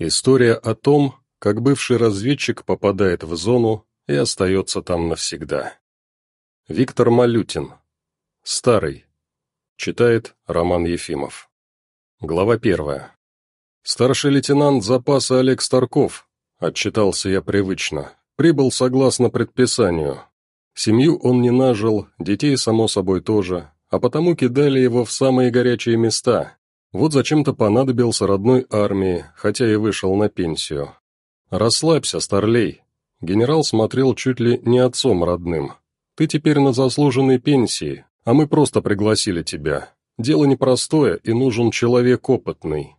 История о том, как бывший разведчик попадает в зону и остается там навсегда. Виктор Малютин. Старый. Читает Роман Ефимов. Глава первая. Старший лейтенант запаса Олег Старков, отчитался я привычно, прибыл согласно предписанию. Семью он не нажил, детей, само собой, тоже, а потому кидали его в самые горячие места, вот зачем-то понадобился родной армии, хотя и вышел на пенсию. «Расслабься, старлей». Генерал смотрел чуть ли не отцом родным. «Ты теперь на заслуженной пенсии, а мы просто пригласили тебя. Дело непростое, и нужен человек опытный».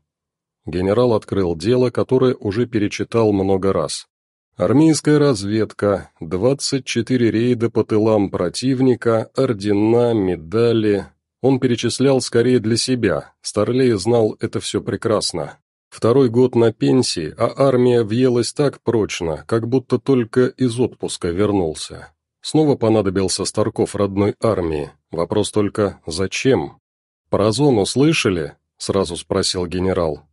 Генерал открыл дело, которое уже перечитал много раз. Армейская разведка, 24 рейда по тылам противника, ордена, медали, он перечислял скорее для себя, Старлей знал это все прекрасно. Второй год на пенсии, а армия въелась так прочно, как будто только из отпуска вернулся. Снова понадобился Старков родной армии. Вопрос только «зачем?» «Про зону слышали?» — сразу спросил генерал.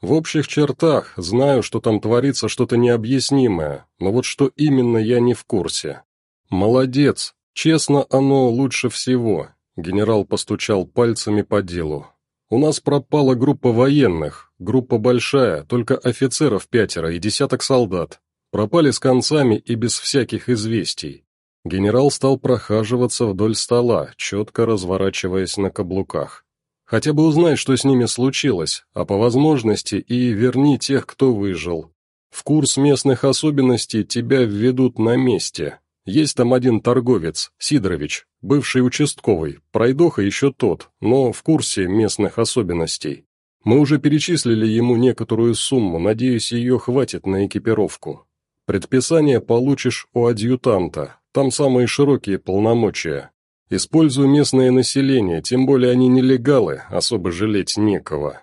«В общих чертах знаю, что там творится что-то необъяснимое, но вот что именно я не в курсе. Молодец, честно оно лучше всего, Генерал постучал пальцами по делу. «У нас пропала группа военных, группа большая, только офицеров пятеро и десяток солдат. Пропали с концами и без всяких известий». Генерал стал прохаживаться вдоль стола, четко разворачиваясь на каблуках. «Хотя бы узнай, что с ними случилось, а по возможности и верни тех, кто выжил. В курс местных особенностей тебя введут на месте. Есть там один торговец, Сидорович, бывший участковый, пройдоха еще тот, но в курсе местных особенностей. Мы уже перечислили ему некоторую сумму, надеюсь, ее хватит на экипировку. Предписание получишь у адъютанта, там самые широкие полномочия. Используй местное население, тем более они нелегалы, особо жалеть некого».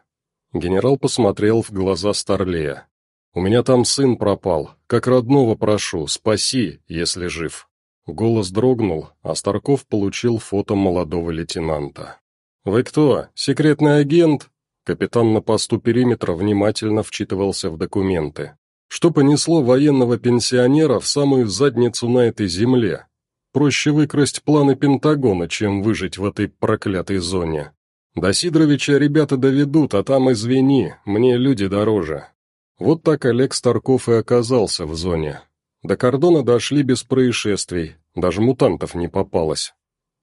Генерал посмотрел в глаза Старлея. «У меня там сын пропал. Как родного прошу, спаси, если жив». Голос дрогнул, а Старков получил фото молодого лейтенанта. «Вы кто, секретный агент?» Капитан на посту периметра внимательно вчитывался в документы. «Что понесло военного пенсионера в самую задницу на этой земле? Проще выкрасть планы Пентагона, чем выжить в этой проклятой зоне. До Сидоровича ребята доведут, а там извини, мне люди дороже. Вот так Олег Старков и оказался в зоне. До кордона дошли без происшествий, даже мутантов не попалось.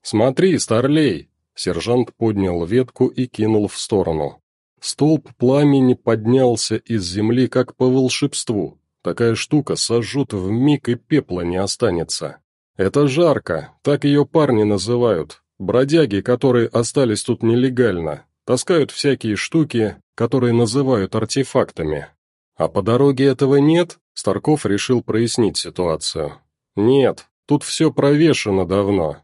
«Смотри, старлей!» Сержант поднял ветку и кинул в сторону. Столб пламени поднялся из земли, как по волшебству. Такая штука сожжет в миг и пепла не останется. Это жарко, так ее парни называют. Бродяги, которые остались тут нелегально, таскают всякие штуки, которые называют артефактами. А по дороге этого нет? Старков решил прояснить ситуацию. Нет, тут все провешено давно.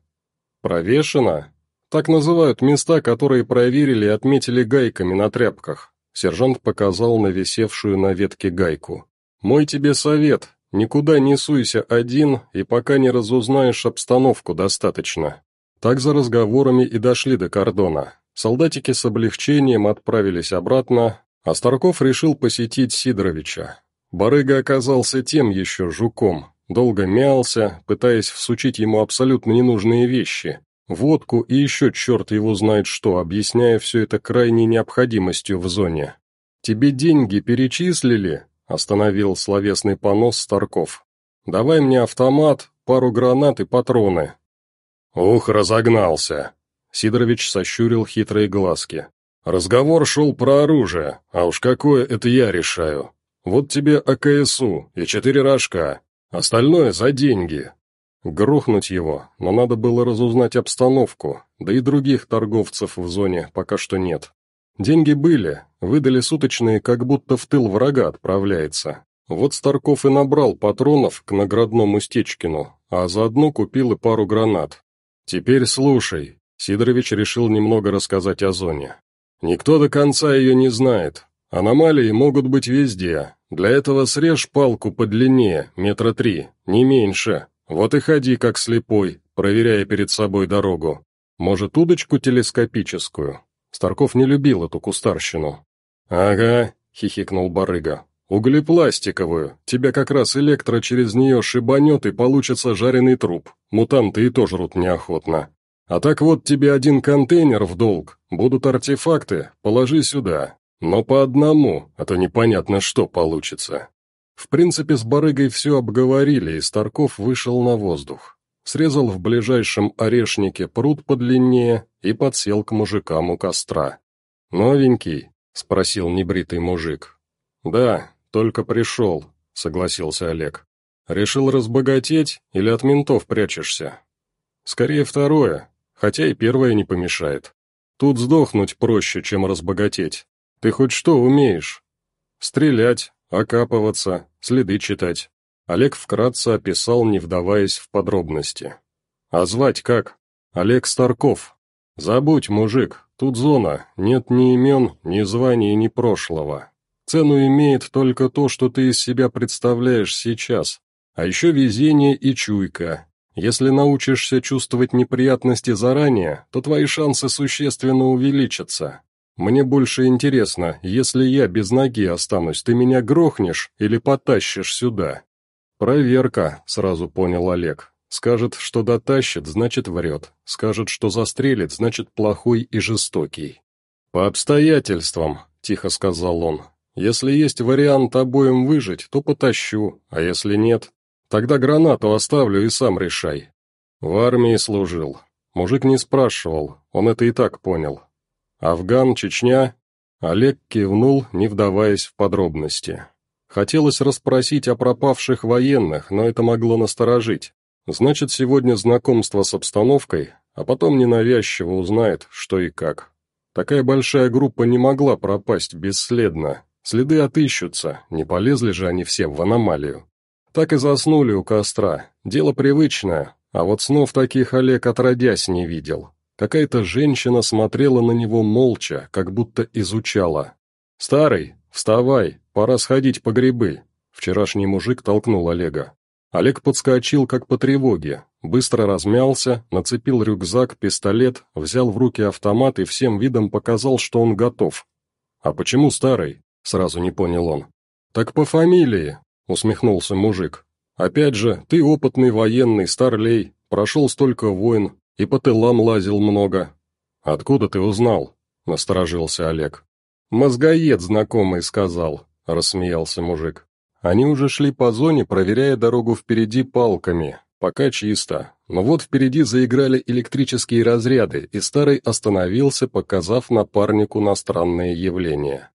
Провешено? Так называют места, которые проверили и отметили гайками на тряпках. Сержант показал на висевшую на ветке гайку. «Мой тебе совет, никуда не суйся один, и пока не разузнаешь обстановку достаточно». Так за разговорами и дошли до кордона. Солдатики с облегчением отправились обратно, а Старков решил посетить Сидоровича. Барыга оказался тем еще жуком, долго мялся, пытаясь всучить ему абсолютно ненужные вещи, водку и еще черт его знает что, объясняя все это крайней необходимостью в зоне. «Тебе деньги перечислили?» – остановил словесный понос Старков. «Давай мне автомат, пару гранат и патроны». «Ух, разогнался!» Сидорович сощурил хитрые глазки. Разговор шел про оружие, а уж какое это я решаю. Вот тебе АКСУ и четыре рожка, остальное за деньги. Грохнуть его, но надо было разузнать обстановку, да и других торговцев в зоне пока что нет. Деньги были, выдали суточные, как будто в тыл врага отправляется. Вот Старков и набрал патронов к наградному Стечкину, а заодно купил и пару гранат. Теперь слушай, Сидорович решил немного рассказать о зоне. Никто до конца ее не знает. Аномалии могут быть везде. Для этого срежь палку подлиннее, метра три, не меньше. Вот и ходи как слепой, проверяя перед собой дорогу. Может, удочку телескопическую? Старков не любил эту кустарщину. «Ага», — хихикнул барыга. «Углепластиковую. Тебя как раз электро через нее шибанет и получится жареный труп. Мутанты и тоже жрут неохотно. А так вот тебе один контейнер в долг. Будут артефакты, положи сюда. Но по одному, а то непонятно, что получится». В принципе, с барыгой все обговорили, и Старков вышел на воздух. Срезал в ближайшем орешнике пруд подлиннее и подсел к мужикам у костра. «Новенький?» — спросил небритый мужик. «Да, только пришел», — согласился Олег. «Решил разбогатеть или от ментов прячешься?» «Скорее второе, хотя и первое не помешает. Тут сдохнуть проще, чем разбогатеть. Ты хоть что умеешь?» «Стрелять, окапываться, следы читать». Олег вкратце описал, не вдаваясь в подробности. «А звать как?» «Олег Старков». «Забудь, мужик, тут зона, нет ни имен, ни званий, ни прошлого. Цену имеет только то, что ты из себя представляешь сейчас, а еще везение и чуйка. Если научишься чувствовать неприятности заранее, то твои шансы существенно увеличатся. Мне больше интересно, если я без ноги останусь, ты меня грохнешь или потащишь сюда?» «Проверка», — сразу понял Олег. «Скажет, что дотащит, значит врет. Скажет, что застрелит, значит плохой и жестокий». «По обстоятельствам», — тихо сказал он. Если есть вариант обоим выжить, то потащу, а если нет, тогда гранату оставлю и сам решай. В армии служил. Мужик не спрашивал, он это и так понял. Афган, Чечня? Олег кивнул, не вдаваясь в подробности. Хотелось расспросить о пропавших военных, но это могло насторожить. Значит, сегодня знакомство с обстановкой, а потом ненавязчиво узнает, что и как. Такая большая группа не могла пропасть бесследно, Следы отыщутся, не полезли же они все в аномалию. Так и заснули у костра. Дело привычное, а вот снов таких Олег отродясь не видел. Какая-то женщина смотрела на него молча, как будто изучала. «Старый, вставай, пора сходить по грибы». Вчерашний мужик толкнул Олега. Олег подскочил, как по тревоге, быстро размялся, нацепил рюкзак, пистолет, взял в руки автомат и всем видом показал, что он готов. «А почему старый?» сразу не понял он. «Так по фамилии», — усмехнулся мужик. «Опять же, ты опытный военный, старлей, прошел столько войн и по тылам лазил много». «Откуда ты узнал?» — насторожился Олег. «Мозгоед знакомый сказал», — рассмеялся мужик. Они уже шли по зоне, проверяя дорогу впереди палками, пока чисто. Но вот впереди заиграли электрические разряды, и старый остановился, показав напарнику на странное явление.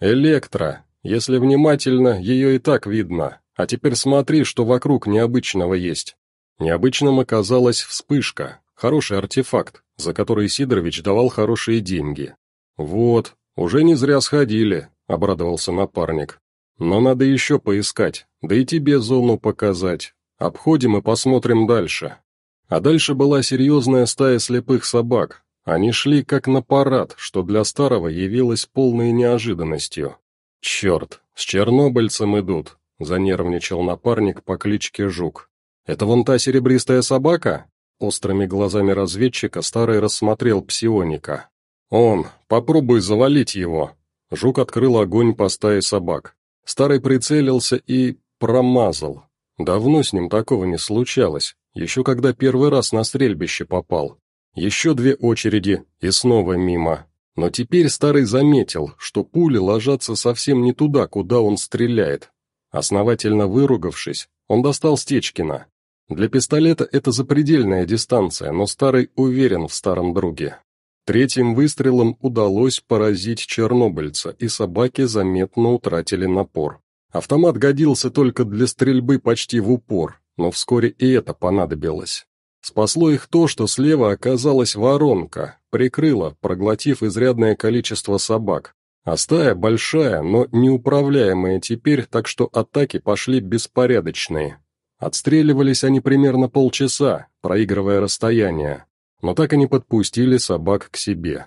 «Электро. Если внимательно, ее и так видно. А теперь смотри, что вокруг необычного есть». Необычным оказалась вспышка, хороший артефакт, за который Сидорович давал хорошие деньги. «Вот, уже не зря сходили», — обрадовался напарник. «Но надо еще поискать, да и тебе зону показать. Обходим и посмотрим дальше». А дальше была серьезная стая слепых собак, они шли как на парад, что для старого явилось полной неожиданностью. «Черт, с чернобыльцем идут», — занервничал напарник по кличке Жук. «Это вон та серебристая собака?» Острыми глазами разведчика старый рассмотрел псионика. «Он, попробуй завалить его!» Жук открыл огонь по стае собак. Старый прицелился и... промазал. Давно с ним такого не случалось, еще когда первый раз на стрельбище попал. Еще две очереди, и снова мимо. Но теперь старый заметил, что пули ложатся совсем не туда, куда он стреляет. Основательно выругавшись, он достал Стечкина. Для пистолета это запредельная дистанция, но старый уверен в старом друге. Третьим выстрелом удалось поразить чернобыльца, и собаки заметно утратили напор. Автомат годился только для стрельбы почти в упор, но вскоре и это понадобилось. Спасло их то, что слева оказалась воронка, прикрыла, проглотив изрядное количество собак. А стая большая, но неуправляемая теперь, так что атаки пошли беспорядочные. Отстреливались они примерно полчаса, проигрывая расстояние, но так и не подпустили собак к себе.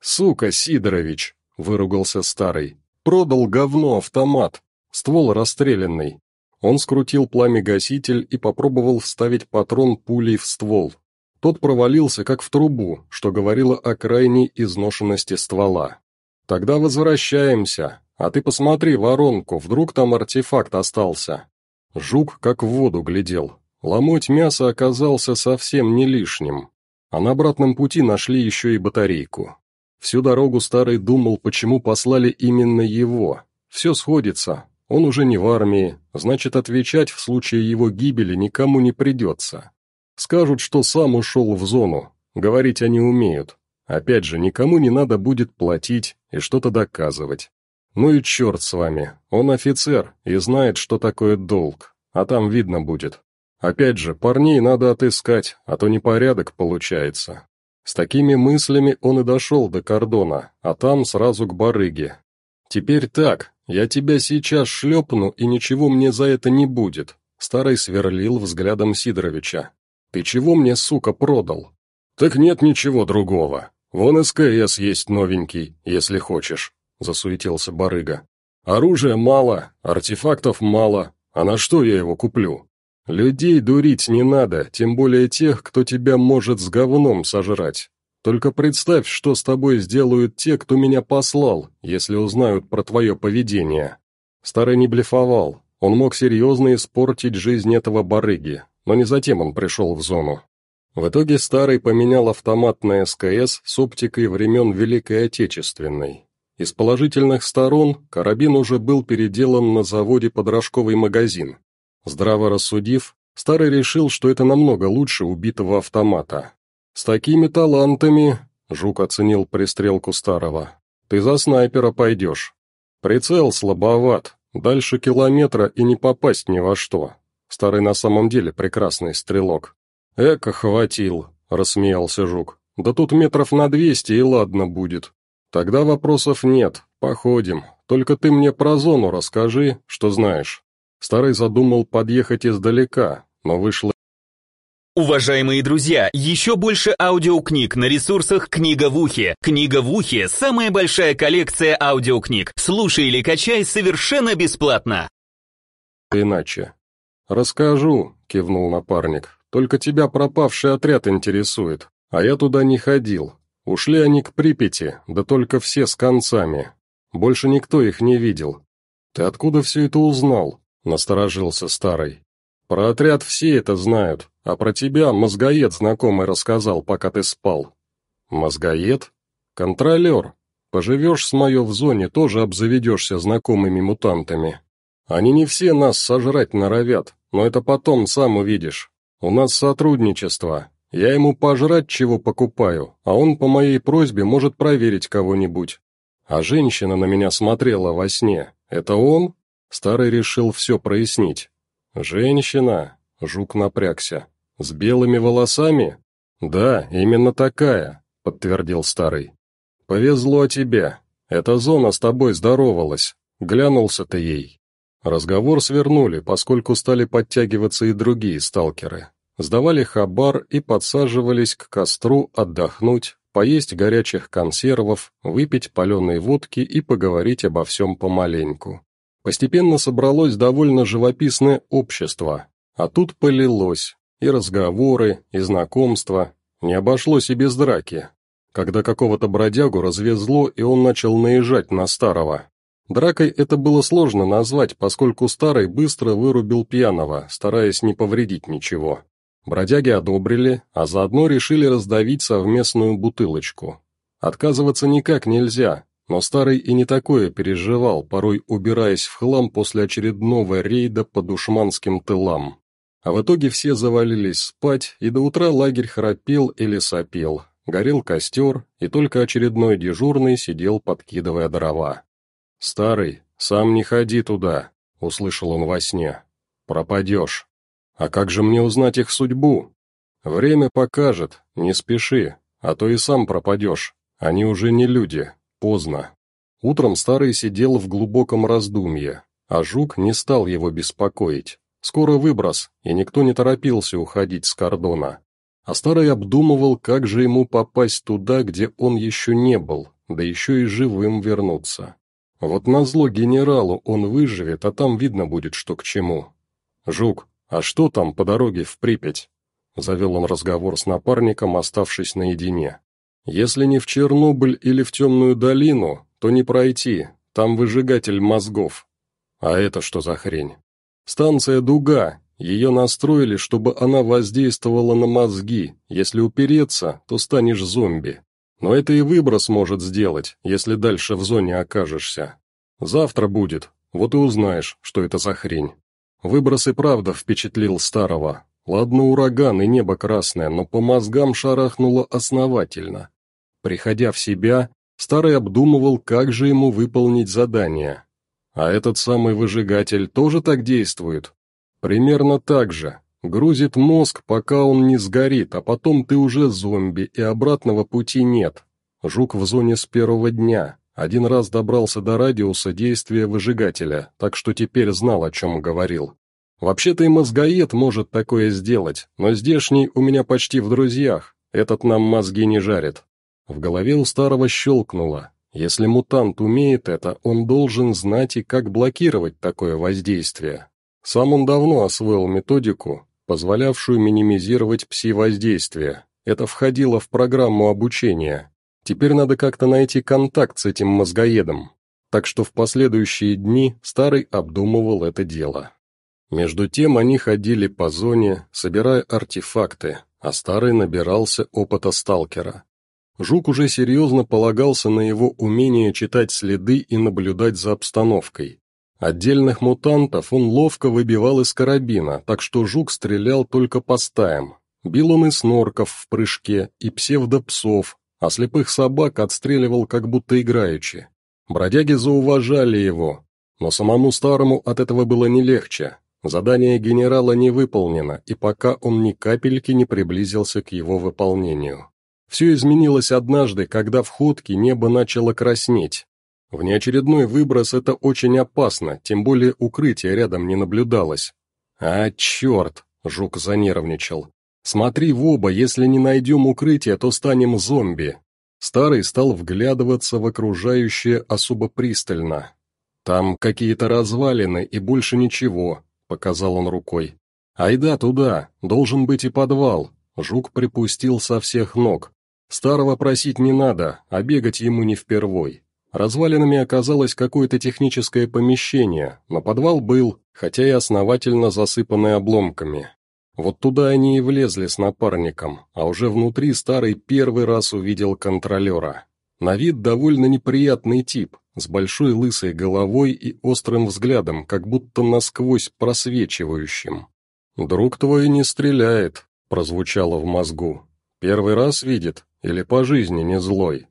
«Сука, Сидорович!» — выругался старый. «Продал говно автомат, ствол расстрелянный, он скрутил пламя-гаситель и попробовал вставить патрон пулей в ствол. Тот провалился, как в трубу, что говорило о крайней изношенности ствола. «Тогда возвращаемся», А ты посмотри воронку, вдруг там артефакт остался». Жук как в воду глядел. Ломоть мяса оказался совсем не лишним. А на обратном пути нашли еще и батарейку. Всю дорогу старый думал, почему послали именно его. Все сходится, он уже не в армии, значит, отвечать в случае его гибели никому не придется. Скажут, что сам ушел в зону, говорить они умеют. Опять же, никому не надо будет платить и что-то доказывать. Ну и черт с вами, он офицер и знает, что такое долг, а там видно будет. Опять же, парней надо отыскать, а то непорядок получается. С такими мыслями он и дошел до кордона, а там сразу к барыге. Теперь так, я тебя сейчас шлепну, и ничего мне за это не будет. Старый сверлил взглядом Сидоровича. Ты чего мне, сука, продал? Так нет ничего другого. Вон СКС есть новенький, если хочешь, засуетился барыга. Оружия мало, артефактов мало, а на что я его куплю? Людей дурить не надо, тем более тех, кто тебя может с говном сожрать. Только представь, что с тобой сделают те, кто меня послал, если узнают про твое поведение. Старый не блефовал, он мог серьезно испортить жизнь этого барыги, но не затем он пришел в зону. В итоге Старый поменял автомат на СКС с оптикой времен Великой Отечественной. Из положительных сторон карабин уже был переделан на заводе под рожковый магазин, Здраво рассудив, Старый решил, что это намного лучше убитого автомата. «С такими талантами», — Жук оценил пристрелку Старого, — «ты за снайпера пойдешь. Прицел слабоват, дальше километра и не попасть ни во что. Старый на самом деле прекрасный стрелок». «Эко хватил», — рассмеялся Жук. «Да тут метров на двести и ладно будет. Тогда вопросов нет, походим. Только ты мне про зону расскажи, что знаешь». Старый задумал подъехать издалека, но вышло... Уважаемые друзья, еще больше аудиокниг на ресурсах «Книга в ухе». «Книга в ухе» — самая большая коллекция аудиокниг. Слушай или качай совершенно бесплатно. Иначе. «Расскажу», — кивнул напарник. «Только тебя пропавший отряд интересует, а я туда не ходил. Ушли они к Припяти, да только все с концами. Больше никто их не видел. Ты откуда все это узнал?» — насторожился старый. «Про отряд все это знают, а про тебя мозгоед знакомый рассказал, пока ты спал». «Мозгоед? Контролер. Поживешь с мое в зоне, тоже обзаведешься знакомыми мутантами. Они не все нас сожрать норовят, но это потом сам увидишь. У нас сотрудничество. Я ему пожрать чего покупаю, а он по моей просьбе может проверить кого-нибудь. А женщина на меня смотрела во сне. Это он?» Старый решил все прояснить. «Женщина?» — жук напрягся. «С белыми волосами?» «Да, именно такая», — подтвердил Старый. «Повезло тебе. Эта зона с тобой здоровалась. Глянулся ты ей». Разговор свернули, поскольку стали подтягиваться и другие сталкеры. Сдавали хабар и подсаживались к костру отдохнуть, поесть горячих консервов, выпить паленой водки и поговорить обо всем помаленьку. Постепенно собралось довольно живописное общество, а тут полилось, и разговоры, и знакомства, не обошлось и без драки, когда какого-то бродягу развезло, и он начал наезжать на старого. Дракой это было сложно назвать, поскольку старый быстро вырубил пьяного, стараясь не повредить ничего. Бродяги одобрили, а заодно решили раздавить совместную бутылочку. Отказываться никак нельзя, но старый и не такое переживал, порой убираясь в хлам после очередного рейда по душманским тылам. А в итоге все завалились спать, и до утра лагерь храпел или сопел. Горел костер, и только очередной дежурный сидел, подкидывая дрова. «Старый, сам не ходи туда», — услышал он во сне. «Пропадешь. А как же мне узнать их судьбу? Время покажет, не спеши, а то и сам пропадешь. Они уже не люди, Поздно. Утром старый сидел в глубоком раздумье, а жук не стал его беспокоить. Скоро выброс, и никто не торопился уходить с кордона. А старый обдумывал, как же ему попасть туда, где он еще не был, да еще и живым вернуться. Вот назло генералу он выживет, а там видно будет, что к чему. «Жук, а что там по дороге в Припять?» Завел он разговор с напарником, оставшись наедине. Если не в Чернобыль или в Темную долину, то не пройти, там выжигатель мозгов. А это что за хрень? Станция «Дуга», ее настроили, чтобы она воздействовала на мозги. Если упереться, то станешь зомби. Но это и выброс может сделать, если дальше в зоне окажешься. Завтра будет, вот и узнаешь, что это за хрень. Выброс и правда впечатлил старого. Ладно, ураган и небо красное, но по мозгам шарахнуло основательно. Приходя в себя, старый обдумывал, как же ему выполнить задание. А этот самый выжигатель тоже так действует? Примерно так же. Грузит мозг, пока он не сгорит, а потом ты уже зомби, и обратного пути нет. Жук в зоне с первого дня. Один раз добрался до радиуса действия выжигателя, так что теперь знал, о чем говорил. Вообще-то и мозгоед может такое сделать, но здешний у меня почти в друзьях, этот нам мозги не жарит. В голове у старого щелкнуло. Если мутант умеет это, он должен знать и как блокировать такое воздействие. Сам он давно освоил методику, позволявшую минимизировать пси-воздействие. Это входило в программу обучения. Теперь надо как-то найти контакт с этим мозгоедом. Так что в последующие дни Старый обдумывал это дело. Между тем они ходили по зоне, собирая артефакты, а Старый набирался опыта сталкера. Жук уже серьезно полагался на его умение читать следы и наблюдать за обстановкой. Отдельных мутантов он ловко выбивал из карабина, так что жук стрелял только по стаям. Бил он и снорков в прыжке, и псевдопсов, а слепых собак отстреливал как будто играючи. Бродяги зауважали его, но самому старому от этого было не легче. Задание генерала не выполнено, и пока он ни капельки не приблизился к его выполнению. Все изменилось однажды, когда в ходке небо начало краснеть, Внеочередной выброс — это очень опасно, тем более укрытия рядом не наблюдалось. «А, черт!» — Жук занервничал. «Смотри в оба, если не найдем укрытие, то станем зомби». Старый стал вглядываться в окружающее особо пристально. «Там какие-то развалины и больше ничего», — показал он рукой. «Айда туда, должен быть и подвал». Жук припустил со всех ног. Старого просить не надо, а бегать ему не впервой. Развалинами оказалось какое-то техническое помещение, но подвал был, хотя и основательно засыпанный обломками. Вот туда они и влезли с напарником, а уже внутри старый первый раз увидел контролера. На вид довольно неприятный тип, с большой лысой головой и острым взглядом, как будто насквозь просвечивающим. «Друг твой не стреляет», — прозвучало в мозгу. «Первый раз видит или по жизни не злой?»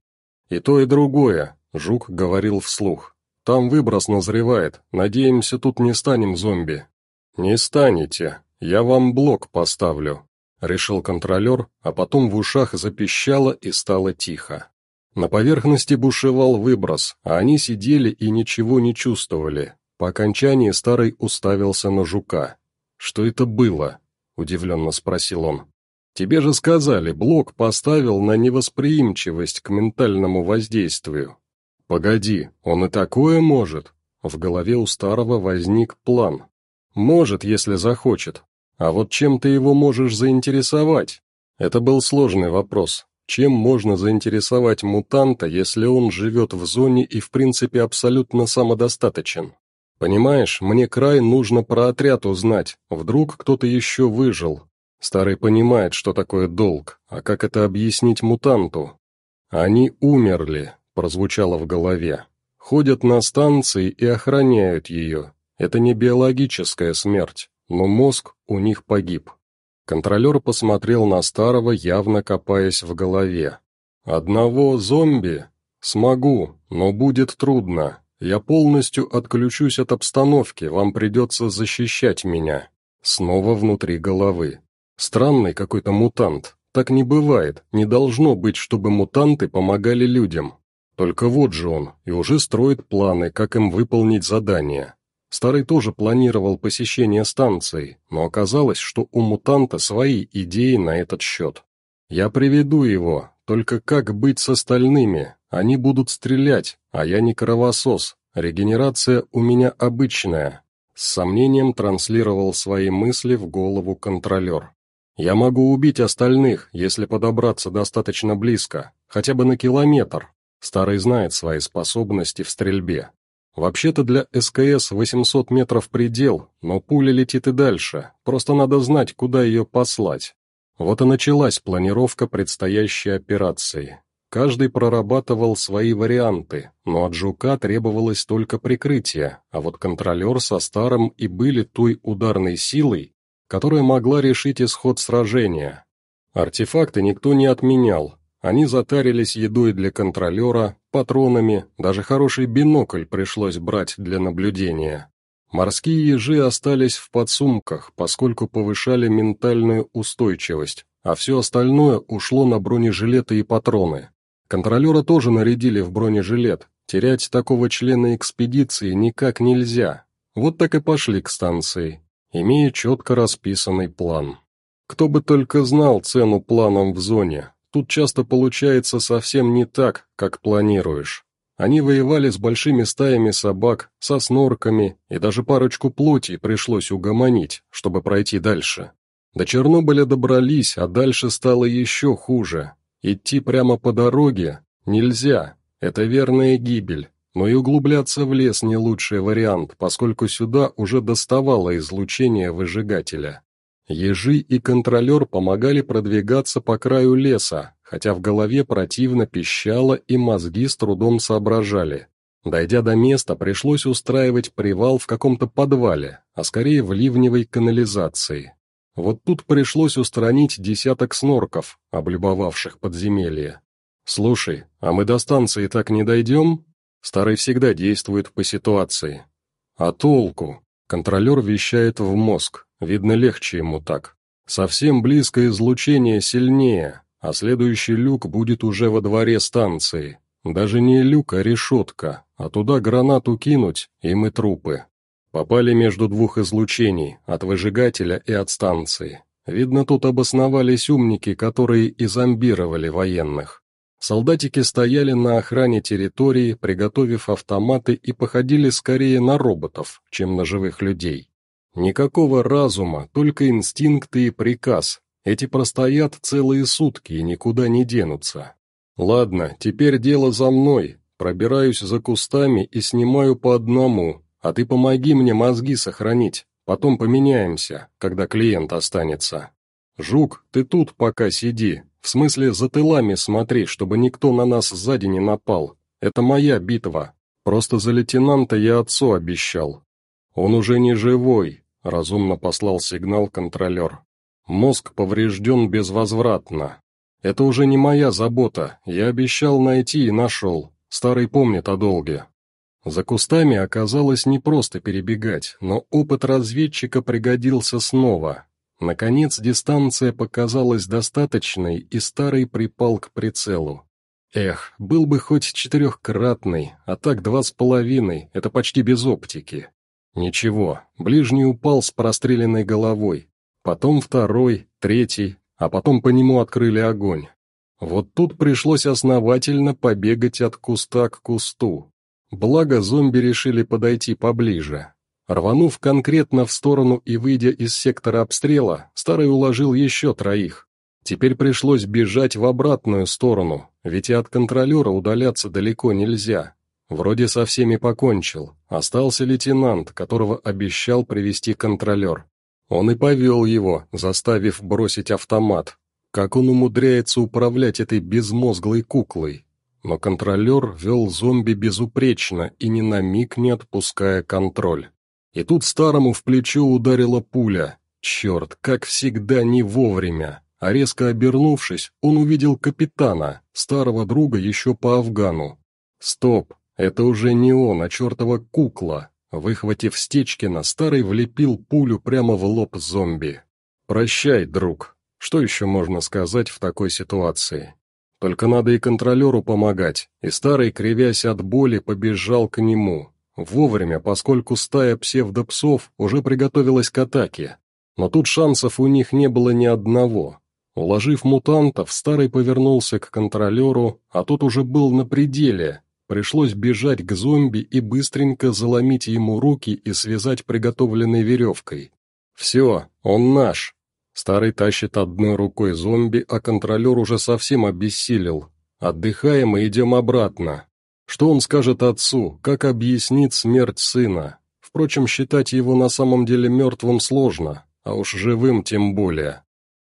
«И то, и другое, Жук говорил вслух. «Там выброс назревает. Надеемся, тут не станем зомби». «Не станете. Я вам блок поставлю», — решил контролер, а потом в ушах запищало и стало тихо. На поверхности бушевал выброс, а они сидели и ничего не чувствовали. По окончании старый уставился на жука. «Что это было?» — удивленно спросил он. «Тебе же сказали, блок поставил на невосприимчивость к ментальному воздействию. «Погоди, он и такое может?» В голове у старого возник план. «Может, если захочет. А вот чем ты его можешь заинтересовать?» Это был сложный вопрос. Чем можно заинтересовать мутанта, если он живет в зоне и в принципе абсолютно самодостаточен? Понимаешь, мне край нужно про отряд узнать, вдруг кто-то еще выжил. Старый понимает, что такое долг, а как это объяснить мутанту? Они умерли, прозвучало в голове. Ходят на станции и охраняют ее. Это не биологическая смерть, но мозг у них погиб. Контролер посмотрел на старого, явно копаясь в голове. «Одного зомби? Смогу, но будет трудно. Я полностью отключусь от обстановки, вам придется защищать меня». Снова внутри головы. Странный какой-то мутант. Так не бывает, не должно быть, чтобы мутанты помогали людям. Только вот же он, и уже строит планы, как им выполнить задание. Старый тоже планировал посещение станции, но оказалось, что у мутанта свои идеи на этот счет. «Я приведу его, только как быть с остальными? Они будут стрелять, а я не кровосос, регенерация у меня обычная», с сомнением транслировал свои мысли в голову контролер. «Я могу убить остальных, если подобраться достаточно близко, хотя бы на километр, Старый знает свои способности в стрельбе. Вообще-то для СКС 800 метров предел, но пуля летит и дальше, просто надо знать, куда ее послать. Вот и началась планировка предстоящей операции. Каждый прорабатывал свои варианты, но от «Жука» требовалось только прикрытие, а вот контролер со старым и были той ударной силой, которая могла решить исход сражения. Артефакты никто не отменял, они затарились едой для контролера, патронами, даже хороший бинокль пришлось брать для наблюдения. Морские ежи остались в подсумках, поскольку повышали ментальную устойчивость, а все остальное ушло на бронежилеты и патроны. Контролера тоже нарядили в бронежилет, терять такого члена экспедиции никак нельзя. Вот так и пошли к станции, имея четко расписанный план. Кто бы только знал цену планам в зоне, тут часто получается совсем не так, как планируешь. Они воевали с большими стаями собак, со снорками, и даже парочку плоти пришлось угомонить, чтобы пройти дальше. До Чернобыля добрались, а дальше стало еще хуже. Идти прямо по дороге нельзя, это верная гибель, но и углубляться в лес не лучший вариант, поскольку сюда уже доставало излучение выжигателя. Ежи и контролер помогали продвигаться по краю леса, хотя в голове противно пищало и мозги с трудом соображали. Дойдя до места, пришлось устраивать привал в каком-то подвале, а скорее в ливневой канализации. Вот тут пришлось устранить десяток снорков, облюбовавших подземелье. «Слушай, а мы до станции так не дойдем?» Старый всегда действует по ситуации. «А толку?» Контролер вещает в мозг, видно легче ему так. Совсем близкое излучение сильнее, а следующий люк будет уже во дворе станции. Даже не люк, а решетка, а туда гранату кинуть, и мы трупы. Попали между двух излучений, от выжигателя и от станции. Видно, тут обосновались умники, которые и зомбировали военных. Солдатики стояли на охране территории, приготовив автоматы и походили скорее на роботов, чем на живых людей. Никакого разума, только инстинкты и приказ. Эти простоят целые сутки и никуда не денутся. Ладно, теперь дело за мной. Пробираюсь за кустами и снимаю по одному, а ты помоги мне мозги сохранить, потом поменяемся, когда клиент останется. Жук, ты тут пока сиди, в смысле, за тылами смотри, чтобы никто на нас сзади не напал. Это моя битва. Просто за лейтенанта я отцу обещал. Он уже не живой, разумно послал сигнал контролер. Мозг поврежден безвозвратно. Это уже не моя забота, я обещал найти и нашел. Старый помнит о долге. За кустами оказалось не просто перебегать, но опыт разведчика пригодился снова, Наконец дистанция показалась достаточной, и старый припал к прицелу. Эх, был бы хоть четырехкратный, а так два с половиной, это почти без оптики. Ничего, ближний упал с простреленной головой, потом второй, третий, а потом по нему открыли огонь. Вот тут пришлось основательно побегать от куста к кусту. Благо зомби решили подойти поближе, Рванув конкретно в сторону и выйдя из сектора обстрела, Старый уложил еще троих. Теперь пришлось бежать в обратную сторону, ведь и от контролера удаляться далеко нельзя. Вроде со всеми покончил, остался лейтенант, которого обещал привести контролер. Он и повел его, заставив бросить автомат. Как он умудряется управлять этой безмозглой куклой? Но контролер вел зомби безупречно и ни на миг не отпуская контроль. И тут старому в плечо ударила пуля. Черт, как всегда не вовремя. А резко обернувшись, он увидел капитана, старого друга еще по Афгану. Стоп, это уже не он, а чертова кукла. Выхватив Стечкина, старый влепил пулю прямо в лоб зомби. «Прощай, друг. Что еще можно сказать в такой ситуации? Только надо и контролеру помогать». И старый, кривясь от боли, побежал к нему. Вовремя, поскольку стая псевдопсов уже приготовилась к атаке. Но тут шансов у них не было ни одного. Уложив мутантов, Старый повернулся к контролеру, а тот уже был на пределе. Пришлось бежать к зомби и быстренько заломить ему руки и связать приготовленной веревкой. «Все, он наш!» Старый тащит одной рукой зомби, а контролер уже совсем обессилел. «Отдыхаем и идем обратно. Что он скажет отцу, как объяснит смерть сына? Впрочем, считать его на самом деле мертвым сложно, а уж живым тем более.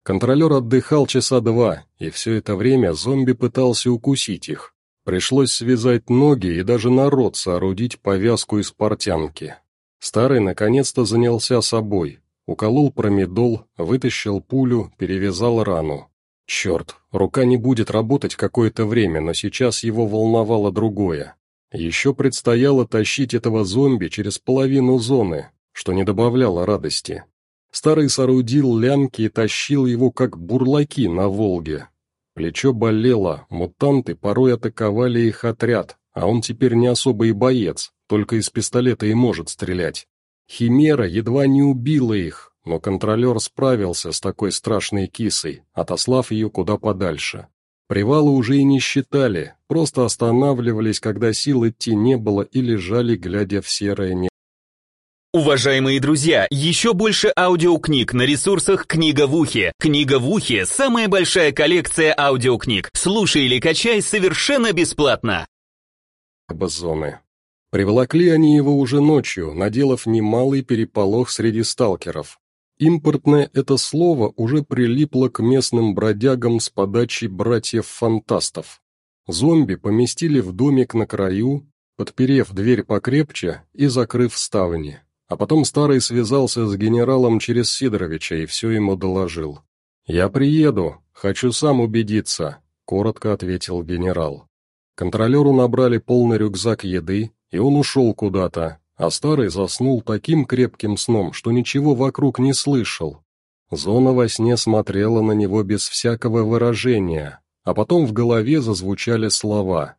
Контролер отдыхал часа два, и все это время зомби пытался укусить их. Пришлось связать ноги и даже народ соорудить повязку из портянки. Старый наконец-то занялся собой. Уколол промедол, вытащил пулю, перевязал рану. Черт, рука не будет работать какое-то время, но сейчас его волновало другое. Еще предстояло тащить этого зомби через половину зоны, что не добавляло радости. Старый соорудил лямки и тащил его, как бурлаки на Волге. Плечо болело, мутанты порой атаковали их отряд, а он теперь не особый боец, только из пистолета и может стрелять. Химера едва не убила их, но контролер справился с такой страшной кисой, отослав ее куда подальше. Привалы уже и не считали, просто останавливались, когда сил идти не было и лежали, глядя в серое небо. Уважаемые друзья, еще больше аудиокниг на ресурсах «Книга в ухе». «Книга в ухе» — самая большая коллекция аудиокниг. Слушай или качай совершенно бесплатно. Зоны. Приволокли они его уже ночью, наделав немалый переполох среди сталкеров. Импортное это слово уже прилипло к местным бродягам с подачи братьев-фантастов. Зомби поместили в домик на краю, подперев дверь покрепче и закрыв ставни. А потом старый связался с генералом через Сидоровича и все ему доложил. «Я приеду, хочу сам убедиться», — коротко ответил генерал. Контролеру набрали полный рюкзак еды, и он ушел куда-то, а старый заснул таким крепким сном, что ничего вокруг не слышал. Зона во сне смотрела на него без всякого выражения, а потом в голове зазвучали слова.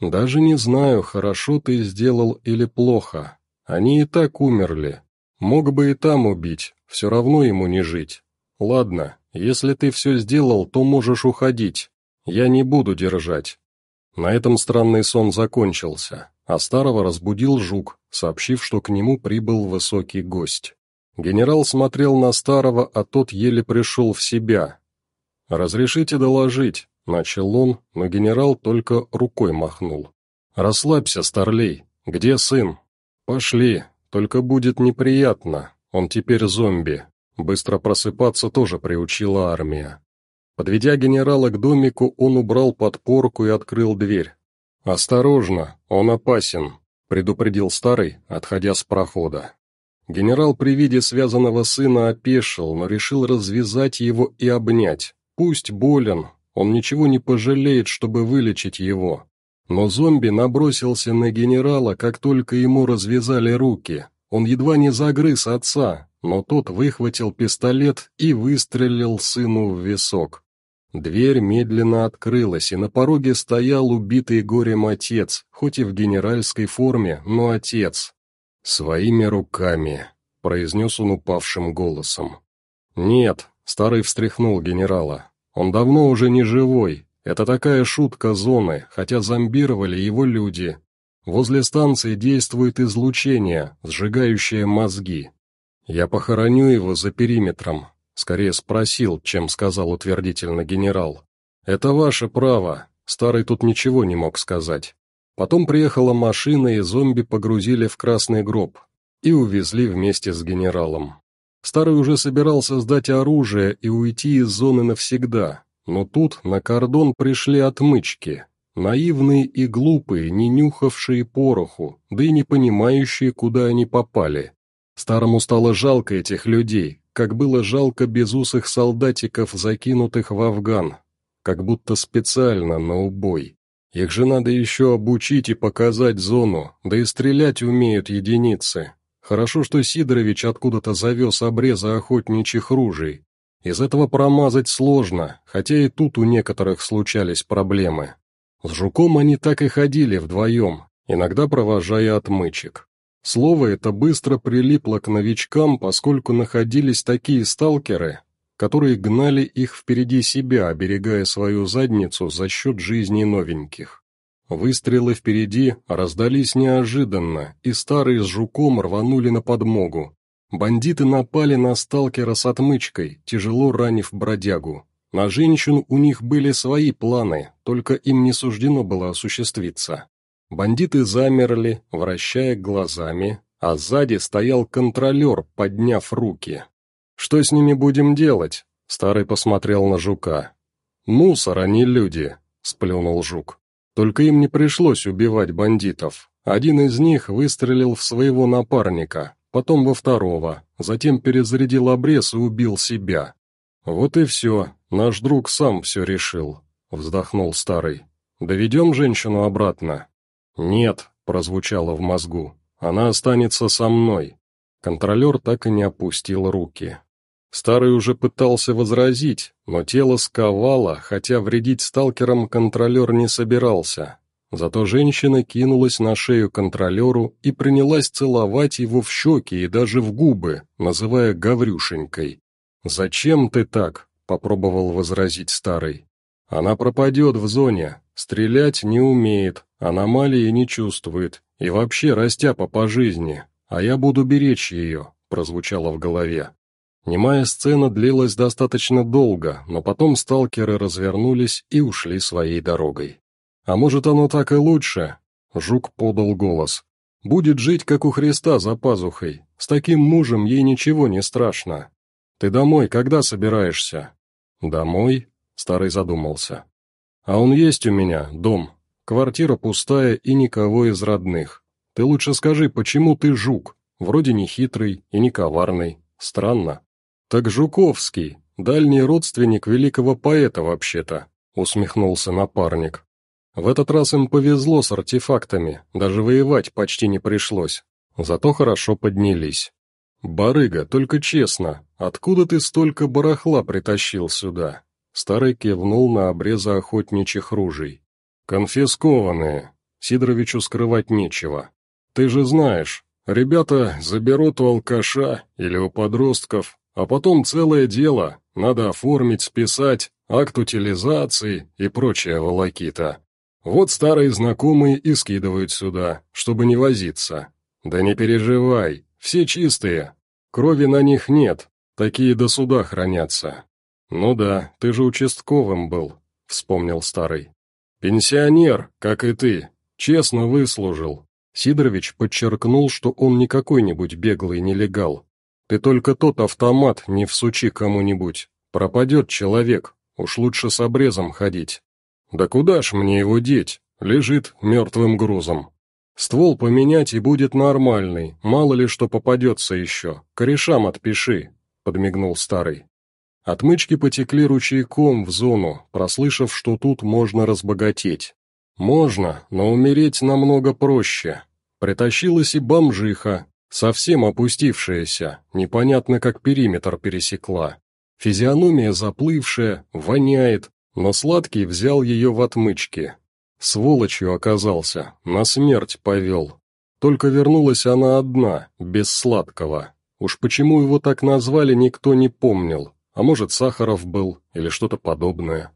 «Даже не знаю, хорошо ты сделал или плохо. Они и так умерли. Мог бы и там убить, все равно ему не жить. Ладно, если ты все сделал, то можешь уходить. Я не буду держать». На этом странный сон закончился а старого разбудил жук, сообщив, что к нему прибыл высокий гость. Генерал смотрел на старого, а тот еле пришел в себя. «Разрешите доложить», — начал он, но генерал только рукой махнул. «Расслабься, старлей. Где сын?» «Пошли, только будет неприятно. Он теперь зомби. Быстро просыпаться тоже приучила армия». Подведя генерала к домику, он убрал подпорку и открыл дверь. «Осторожно, он опасен», — предупредил старый, отходя с прохода. Генерал при виде связанного сына опешил, но решил развязать его и обнять. Пусть болен, он ничего не пожалеет, чтобы вылечить его. Но зомби набросился на генерала, как только ему развязали руки. Он едва не загрыз отца, но тот выхватил пистолет и выстрелил сыну в висок. Дверь медленно открылась, и на пороге стоял убитый горем отец, хоть и в генеральской форме, но отец. «Своими руками», — произнес он упавшим голосом. «Нет», — старый встряхнул генерала, — «он давно уже не живой. Это такая шутка зоны, хотя зомбировали его люди. Возле станции действует излучение, сжигающее мозги. Я похороню его за периметром, Скорее спросил, чем сказал утвердительно генерал. «Это ваше право», старый тут ничего не мог сказать. Потом приехала машина, и зомби погрузили в красный гроб и увезли вместе с генералом. Старый уже собирался сдать оружие и уйти из зоны навсегда, но тут на кордон пришли отмычки, наивные и глупые, не нюхавшие пороху, да и не понимающие, куда они попали. Старому стало жалко этих людей, как было жалко безусых солдатиков, закинутых в Афган, как будто специально на убой. Их же надо еще обучить и показать зону, да и стрелять умеют единицы. Хорошо, что Сидорович откуда-то завез обрезы охотничьих ружей. Из этого промазать сложно, хотя и тут у некоторых случались проблемы. С жуком они так и ходили вдвоем, иногда провожая отмычек. Слово это быстро прилипло к новичкам, поскольку находились такие сталкеры, которые гнали их впереди себя, оберегая свою задницу за счет жизни новеньких. Выстрелы впереди раздались неожиданно, и старые с жуком рванули на подмогу. Бандиты напали на сталкера с отмычкой, тяжело ранив бродягу. На женщин у них были свои планы, только им не суждено было осуществиться. Бандиты замерли, вращая глазами, а сзади стоял контролер, подняв руки. «Что с ними будем делать?» Старый посмотрел на жука. «Мусор, а не люди», — сплюнул жук. «Только им не пришлось убивать бандитов. Один из них выстрелил в своего напарника, потом во второго, затем перезарядил обрез и убил себя. Вот и все, наш друг сам все решил», — вздохнул старый. «Доведем женщину обратно?» «Нет», — прозвучало в мозгу, — «она останется со мной». Контролер так и не опустил руки. Старый уже пытался возразить, но тело сковало, хотя вредить сталкерам контролер не собирался. Зато женщина кинулась на шею контролеру и принялась целовать его в щеки и даже в губы, называя Гаврюшенькой. «Зачем ты так?» — попробовал возразить старый. «Она пропадет в зоне, стрелять не умеет, аномалии не чувствует, и вообще растяпа по жизни, а я буду беречь ее», — прозвучало в голове. Немая сцена длилась достаточно долго, но потом сталкеры развернулись и ушли своей дорогой. «А может, оно так и лучше?» Жук подал голос. «Будет жить, как у Христа, за пазухой. С таким мужем ей ничего не страшно. Ты домой когда собираешься?» «Домой?» — старый задумался. «А он есть у меня, дом. Квартира пустая и никого из родных. Ты лучше скажи, почему ты жук? Вроде не хитрый и не коварный. Странно». «Так Жуковский, дальний родственник великого поэта вообще-то», — усмехнулся напарник. «В этот раз им повезло с артефактами, даже воевать почти не пришлось. Зато хорошо поднялись. Барыга, только честно, откуда ты столько барахла притащил сюда?» Старый кивнул на обрезы охотничьих ружей. «Конфискованные. Сидоровичу скрывать нечего. Ты же знаешь, ребята заберут у алкаша или у подростков, а потом целое дело, надо оформить, списать, акт утилизации и прочая волокита. Вот старые знакомые и скидывают сюда, чтобы не возиться. Да не переживай, все чистые. Крови на них нет, такие до суда хранятся. Ну да, ты же участковым был, вспомнил старый. Пенсионер, как и ты, честно выслужил. Сидорович подчеркнул, что он не какой-нибудь беглый нелегал, ты только тот автомат не всучи кому-нибудь. Пропадет человек, уж лучше с обрезом ходить. Да куда ж мне его деть? Лежит мертвым грузом. Ствол поменять и будет нормальный, мало ли что попадется еще. Корешам отпиши, подмигнул старый. Отмычки потекли ручейком в зону, прослышав, что тут можно разбогатеть. Можно, но умереть намного проще. Притащилась и бомжиха, Совсем опустившаяся, непонятно как периметр пересекла. Физиономия заплывшая, воняет, но сладкий взял ее в отмычке. Сволочью оказался, на смерть повел. Только вернулась она одна, без сладкого. Уж почему его так назвали, никто не помнил. А может, Сахаров был, или что-то подобное.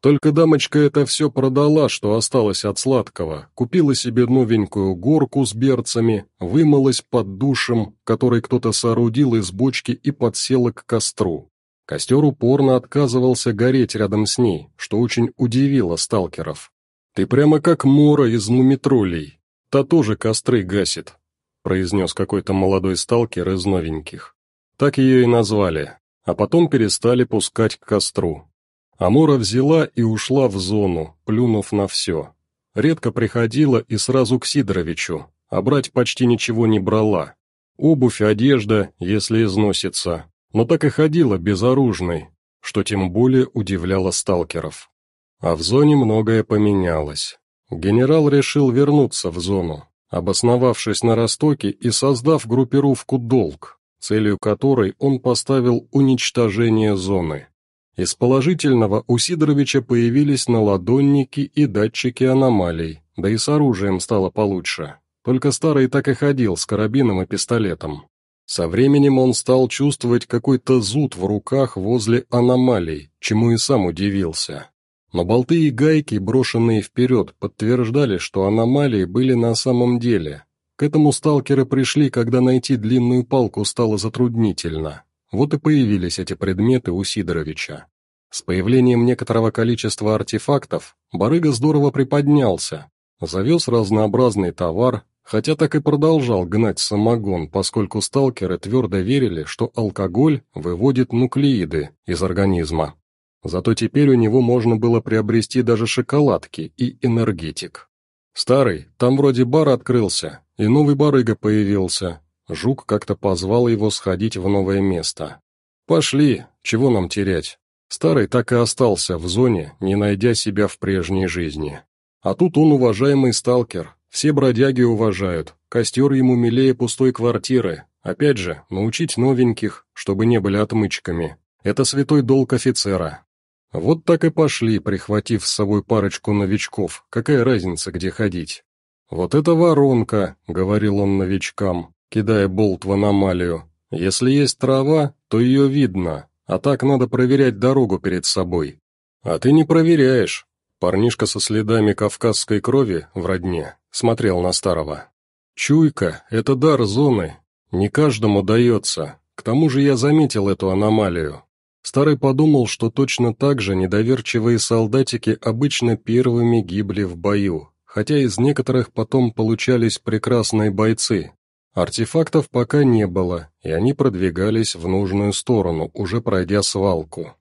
Только дамочка это все продала, что осталось от сладкого, купила себе новенькую горку с берцами, вымылась под душем, который кто-то соорудил из бочки и подсела к костру. Костер упорно отказывался гореть рядом с ней, что очень удивило сталкеров. «Ты прямо как Мора из мумитролей. Та тоже костры гасит», — произнес какой-то молодой сталкер из новеньких. Так ее и назвали, а потом перестали пускать к костру. Амора взяла и ушла в зону, плюнув на все. Редко приходила и сразу к Сидоровичу, а брать почти ничего не брала. Обувь, одежда, если износится, но так и ходила безоружной, что тем более удивляло сталкеров. А в зоне многое поменялось. Генерал решил вернуться в зону, обосновавшись на Ростоке и создав группировку «Долг», целью которой он поставил уничтожение зоны. Из положительного у Сидоровича появились наладонники и датчики аномалий, да и с оружием стало получше. Только старый так и ходил с карабином и пистолетом. Со временем он стал чувствовать какой-то зуд в руках возле аномалий, чему и сам удивился. Но болты и гайки, брошенные вперед, подтверждали, что аномалии были на самом деле. К этому сталкеры пришли, когда найти длинную палку стало затруднительно. Вот и появились эти предметы у Сидоровича. С появлением некоторого количества артефактов, барыга здорово приподнялся. Завез разнообразный товар, хотя так и продолжал гнать самогон, поскольку сталкеры твердо верили, что алкоголь выводит нуклеиды из организма. Зато теперь у него можно было приобрести даже шоколадки и энергетик. «Старый, там вроде бар открылся, и новый барыга появился». Жук как-то позвал его сходить в новое место. «Пошли, чего нам терять?» Старый так и остался в зоне, не найдя себя в прежней жизни. А тут он уважаемый сталкер, все бродяги уважают, костер ему милее пустой квартиры. Опять же, научить новеньких, чтобы не были отмычками. Это святой долг офицера. Вот так и пошли, прихватив с собой парочку новичков, какая разница, где ходить. «Вот это воронка», — говорил он новичкам, кидая болт в аномалию. «Если есть трава, то ее видно, а так надо проверять дорогу перед собой». «А ты не проверяешь». Парнишка со следами кавказской крови в родне смотрел на старого. «Чуйка — это дар зоны, не каждому дается. К тому же я заметил эту аномалию. Старый подумал, что точно так же недоверчивые солдатики обычно первыми гибли в бою, хотя из некоторых потом получались прекрасные бойцы. Артефактов пока не было, и они продвигались в нужную сторону, уже пройдя свалку.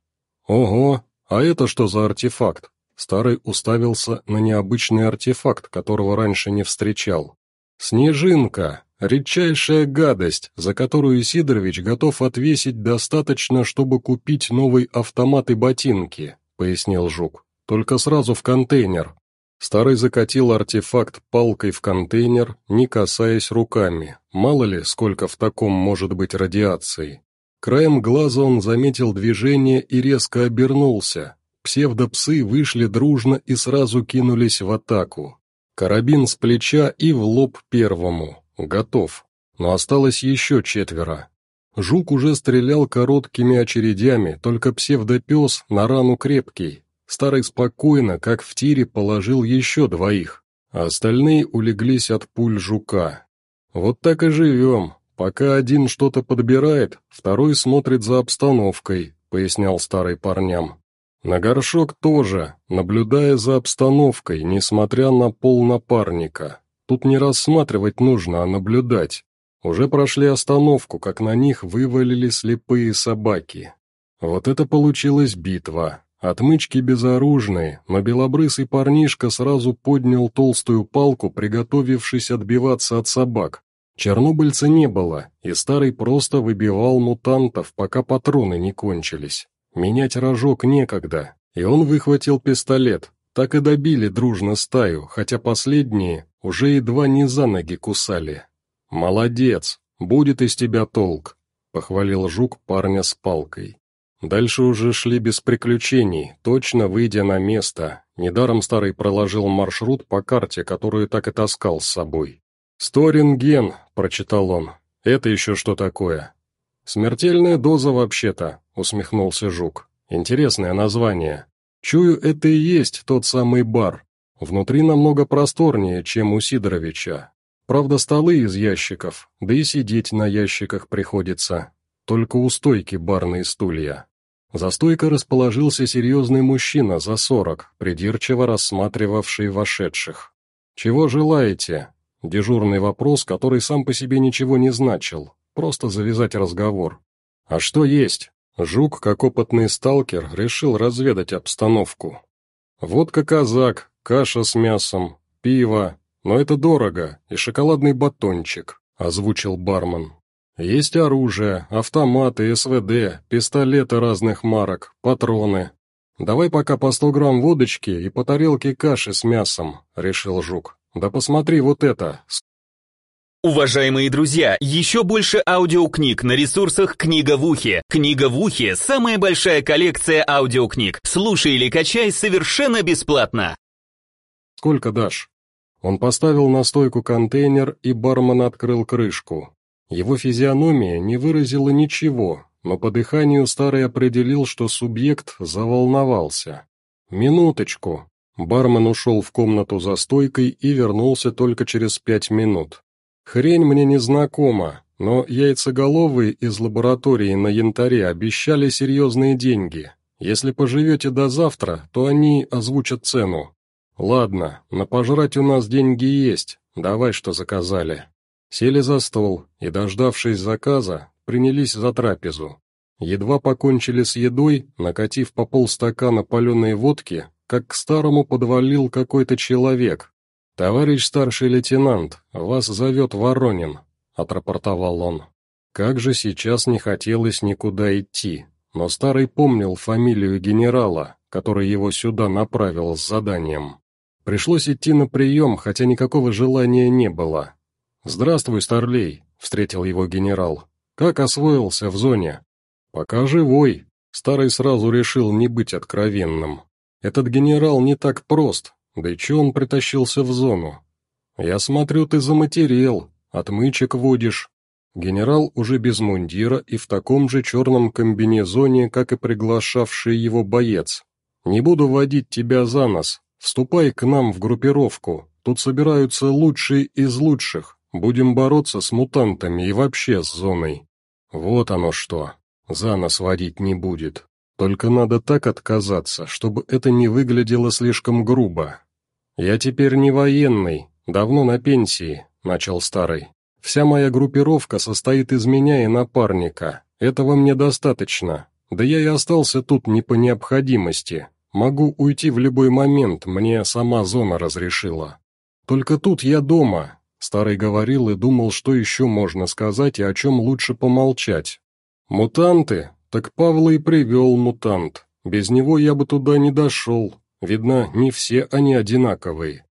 «Ого, а это что за артефакт?» Старый уставился на необычный артефакт, которого раньше не встречал. «Снежинка! Редчайшая гадость, за которую Сидорович готов отвесить достаточно, чтобы купить новый автомат и ботинки», — пояснил Жук. «Только сразу в контейнер». Старый закатил артефакт палкой в контейнер, не касаясь руками. Мало ли, сколько в таком может быть радиации. Краем глаза он заметил движение и резко обернулся. Псевдопсы вышли дружно и сразу кинулись в атаку. Карабин с плеча и в лоб первому. Готов. Но осталось еще четверо. Жук уже стрелял короткими очередями, только псевдопес на рану крепкий. Старый спокойно, как в тире, положил еще двоих, а остальные улеглись от пуль жука. Вот так и живем. Пока один что-то подбирает, второй смотрит за обстановкой, пояснял старый парням. На горшок тоже, наблюдая за обстановкой, несмотря на пол напарника. Тут не рассматривать нужно, а наблюдать. Уже прошли остановку, как на них вывалили слепые собаки. Вот это получилась битва. Отмычки безоружные, но белобрысый парнишка сразу поднял толстую палку, приготовившись отбиваться от собак. Чернобыльца не было, и старый просто выбивал мутантов, пока патроны не кончились. Менять рожок некогда, и он выхватил пистолет. Так и добили дружно стаю, хотя последние уже едва не за ноги кусали. «Молодец, будет из тебя толк», — похвалил жук парня с палкой. Дальше уже шли без приключений, точно выйдя на место. Недаром старый проложил маршрут по карте, которую так и таскал с собой. «Сторинген», — прочитал он. «Это еще что такое?» «Смертельная доза вообще-то», — усмехнулся жук. «Интересное название. Чую, это и есть тот самый бар. Внутри намного просторнее, чем у Сидоровича. Правда, столы из ящиков, да и сидеть на ящиках приходится. Только у стойки барные стулья. За стойкой расположился серьезный мужчина за сорок, придирчиво рассматривавший вошедших. «Чего желаете?» Дежурный вопрос, который сам по себе ничего не значил. Просто завязать разговор. «А что есть?» Жук, как опытный сталкер, решил разведать обстановку. «Водка казак, каша с мясом, пиво, но это дорого, и шоколадный батончик», — озвучил бармен. «Есть оружие, автоматы, СВД, пистолеты разных марок, патроны. Давай пока по сто грамм водочки и по тарелке каши с мясом», — решил Жук. «Да посмотри вот это, Уважаемые друзья, еще больше аудиокниг на ресурсах «Книга в ухе». «Книга в ухе» — самая большая коллекция аудиокниг. Слушай или качай совершенно бесплатно. «Сколько дашь?» Он поставил на стойку контейнер, и бармен открыл крышку. Его физиономия не выразила ничего, но по дыханию старый определил, что субъект заволновался. «Минуточку». Бармен ушел в комнату за стойкой и вернулся только через пять минут. Хрень мне не знакома, но яйцеголовые из лаборатории на янтаре обещали серьезные деньги. Если поживете до завтра, то они озвучат цену. Ладно, на пожрать у нас деньги есть, давай, что заказали. Сели за стол и, дождавшись заказа, принялись за трапезу. Едва покончили с едой, накатив по полстакана паленой водки, как к старому подвалил какой-то человек. «Товарищ старший лейтенант, вас зовет Воронин», — отрапортовал он. Как же сейчас не хотелось никуда идти, но старый помнил фамилию генерала, который его сюда направил с заданием. Пришлось идти на прием, хотя никакого желания не было. «Здравствуй, Старлей», — встретил его генерал. «Как освоился в зоне?» «Пока живой». Старый сразу решил не быть откровенным. «Этот генерал не так прост, да че он притащился в зону?» «Я смотрю, ты заматерел, отмычек водишь». Генерал уже без мундира и в таком же черном комбинезоне, как и приглашавший его боец. «Не буду водить тебя за нос. Вступай к нам в группировку. Тут собираются лучшие из лучших. Будем бороться с мутантами и вообще с зоной». «Вот оно что. За нос водить не будет. Только надо так отказаться, чтобы это не выглядело слишком грубо. Я теперь не военный, давно на пенсии», — начал старый. «Вся моя группировка состоит из меня и напарника. Этого мне достаточно. Да я и остался тут не по необходимости. Могу уйти в любой момент, мне сама зона разрешила. Только тут я дома». Старый говорил и думал, что еще можно сказать и о чем лучше помолчать. «Мутанты? Так Павла и привел мутант. Без него я бы туда не дошел. Видно, не все они одинаковые».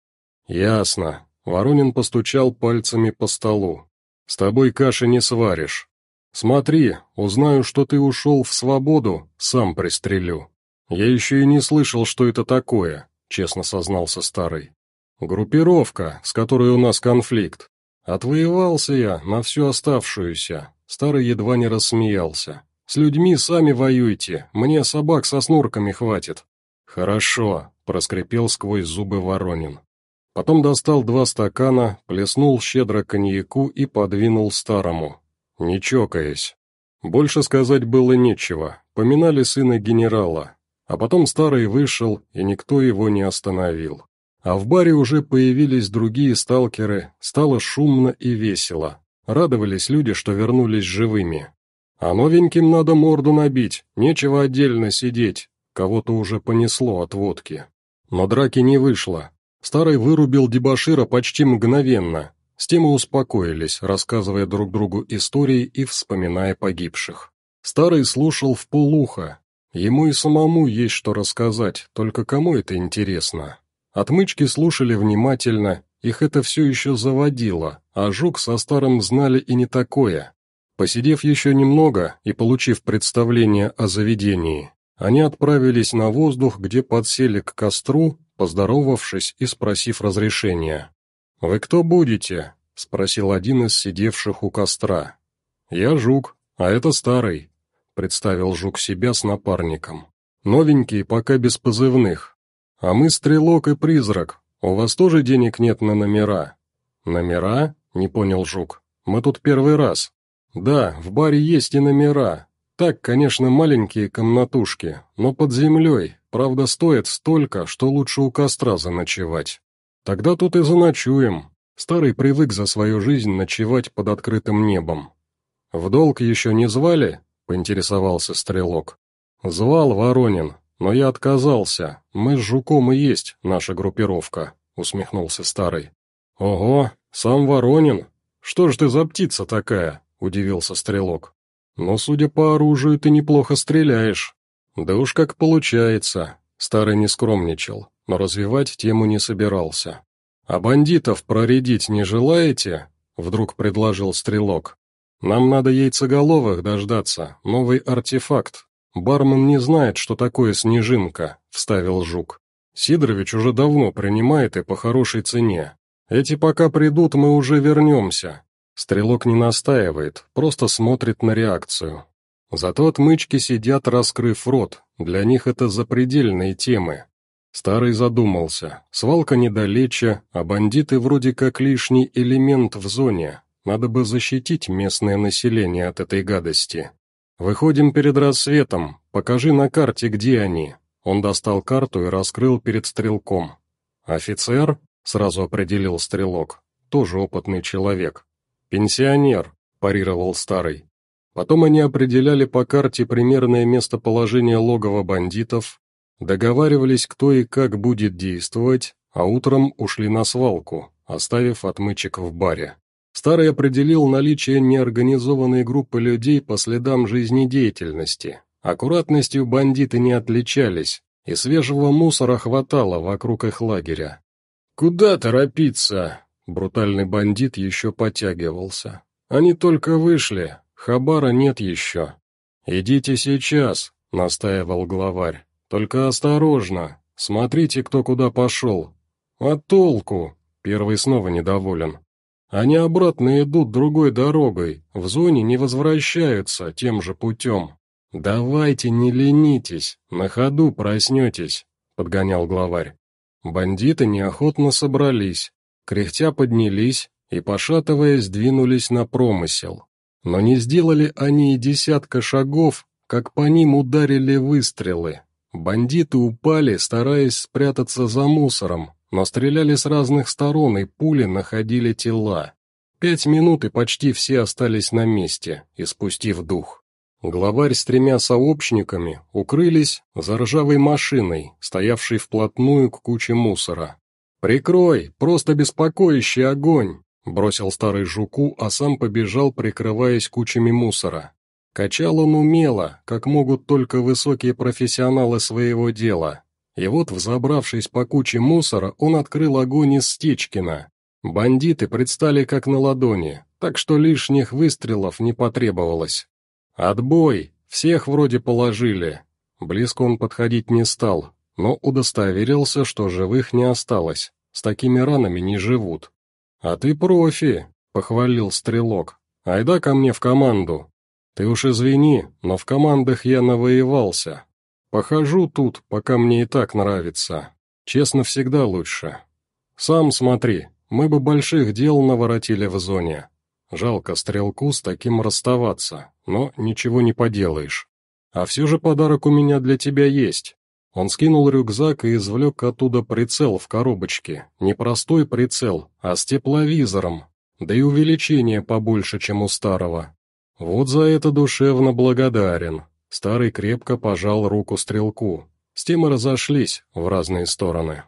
«Ясно». Воронин постучал пальцами по столу. «С тобой каши не сваришь. Смотри, узнаю, что ты ушел в свободу, сам пристрелю». «Я еще и не слышал, что это такое», — честно сознался старый. «Группировка, с которой у нас конфликт. Отвоевался я на всю оставшуюся, Старый едва не рассмеялся. «С людьми сами воюйте, мне собак со снурками хватит». «Хорошо», — проскрипел сквозь зубы Воронин. Потом достал два стакана, плеснул щедро коньяку и подвинул старому, не чокаясь. Больше сказать было нечего, поминали сына генерала, а потом старый вышел, и никто его не остановил. А в баре уже появились другие сталкеры, стало шумно и весело. Радовались люди, что вернулись живыми. А новеньким надо морду набить, нечего отдельно сидеть. Кого-то уже понесло от водки. Но драки не вышло. Старый вырубил дебошира почти мгновенно. С тем и успокоились, рассказывая друг другу истории и вспоминая погибших. Старый слушал в полуха. Ему и самому есть что рассказать, только кому это интересно. Отмычки слушали внимательно, их это все еще заводило, а Жук со Старым знали и не такое. Посидев еще немного и получив представление о заведении, они отправились на воздух, где подсели к костру, поздоровавшись и спросив разрешения. «Вы кто будете?» — спросил один из сидевших у костра. «Я Жук, а это Старый», — представил Жук себя с напарником. «Новенький, пока без позывных. А мы Стрелок и Призрак, «У вас тоже денег нет на номера?» «Номера?» — не понял Жук. «Мы тут первый раз». «Да, в баре есть и номера. Так, конечно, маленькие комнатушки, но под землей, правда, стоят столько, что лучше у костра заночевать. Тогда тут и заночуем». Старый привык за свою жизнь ночевать под открытым небом. «В долг еще не звали?» — поинтересовался Стрелок. «Звал Воронин, «Но я отказался. Мы с Жуком и есть наша группировка», — усмехнулся старый. «Ого, сам Воронин? Что ж ты за птица такая?» — удивился стрелок. «Но, судя по оружию, ты неплохо стреляешь». «Да уж как получается», — старый не скромничал, но развивать тему не собирался. «А бандитов проредить не желаете?» — вдруг предложил стрелок. «Нам надо яйцеголовых дождаться, новый артефакт, «Бармен не знает, что такое снежинка», — вставил Жук. «Сидорович уже давно принимает и по хорошей цене. Эти пока придут, мы уже вернемся». Стрелок не настаивает, просто смотрит на реакцию. Зато отмычки сидят, раскрыв рот, для них это запредельные темы. Старый задумался, свалка недалече, а бандиты вроде как лишний элемент в зоне, надо бы защитить местное население от этой гадости. «Выходим перед рассветом. Покажи на карте, где они». Он достал карту и раскрыл перед стрелком. «Офицер?» — сразу определил стрелок. «Тоже опытный человек». «Пенсионер», — парировал старый. Потом они определяли по карте примерное местоположение логова бандитов, договаривались, кто и как будет действовать, а утром ушли на свалку, оставив отмычек в баре. Старый определил наличие неорганизованной группы людей по следам жизнедеятельности. Аккуратностью бандиты не отличались, и свежего мусора хватало вокруг их лагеря. «Куда торопиться?» Брутальный бандит еще потягивался. «Они только вышли, хабара нет еще». «Идите сейчас», — настаивал главарь. «Только осторожно, смотрите, кто куда пошел». «А толку?» — первый снова недоволен. «Они обратно идут другой дорогой, в зоне не возвращаются тем же путем». «Давайте не ленитесь, на ходу проснетесь», — подгонял главарь. Бандиты неохотно собрались, кряхтя поднялись и, пошатываясь, двинулись на промысел. Но не сделали они и десятка шагов, как по ним ударили выстрелы. Бандиты упали, стараясь спрятаться за мусором, но стреляли с разных сторон, и пули находили тела. Пять минут, и почти все остались на месте, испустив дух. Главарь с тремя сообщниками укрылись за ржавой машиной, стоявшей вплотную к куче мусора. «Прикрой, просто беспокоящий огонь!» Бросил старый жуку, а сам побежал, прикрываясь кучами мусора. Качал он умело, как могут только высокие профессионалы своего дела. И вот, взобравшись по куче мусора, он открыл огонь из Стечкина. Бандиты предстали как на ладони, так что лишних выстрелов не потребовалось. «Отбой! Всех вроде положили!» Близко он подходить не стал, но удостоверился, что живых не осталось, с такими ранами не живут. «А ты профи!» — похвалил стрелок. «Айда ко мне в команду!» «Ты уж извини, но в командах я навоевался. Похожу тут, пока мне и так нравится. Честно, всегда лучше. Сам смотри, мы бы больших дел наворотили в зоне. Жалко стрелку с таким расставаться, но ничего не поделаешь. А все же подарок у меня для тебя есть. Он скинул рюкзак и извлек оттуда прицел в коробочке. Не простой прицел, а с тепловизором, да и увеличение побольше, чем у старого. Вот за это душевно благодарен. Старый крепко пожал руку стрелку. С тем и разошлись в разные стороны.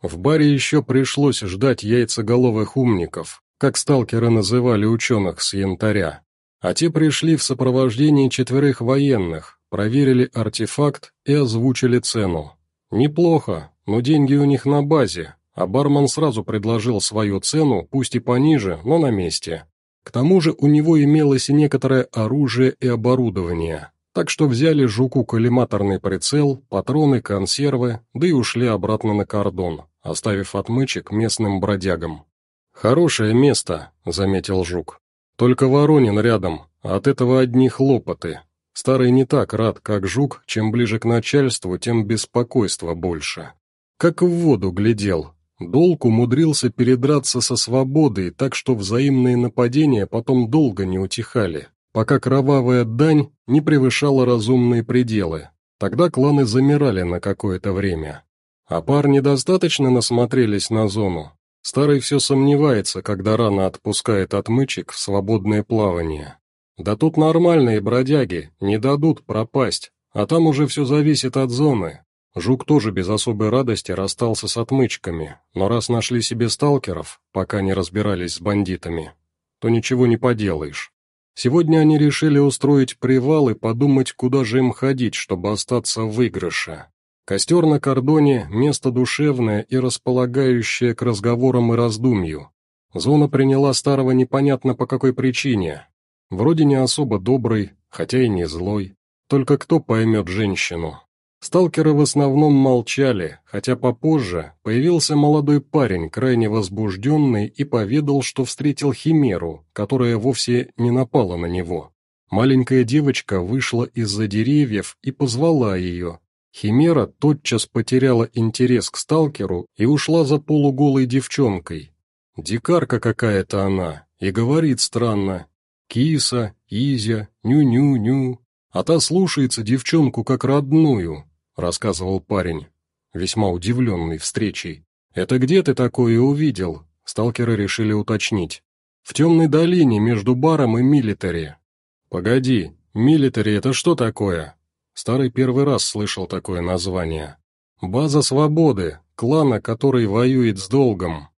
В баре еще пришлось ждать яйцеголовых умников, как сталкеры называли ученых с янтаря. А те пришли в сопровождении четверых военных, проверили артефакт и озвучили цену. Неплохо, но деньги у них на базе, а бармен сразу предложил свою цену, пусть и пониже, но на месте. К тому же у него имелось и некоторое оружие и оборудование, так что взяли жуку коллиматорный прицел, патроны, консервы, да и ушли обратно на кордон, оставив отмычек местным бродягам. «Хорошее место», — заметил Жук. «Только Воронин рядом, а от этого одни хлопоты. Старый не так рад, как Жук, чем ближе к начальству, тем беспокойства больше. Как в воду глядел. Долг умудрился передраться со свободой, так что взаимные нападения потом долго не утихали, пока кровавая дань не превышала разумные пределы. Тогда кланы замирали на какое-то время. А парни достаточно насмотрелись на зону, Старый все сомневается, когда рано отпускает отмычек в свободное плавание. Да тут нормальные бродяги, не дадут пропасть, а там уже все зависит от зоны. Жук тоже без особой радости расстался с отмычками, но раз нашли себе сталкеров, пока не разбирались с бандитами, то ничего не поделаешь. Сегодня они решили устроить привал и подумать, куда же им ходить, чтобы остаться в выигрыше. Костер на кордоне – место душевное и располагающее к разговорам и раздумью. Зона приняла старого непонятно по какой причине. Вроде не особо добрый, хотя и не злой. Только кто поймет женщину? Сталкеры в основном молчали, хотя попозже появился молодой парень, крайне возбужденный, и поведал, что встретил химеру, которая вовсе не напала на него. Маленькая девочка вышла из-за деревьев и позвала ее, Химера тотчас потеряла интерес к сталкеру и ушла за полуголой девчонкой. Дикарка какая-то она, и говорит странно. Киса, Изя, ню-ню-ню. А та слушается девчонку как родную, рассказывал парень, весьма удивленный встречей. «Это где ты такое увидел?» Сталкеры решили уточнить. «В темной долине между баром и милитари». «Погоди, милитари — это что такое?» Старый первый раз слышал такое название. «База свободы, клана, который воюет с долгом».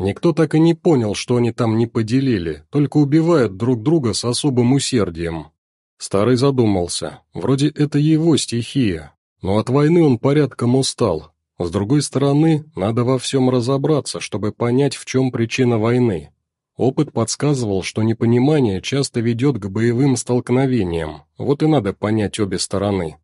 Никто так и не понял, что они там не поделили, только убивают друг друга с особым усердием. Старый задумался, вроде это его стихия, но от войны он порядком устал. С другой стороны, надо во всем разобраться, чтобы понять, в чем причина войны. Опыт подсказывал, что непонимание часто ведет к боевым столкновениям, вот и надо понять обе стороны.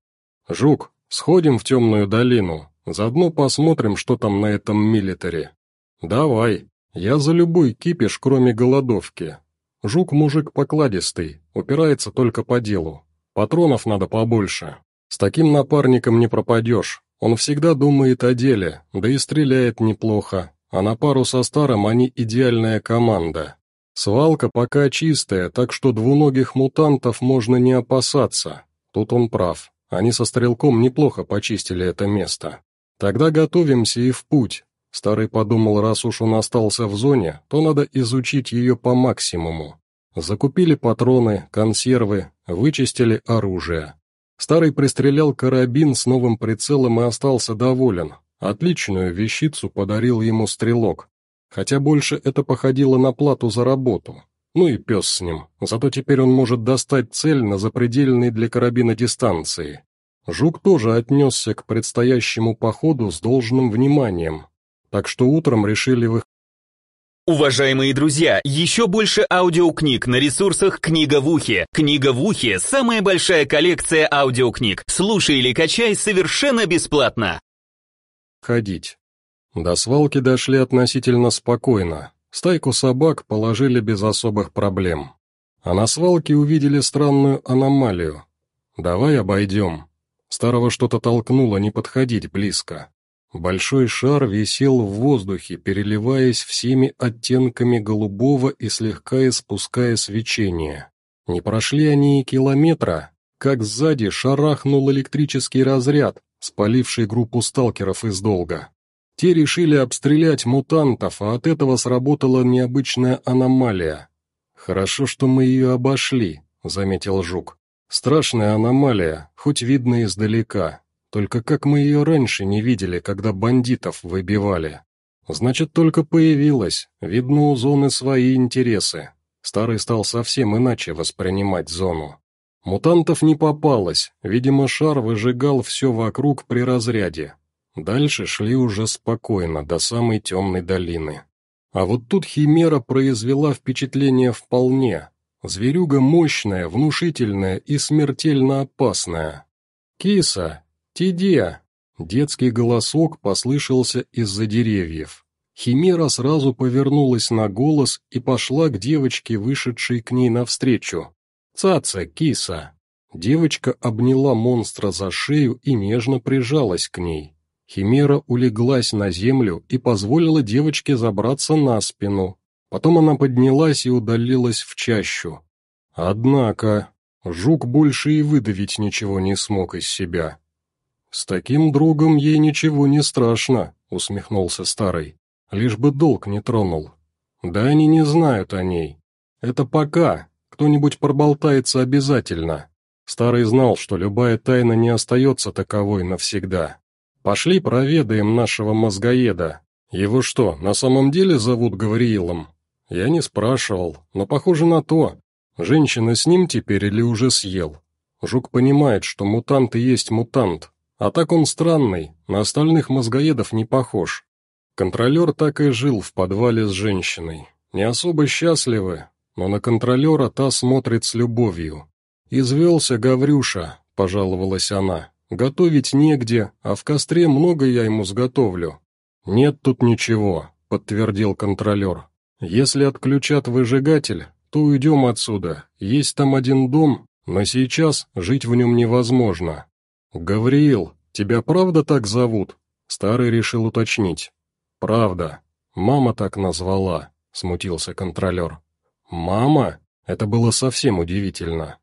«Жук, сходим в темную долину, заодно посмотрим, что там на этом милитаре». «Давай, я за любой кипиш, кроме голодовки. Жук мужик покладистый, упирается только по делу. Патронов надо побольше. С таким напарником не пропадешь, он всегда думает о деле, да и стреляет неплохо, а на пару со старым они идеальная команда. Свалка пока чистая, так что двуногих мутантов можно не опасаться. Тут он прав, они со стрелком неплохо почистили это место. Тогда готовимся и в путь. Старый подумал, раз уж он остался в зоне, то надо изучить ее по максимуму. Закупили патроны, консервы, вычистили оружие. Старый пристрелял карабин с новым прицелом и остался доволен. Отличную вещицу подарил ему стрелок. Хотя больше это походило на плату за работу. Ну и пес с ним, зато теперь он может достать цель на запредельной для карабина дистанции. Жук тоже отнесся к предстоящему походу с должным вниманием, так что утром решили вы... Уважаемые друзья, еще больше аудиокниг на ресурсах «Книга в ухе». «Книга в ухе» — самая большая коллекция аудиокниг. Слушай или качай совершенно бесплатно. Ходить. До свалки дошли относительно спокойно. Стайку собак положили без особых проблем. А на свалке увидели странную аномалию. «Давай обойдем». Старого что-то толкнуло не подходить близко. Большой шар висел в воздухе, переливаясь всеми оттенками голубого и слегка испуская свечение. Не прошли они и километра, как сзади шарахнул электрический разряд, спаливший группу сталкеров из долга. Те решили обстрелять мутантов, а от этого сработала необычная аномалия. «Хорошо, что мы ее обошли», — заметил Жук. «Страшная аномалия, хоть видно издалека, только как мы ее раньше не видели, когда бандитов выбивали? Значит, только появилась, видно у зоны свои интересы. Старый стал совсем иначе воспринимать зону. Мутантов не попалось, видимо, шар выжигал все вокруг при разряде. Дальше шли уже спокойно, до самой темной долины. А вот тут Химера произвела впечатление вполне. Зверюга мощная, внушительная и смертельно опасная. «Киса, «Тидия!» Детский голосок послышался из-за деревьев. Химера сразу повернулась на голос и пошла к девочке, вышедшей к ней навстречу. «Цаца, киса!» Девочка обняла монстра за шею и нежно прижалась к ней. Химера улеглась на землю и позволила девочке забраться на спину. Потом она поднялась и удалилась в чащу. Однако, жук больше и выдавить ничего не смог из себя. «С таким другом ей ничего не страшно», — усмехнулся старый. «Лишь бы долг не тронул». «Да они не знают о ней. Это пока. Кто-нибудь проболтается обязательно». Старый знал, что любая тайна не остается таковой навсегда. «Пошли проведаем нашего мозгоеда. Его что, на самом деле зовут Гавриилом?» Я не спрашивал, но похоже на то. Женщина с ним теперь или уже съел? Жук понимает, что мутант и есть мутант, а так он странный, на остальных мозгоедов не похож. Контролер так и жил в подвале с женщиной. Не особо счастливы, но на контролера та смотрит с любовью. «Извелся Гаврюша», — пожаловалась она. «Готовить негде, а в костре много я ему сготовлю». «Нет тут ничего», — подтвердил контролер. «Если отключат выжигатель, то уйдем отсюда. Есть там один дом, но сейчас жить в нем невозможно. «Гавриил, тебя правда так зовут?» Старый решил уточнить. «Правда. Мама так назвала», — смутился контролер. «Мама?» Это было совсем удивительно.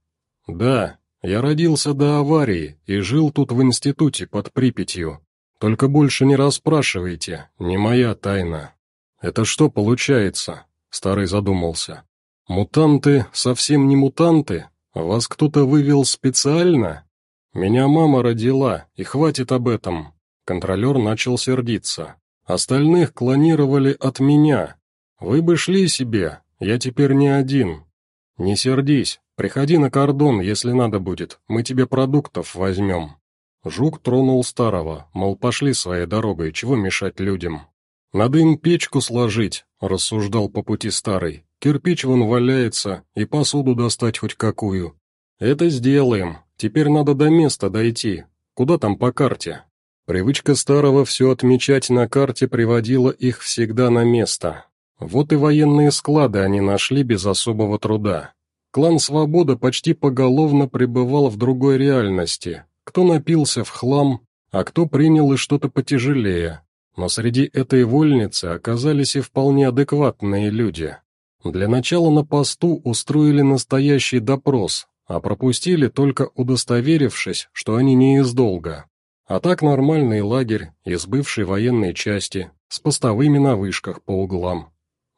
«Да, я родился до аварии и жил тут в институте под Припятью. Только больше не расспрашивайте, не моя тайна. Это что получается? Старый задумался. Мутанты совсем не мутанты? Вас кто-то вывел специально? Меня мама родила, и хватит об этом. Контролер начал сердиться. Остальных клонировали от меня. Вы бы шли себе, я теперь не один. Не сердись, приходи на кордон, если надо будет, мы тебе продуктов возьмем. Жук тронул старого, мол, пошли своей дорогой, чего мешать людям. «Надо им печку сложить», — рассуждал по пути старый. «Кирпич вон валяется, и посуду достать хоть какую». «Это сделаем. Теперь надо до места дойти. Куда там по карте?» Привычка старого все отмечать на карте приводила их всегда на место. Вот и военные склады они нашли без особого труда. Клан «Свобода» почти поголовно пребывал в другой реальности, кто напился в хлам, а кто принял и что-то потяжелее. Но среди этой вольницы оказались и вполне адекватные люди. Для начала на посту устроили настоящий допрос, а пропустили только удостоверившись, что они не из долга. А так нормальный лагерь из бывшей военной части, с постовыми на вышках по углам.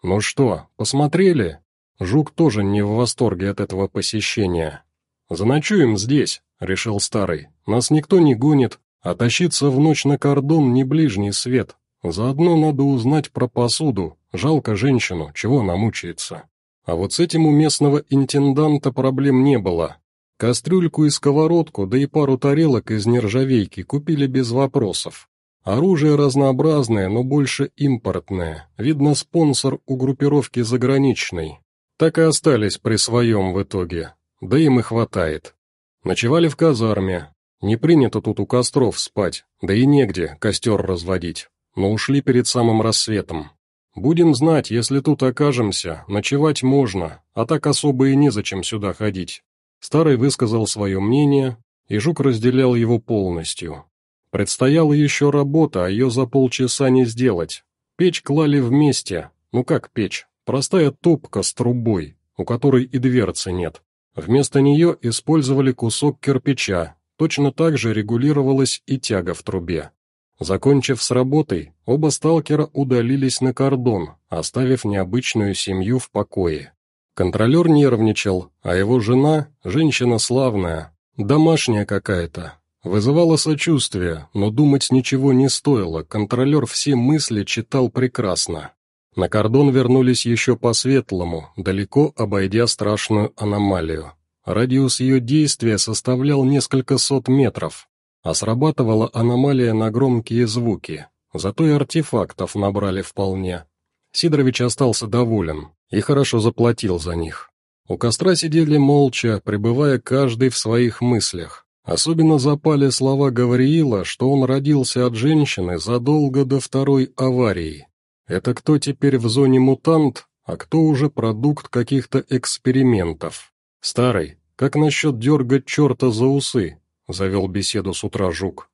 Ну что, посмотрели? Жук тоже не в восторге от этого посещения. «Заночуем здесь», — решил старый. «Нас никто не гонит, а тащиться в ночь на кордон не ближний свет. Заодно надо узнать про посуду. Жалко женщину, чего она мучается». А вот с этим у местного интенданта проблем не было. Кастрюльку и сковородку, да и пару тарелок из нержавейки купили без вопросов. Оружие разнообразное, но больше импортное. Видно, спонсор у группировки заграничный. Так и остались при своем в итоге. Да им и хватает. Ночевали в казарме. Не принято тут у костров спать, да и негде костер разводить. Но ушли перед самым рассветом. Будем знать, если тут окажемся, ночевать можно, а так особо и незачем сюда ходить. Старый высказал свое мнение, и Жук разделял его полностью. Предстояла еще работа, а ее за полчаса не сделать. Печь клали вместе. Ну как печь? Простая топка с трубой, у которой и дверцы нет. Вместо нее использовали кусок кирпича, точно так же регулировалась и тяга в трубе. Закончив с работой, оба сталкера удалились на кордон, оставив необычную семью в покое. Контролер нервничал, а его жена, женщина славная, домашняя какая-то, вызывала сочувствие, но думать ничего не стоило, контролер все мысли читал прекрасно. На кордон вернулись еще по-светлому, далеко обойдя страшную аномалию. Радиус ее действия составлял несколько сот метров, а срабатывала аномалия на громкие звуки, зато и артефактов набрали вполне. Сидорович остался доволен и хорошо заплатил за них. У костра сидели молча, пребывая каждый в своих мыслях. Особенно запали слова Гавриила, что он родился от женщины задолго до второй аварии. Это кто теперь в зоне мутант, а кто уже продукт каких-то экспериментов? Старый, как насчет дергать черта за усы? Завел беседу с утра Жук.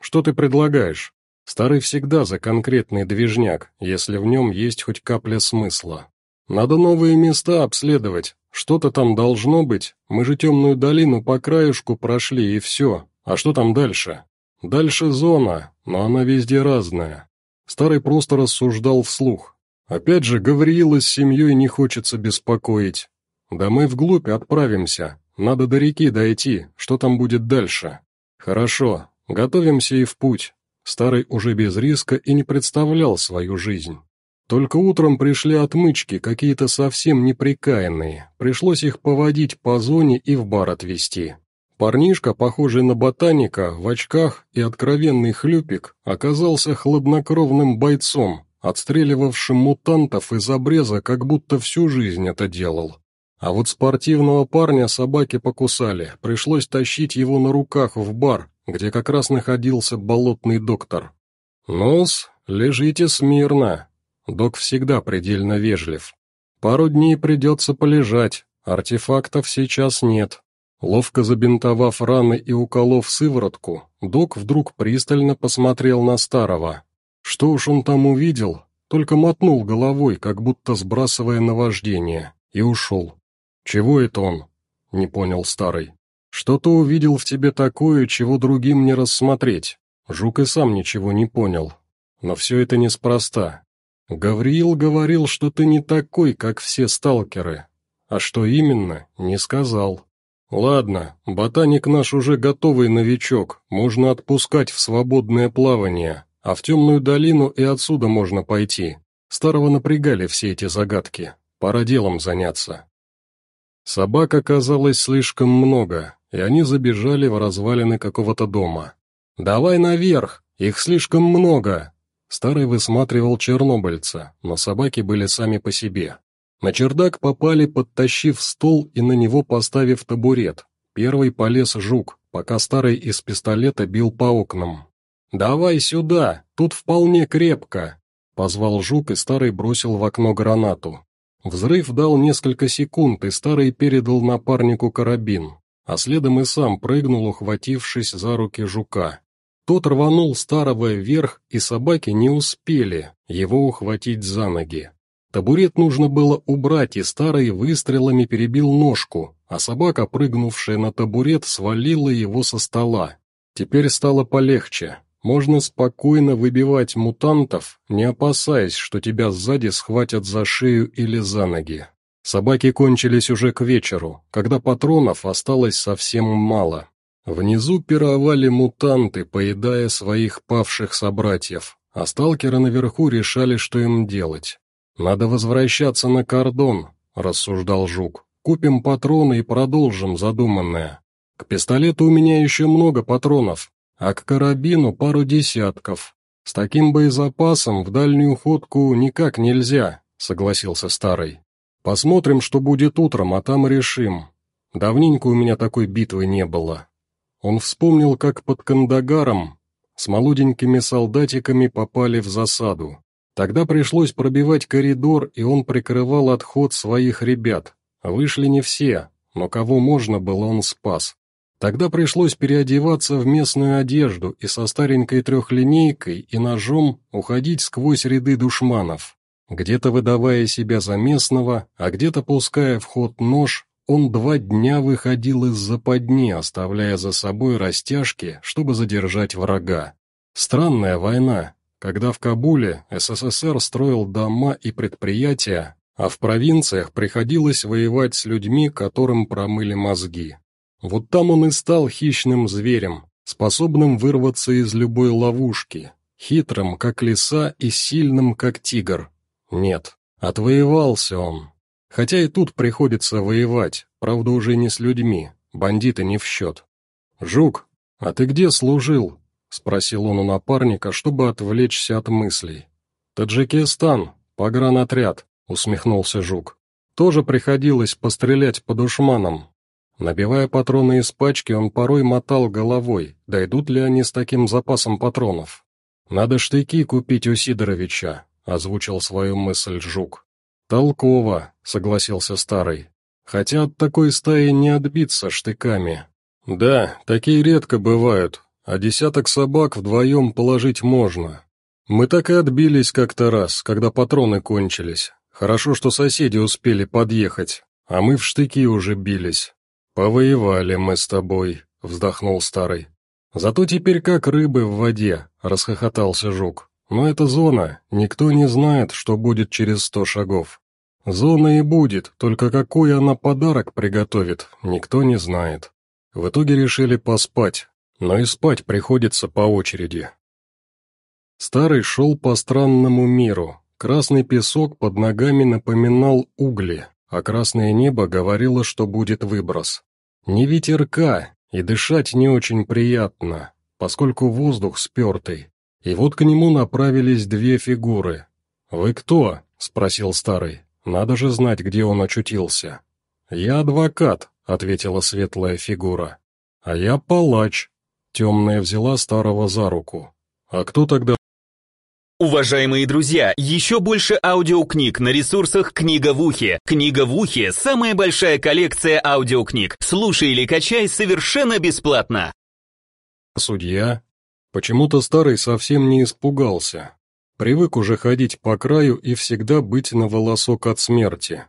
Что ты предлагаешь? Старый всегда за конкретный движняк, если в нем есть хоть капля смысла. Надо новые места обследовать, что-то там должно быть, мы же темную долину по краешку прошли и все, а что там дальше? Дальше зона, но она везде разная. Старый просто рассуждал вслух. Опять же, Гавриила с семьей не хочется беспокоить. Да мы вглубь отправимся, надо до реки дойти, что там будет дальше. Хорошо, готовимся и в путь. Старый уже без риска и не представлял свою жизнь. Только утром пришли отмычки, какие-то совсем неприкаянные. Пришлось их поводить по зоне и в бар отвезти. Парнишка, похожий на ботаника, в очках и откровенный хлюпик, оказался хладнокровным бойцом, отстреливавшим мутантов из обреза, как будто всю жизнь это делал. А вот спортивного парня собаки покусали, пришлось тащить его на руках в бар, где как раз находился болотный доктор. «Нос, лежите смирно». Док всегда предельно вежлив. «Пару дней придется полежать, артефактов сейчас нет, Ловко забинтовав раны и уколов сыворотку, док вдруг пристально посмотрел на старого. Что уж он там увидел, только мотнул головой, как будто сбрасывая наваждение, и ушел. «Чего это он?» — не понял старый. «Что-то увидел в тебе такое, чего другим не рассмотреть. Жук и сам ничего не понял. Но все это неспроста. Гавриил говорил, что ты не такой, как все сталкеры. А что именно, не сказал. Ладно, ботаник наш уже готовый новичок, можно отпускать в свободное плавание, а в темную долину и отсюда можно пойти. Старого напрягали все эти загадки, пора делом заняться. Собак оказалось слишком много, и они забежали в развалины какого-то дома. «Давай наверх, их слишком много!» Старый высматривал чернобыльца, но собаки были сами по себе. На чердак попали, подтащив стол и на него поставив табурет. Первый полез жук, пока старый из пистолета бил по окнам. «Давай сюда, тут вполне крепко!» Позвал жук, и старый бросил в окно гранату. Взрыв дал несколько секунд, и старый передал напарнику карабин, а следом и сам прыгнул, ухватившись за руки жука. Тот рванул старого вверх, и собаки не успели его ухватить за ноги. Табурет нужно было убрать, и старый выстрелами перебил ножку, а собака, прыгнувшая на табурет, свалила его со стола. Теперь стало полегче. Можно спокойно выбивать мутантов, не опасаясь, что тебя сзади схватят за шею или за ноги. Собаки кончились уже к вечеру, когда патронов осталось совсем мало. Внизу пировали мутанты, поедая своих павших собратьев, а сталкеры наверху решали, что им делать. «Надо возвращаться на кордон», — рассуждал Жук. «Купим патроны и продолжим задуманное. К пистолету у меня еще много патронов, а к карабину пару десятков. С таким боезапасом в дальнюю ходку никак нельзя», — согласился Старый. «Посмотрим, что будет утром, а там решим. Давненько у меня такой битвы не было». Он вспомнил, как под Кандагаром с молоденькими солдатиками попали в засаду. Тогда пришлось пробивать коридор, и он прикрывал отход своих ребят. Вышли не все, но кого можно было, он спас. Тогда пришлось переодеваться в местную одежду и со старенькой трехлинейкой и ножом уходить сквозь ряды душманов. Где-то выдавая себя за местного, а где-то пуская в ход нож, он два дня выходил из западни, оставляя за собой растяжки, чтобы задержать врага. Странная война, когда в Кабуле СССР строил дома и предприятия, а в провинциях приходилось воевать с людьми, которым промыли мозги. Вот там он и стал хищным зверем, способным вырваться из любой ловушки, хитрым, как лиса, и сильным, как тигр. Нет, отвоевался он. Хотя и тут приходится воевать, правда уже не с людьми, бандиты не в счет. «Жук, а ты где служил?» — спросил он у напарника, чтобы отвлечься от мыслей. «Таджикистан, погранотряд», — усмехнулся Жук. «Тоже приходилось пострелять по душманам». Набивая патроны из пачки, он порой мотал головой, дойдут ли они с таким запасом патронов. «Надо штыки купить у Сидоровича», — озвучил свою мысль Жук. «Толково», — согласился Старый. «Хотя от такой стаи не отбиться штыками». «Да, такие редко бывают, а десяток собак вдвоем положить можно. Мы так и отбились как-то раз, когда патроны кончились. Хорошо, что соседи успели подъехать, а мы в штыки уже бились. Повоевали мы с тобой, вздохнул старый. Зато теперь как рыбы в воде, расхохотался жук. Но это зона, никто не знает, что будет через сто шагов. Зона и будет, только какой она подарок приготовит, никто не знает. В итоге решили поспать, но и спать приходится по очереди. Старый шел по странному миру. Красный песок под ногами напоминал угли, а красное небо говорило, что будет выброс. Не ветерка, и дышать не очень приятно, поскольку воздух спертый. И вот к нему направились две фигуры. «Вы кто?» — спросил старый. «Надо же знать, где он очутился». «Я адвокат», — ответила светлая фигура. «А я палач», Темная взяла старого за руку. «А кто тогда...» Уважаемые друзья, еще больше аудиокниг на ресурсах «Книга в ухе». «Книга в ухе» — самая большая коллекция аудиокниг. Слушай или качай совершенно бесплатно. Судья. Почему-то старый совсем не испугался. Привык уже ходить по краю и всегда быть на волосок от смерти.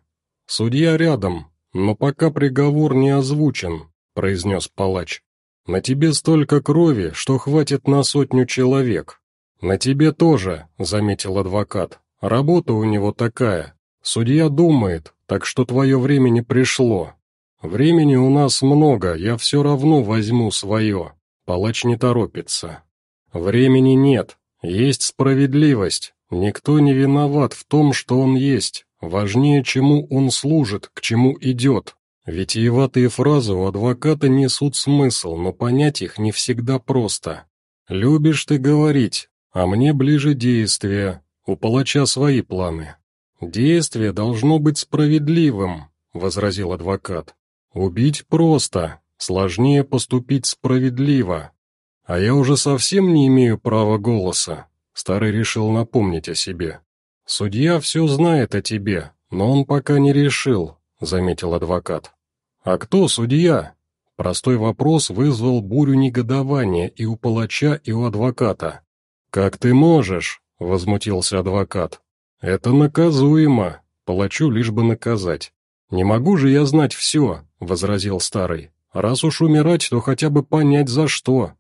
Судья рядом, но пока приговор не озвучен, произнес палач. На тебе столько крови, что хватит на сотню человек. На тебе тоже, заметил адвокат. Работа у него такая. Судья думает, так что твое время не пришло. Времени у нас много, я все равно возьму свое. Палач не торопится. Времени нет, есть справедливость. Никто не виноват в том, что он есть. Важнее, чему он служит, к чему идет. Витиеватые фразы у адвоката несут смысл, но понять их не всегда просто. «Любишь ты говорить, а мне ближе действие. У палача свои планы». «Действие должно быть справедливым», — возразил адвокат. «Убить просто, сложнее поступить справедливо. А я уже совсем не имею права голоса», — старый решил напомнить о себе. «Судья все знает о тебе, но он пока не решил», — заметил адвокат. «А кто судья?» Простой вопрос вызвал бурю негодования и у палача, и у адвоката. «Как ты можешь?» — возмутился адвокат. «Это наказуемо. Палачу лишь бы наказать». «Не могу же я знать все», — возразил старый. «Раз уж умирать, то хотя бы понять за что».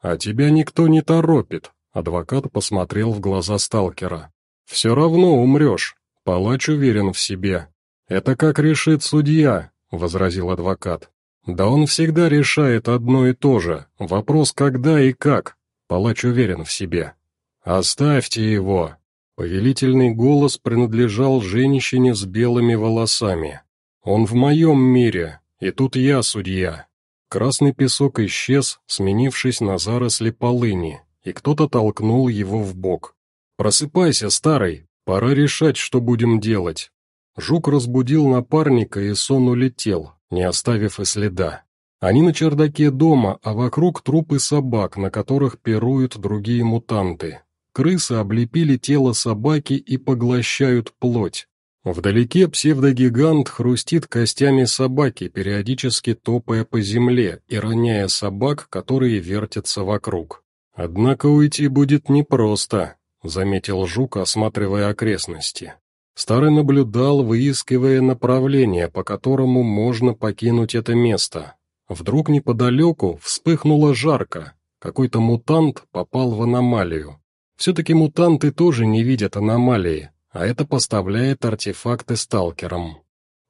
«А тебя никто не торопит», — адвокат посмотрел в глаза сталкера. «Все равно умрешь. Палач уверен в себе. Это как решит судья, — возразил адвокат. «Да он всегда решает одно и то же. Вопрос, когда и как. Палач уверен в себе». «Оставьте его!» Повелительный голос принадлежал женщине с белыми волосами. «Он в моем мире, и тут я судья». Красный песок исчез, сменившись на заросли полыни, и кто-то толкнул его в бок. «Просыпайся, старый, пора решать, что будем делать». Жук разбудил напарника, и сон улетел, не оставив и следа. Они на чердаке дома, а вокруг трупы собак, на которых пируют другие мутанты. Крысы облепили тело собаки и поглощают плоть. Вдалеке псевдогигант хрустит костями собаки, периодически топая по земле и роняя собак, которые вертятся вокруг. «Однако уйти будет непросто», — заметил Жук, осматривая окрестности. Старый наблюдал, выискивая направление, по которому можно покинуть это место. Вдруг неподалеку вспыхнуло жарко, какой-то мутант попал в аномалию. Все-таки мутанты тоже не видят аномалии, а это поставляет артефакты сталкерам.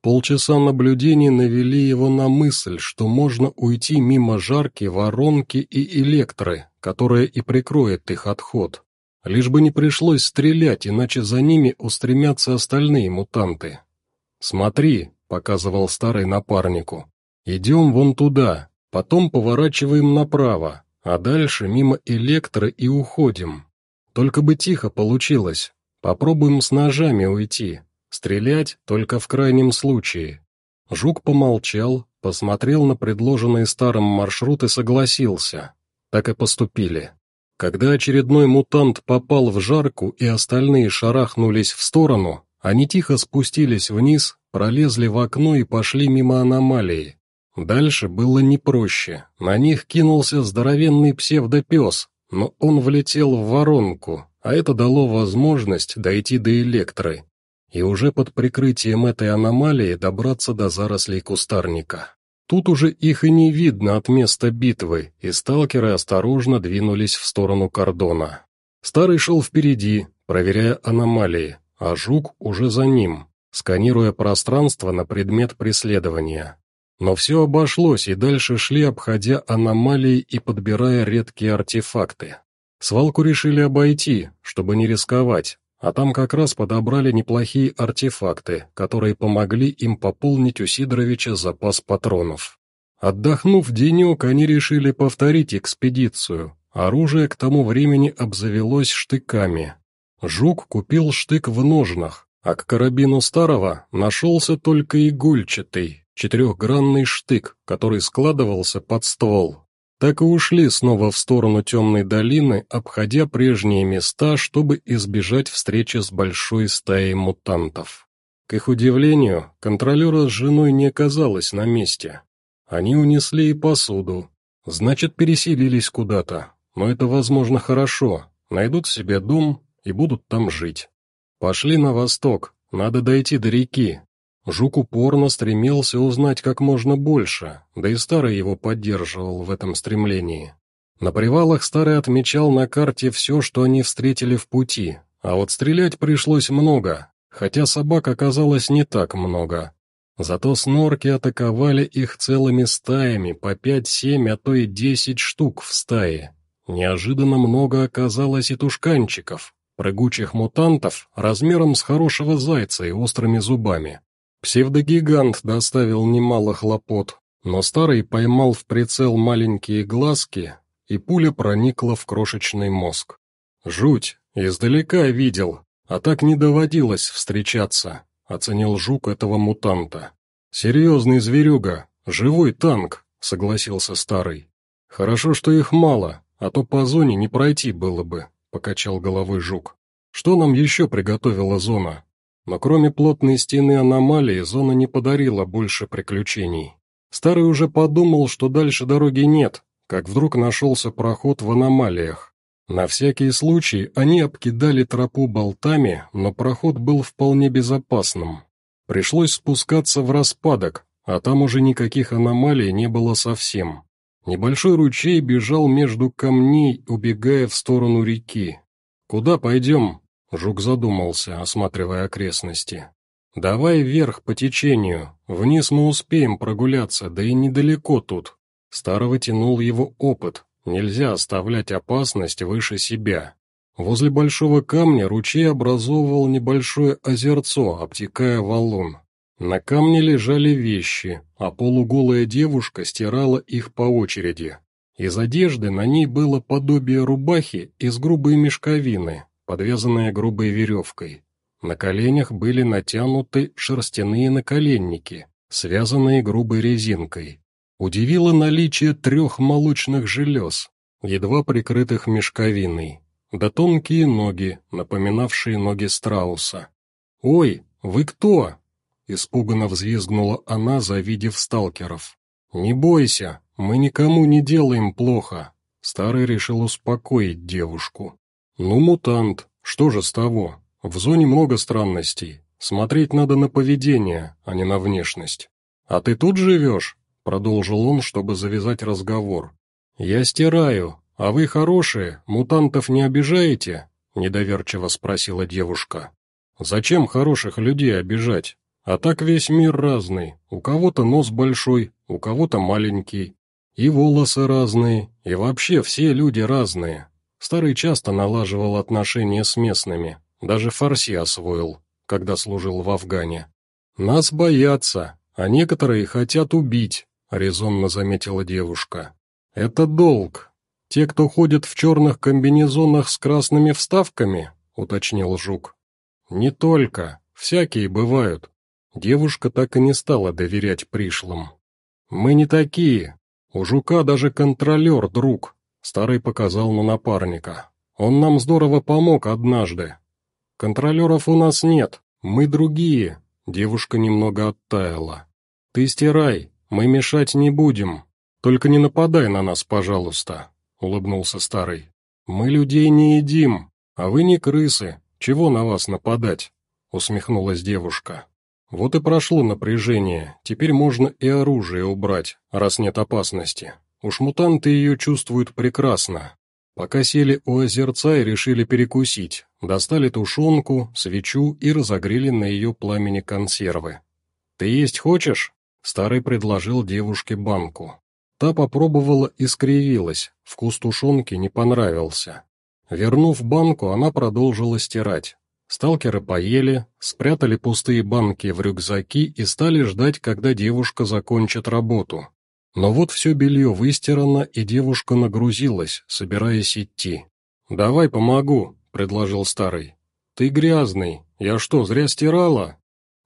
Полчаса наблюдений навели его на мысль, что можно уйти мимо жарки, воронки и электры, которая и прикроет их отход. Лишь бы не пришлось стрелять, иначе за ними устремятся остальные мутанты. «Смотри», — показывал старый напарнику, — «идем вон туда, потом поворачиваем направо, а дальше мимо электры и уходим. Только бы тихо получилось. Попробуем с ножами уйти. Стрелять только в крайнем случае». Жук помолчал, посмотрел на предложенный старым маршрут и согласился. Так и поступили. Когда очередной мутант попал в жарку и остальные шарахнулись в сторону, они тихо спустились вниз, пролезли в окно и пошли мимо аномалии. Дальше было не проще. На них кинулся здоровенный псевдопес, но он влетел в воронку, а это дало возможность дойти до электры и уже под прикрытием этой аномалии добраться до зарослей кустарника. Тут уже их и не видно от места битвы, и сталкеры осторожно двинулись в сторону кордона. Старый шел впереди, проверяя аномалии, а жук уже за ним, сканируя пространство на предмет преследования. Но все обошлось, и дальше шли, обходя аномалии и подбирая редкие артефакты. Свалку решили обойти, чтобы не рисковать, а там как раз подобрали неплохие артефакты, которые помогли им пополнить у Сидоровича запас патронов. Отдохнув денек, они решили повторить экспедицию. Оружие к тому времени обзавелось штыками. Жук купил штык в ножнах, а к карабину старого нашелся только игольчатый, четырехгранный штык, который складывался под ствол так и ушли снова в сторону темной долины, обходя прежние места, чтобы избежать встречи с большой стаей мутантов. К их удивлению, контролера с женой не оказалось на месте. Они унесли и посуду. Значит, переселились куда-то. Но это, возможно, хорошо. Найдут себе дом и будут там жить. Пошли на восток, надо дойти до реки. Жук упорно стремился узнать как можно больше, да и Старый его поддерживал в этом стремлении. На привалах Старый отмечал на карте все, что они встретили в пути, а вот стрелять пришлось много, хотя собак оказалось не так много. Зато снорки атаковали их целыми стаями, по пять-семь, а то и десять штук в стае. Неожиданно много оказалось и тушканчиков, прыгучих мутантов размером с хорошего зайца и острыми зубами. Псевдогигант доставил немало хлопот, но старый поймал в прицел маленькие глазки, и пуля проникла в крошечный мозг. Жуть, издалека видел, а так не доводилось встречаться, оценил жук этого мутанта. Серьезный зверюга, живой танк, согласился старый. Хорошо, что их мало, а то по зоне не пройти было бы, покачал головой жук. Что нам еще приготовила зона? Но кроме плотной стены аномалии, зона не подарила больше приключений. Старый уже подумал, что дальше дороги нет, как вдруг нашелся проход в аномалиях. На всякий случай они обкидали тропу болтами, но проход был вполне безопасным. Пришлось спускаться в распадок, а там уже никаких аномалий не было совсем. Небольшой ручей бежал между камней, убегая в сторону реки. «Куда пойдем?» Жук задумался, осматривая окрестности. «Давай вверх по течению, вниз мы успеем прогуляться, да и недалеко тут». Старого тянул его опыт, нельзя оставлять опасность выше себя. Возле большого камня ручей образовывал небольшое озерцо, обтекая валун. На камне лежали вещи, а полуголая девушка стирала их по очереди. Из одежды на ней было подобие рубахи из грубой мешковины, подвязанная грубой веревкой. На коленях были натянуты шерстяные наколенники, связанные грубой резинкой. Удивило наличие трех молочных желез, едва прикрытых мешковиной, да тонкие ноги, напоминавшие ноги страуса. «Ой, вы кто?» — испуганно взвизгнула она, завидев сталкеров. «Не бойся, мы никому не делаем плохо», — старый решил успокоить девушку. «Ну, мутант, что же с того? В зоне много странностей. Смотреть надо на поведение, а не на внешность. А ты тут живешь?» Продолжил он, чтобы завязать разговор. «Я стираю, а вы хорошие, мутантов не обижаете?» Недоверчиво спросила девушка. «Зачем хороших людей обижать? А так весь мир разный. У кого-то нос большой, у кого-то маленький. И волосы разные, и вообще все люди разные. Старый часто налаживал отношения с местными, даже фарси освоил, когда служил в Афгане. «Нас боятся, а некоторые хотят убить», — резонно заметила девушка. «Это долг. Те, кто ходит в черных комбинезонах с красными вставками», — уточнил Жук. «Не только. Всякие бывают». Девушка так и не стала доверять пришлым. «Мы не такие. У Жука даже контролер друг, Старый показал на напарника. «Он нам здорово помог однажды. Контролеров у нас нет, мы другие». Девушка немного оттаяла. «Ты стирай, мы мешать не будем. Только не нападай на нас, пожалуйста», — улыбнулся старый. «Мы людей не едим, а вы не крысы. Чего на вас нападать?» — усмехнулась девушка. «Вот и прошло напряжение, теперь можно и оружие убрать, раз нет опасности». Уж мутанты ее чувствуют прекрасно. Пока сели у озерца и решили перекусить, достали тушенку, свечу и разогрели на ее пламени консервы. «Ты есть хочешь?» Старый предложил девушке банку. Та попробовала и скривилась, вкус тушенки не понравился. Вернув банку, она продолжила стирать. Сталкеры поели, спрятали пустые банки в рюкзаки и стали ждать, когда девушка закончит работу. Но вот все белье выстирано, и девушка нагрузилась, собираясь идти. «Давай помогу», — предложил старый. «Ты грязный. Я что, зря стирала?»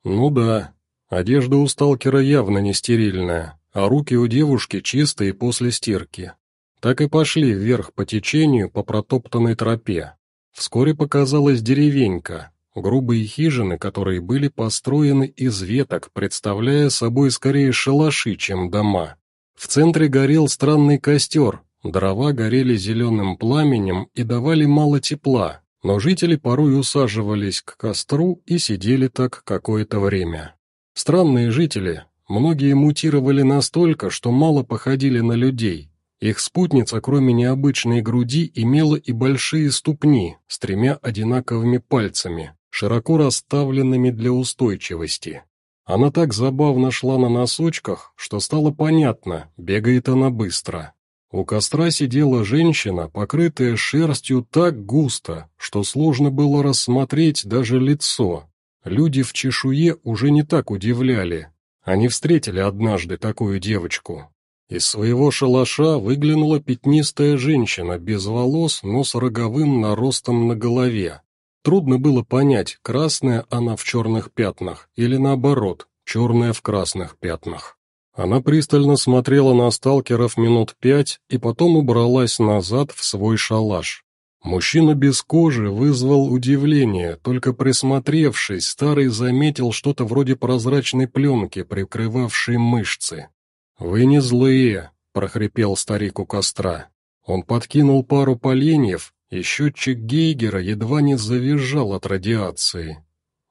«Ну да. Одежда у сталкера явно не стерильная, а руки у девушки чистые после стирки. Так и пошли вверх по течению по протоптанной тропе. Вскоре показалась деревенька, грубые хижины, которые были построены из веток, представляя собой скорее шалаши, чем дома. В центре горел странный костер, дрова горели зеленым пламенем и давали мало тепла, но жители порой усаживались к костру и сидели так какое-то время. Странные жители, многие мутировали настолько, что мало походили на людей. Их спутница, кроме необычной груди, имела и большие ступни с тремя одинаковыми пальцами, широко расставленными для устойчивости. Она так забавно шла на носочках, что стало понятно, бегает она быстро. У костра сидела женщина, покрытая шерстью так густо, что сложно было рассмотреть даже лицо. Люди в чешуе уже не так удивляли. Они встретили однажды такую девочку. Из своего шалаша выглянула пятнистая женщина без волос, но с роговым наростом на голове. Трудно было понять, красная она в черных пятнах или наоборот, черная в красных пятнах. Она пристально смотрела на сталкеров минут пять и потом убралась назад в свой шалаш. Мужчина без кожи вызвал удивление, только присмотревшись, старый заметил что-то вроде прозрачной пленки, прикрывавшей мышцы. «Вы не злые», — прохрипел старик у костра. Он подкинул пару поленьев, и счетчик Гейгера едва не завизжал от радиации.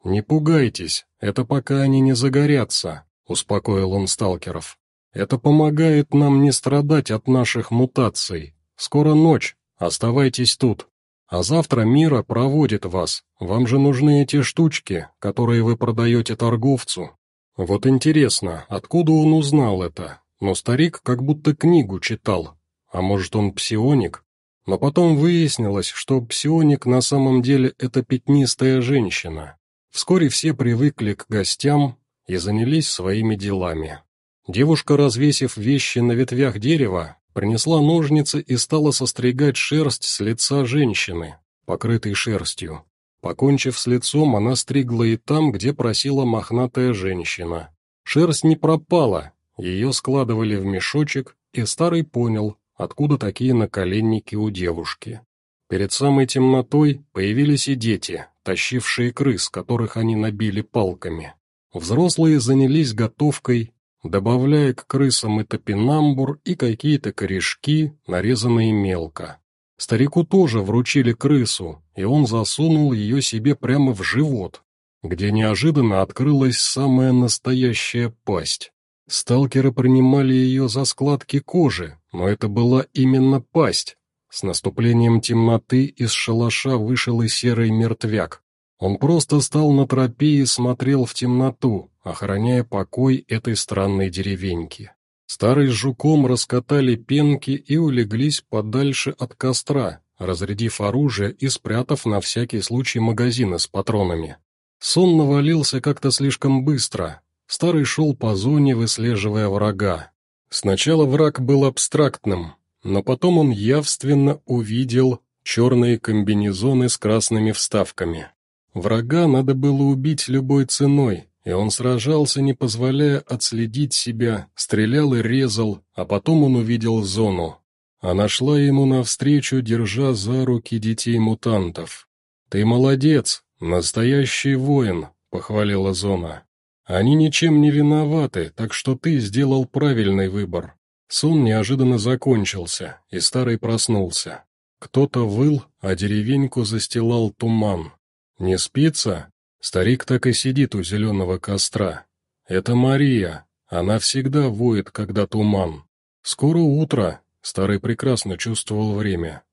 «Не пугайтесь, это пока они не загорятся», — успокоил он сталкеров. «Это помогает нам не страдать от наших мутаций. Скоро ночь, оставайтесь тут. А завтра Мира проводит вас, вам же нужны эти штучки, которые вы продаете торговцу». Вот интересно, откуда он узнал это? Но старик как будто книгу читал. А может, он псионик? Но потом выяснилось, что псионик на самом деле это пятнистая женщина. Вскоре все привыкли к гостям и занялись своими делами. Девушка, развесив вещи на ветвях дерева, принесла ножницы и стала состригать шерсть с лица женщины, покрытой шерстью. Покончив с лицом, она стригла и там, где просила мохнатая женщина. Шерсть не пропала, ее складывали в мешочек, и старый понял, откуда такие наколенники у девушки. Перед самой темнотой появились и дети, тащившие крыс, которых они набили палками. Взрослые занялись готовкой, добавляя к крысам и топинамбур, и какие-то корешки, нарезанные мелко. Старику тоже вручили крысу, и он засунул ее себе прямо в живот, где неожиданно открылась самая настоящая пасть. Сталкеры принимали ее за складки кожи, но это была именно пасть. С наступлением темноты из шалаша вышел и серый мертвяк. Он просто стал на тропе и смотрел в темноту, охраняя покой этой странной деревеньки. Старый с жуком раскатали пенки и улеглись подальше от костра, разрядив оружие и спрятав на всякий случай магазины с патронами. Сон навалился как-то слишком быстро, Старый шел по зоне, выслеживая врага. Сначала враг был абстрактным, но потом он явственно увидел черные комбинезоны с красными вставками. Врага надо было убить любой ценой, и он сражался, не позволяя отследить себя, стрелял и резал, а потом он увидел зону. Она шла ему навстречу, держа за руки детей-мутантов. «Ты молодец, настоящий воин», — похвалила зона. Они ничем не виноваты, так что ты сделал правильный выбор. Сон неожиданно закончился, и старый проснулся. Кто-то выл, а деревеньку застилал туман. Не спится? Старик так и сидит у зеленого костра. Это Мария, она всегда воет, когда туман. Скоро утро, старый прекрасно чувствовал время.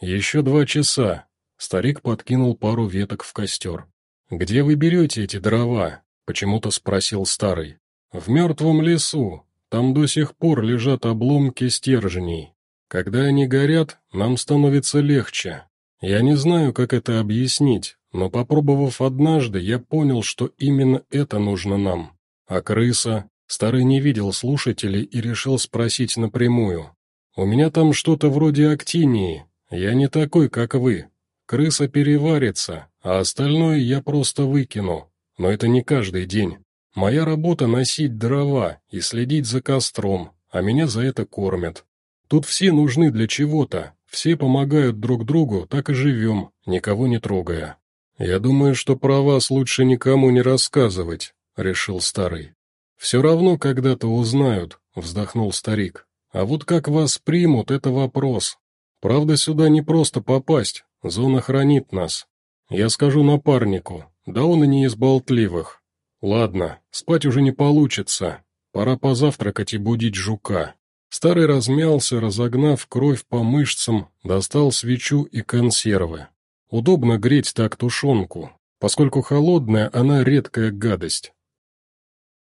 Еще два часа. Старик подкинул пару веток в костер. «Где вы берете эти дрова?» — почему-то спросил старый. «В мертвом лесу. Там до сих пор лежат обломки стержней. Когда они горят, нам становится легче. Я не знаю, как это объяснить, но попробовав однажды, я понял, что именно это нужно нам. А крыса? Старый не видел слушателей и решил спросить напрямую. У меня там что-то вроде актинии. Я не такой, как вы. Крыса переварится, а остальное я просто выкину но это не каждый день. Моя работа — носить дрова и следить за костром, а меня за это кормят. Тут все нужны для чего-то, все помогают друг другу, так и живем, никого не трогая. Я думаю, что про вас лучше никому не рассказывать, — решил старый. Все равно когда-то узнают, — вздохнул старик. А вот как вас примут, это вопрос. Правда, сюда не просто попасть, зона хранит нас. Я скажу напарнику, да он и не из болтливых. Ладно, спать уже не получится. Пора позавтракать и будить жука. Старый размялся, разогнав кровь по мышцам, достал свечу и консервы. Удобно греть так тушенку, поскольку холодная она редкая гадость.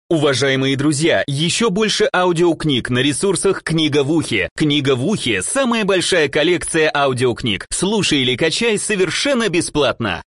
Уважаемые друзья, еще больше аудиокниг на ресурсах «Книга в ухе». «Книга в ухе» — самая большая коллекция аудиокниг. Слушай или качай совершенно бесплатно.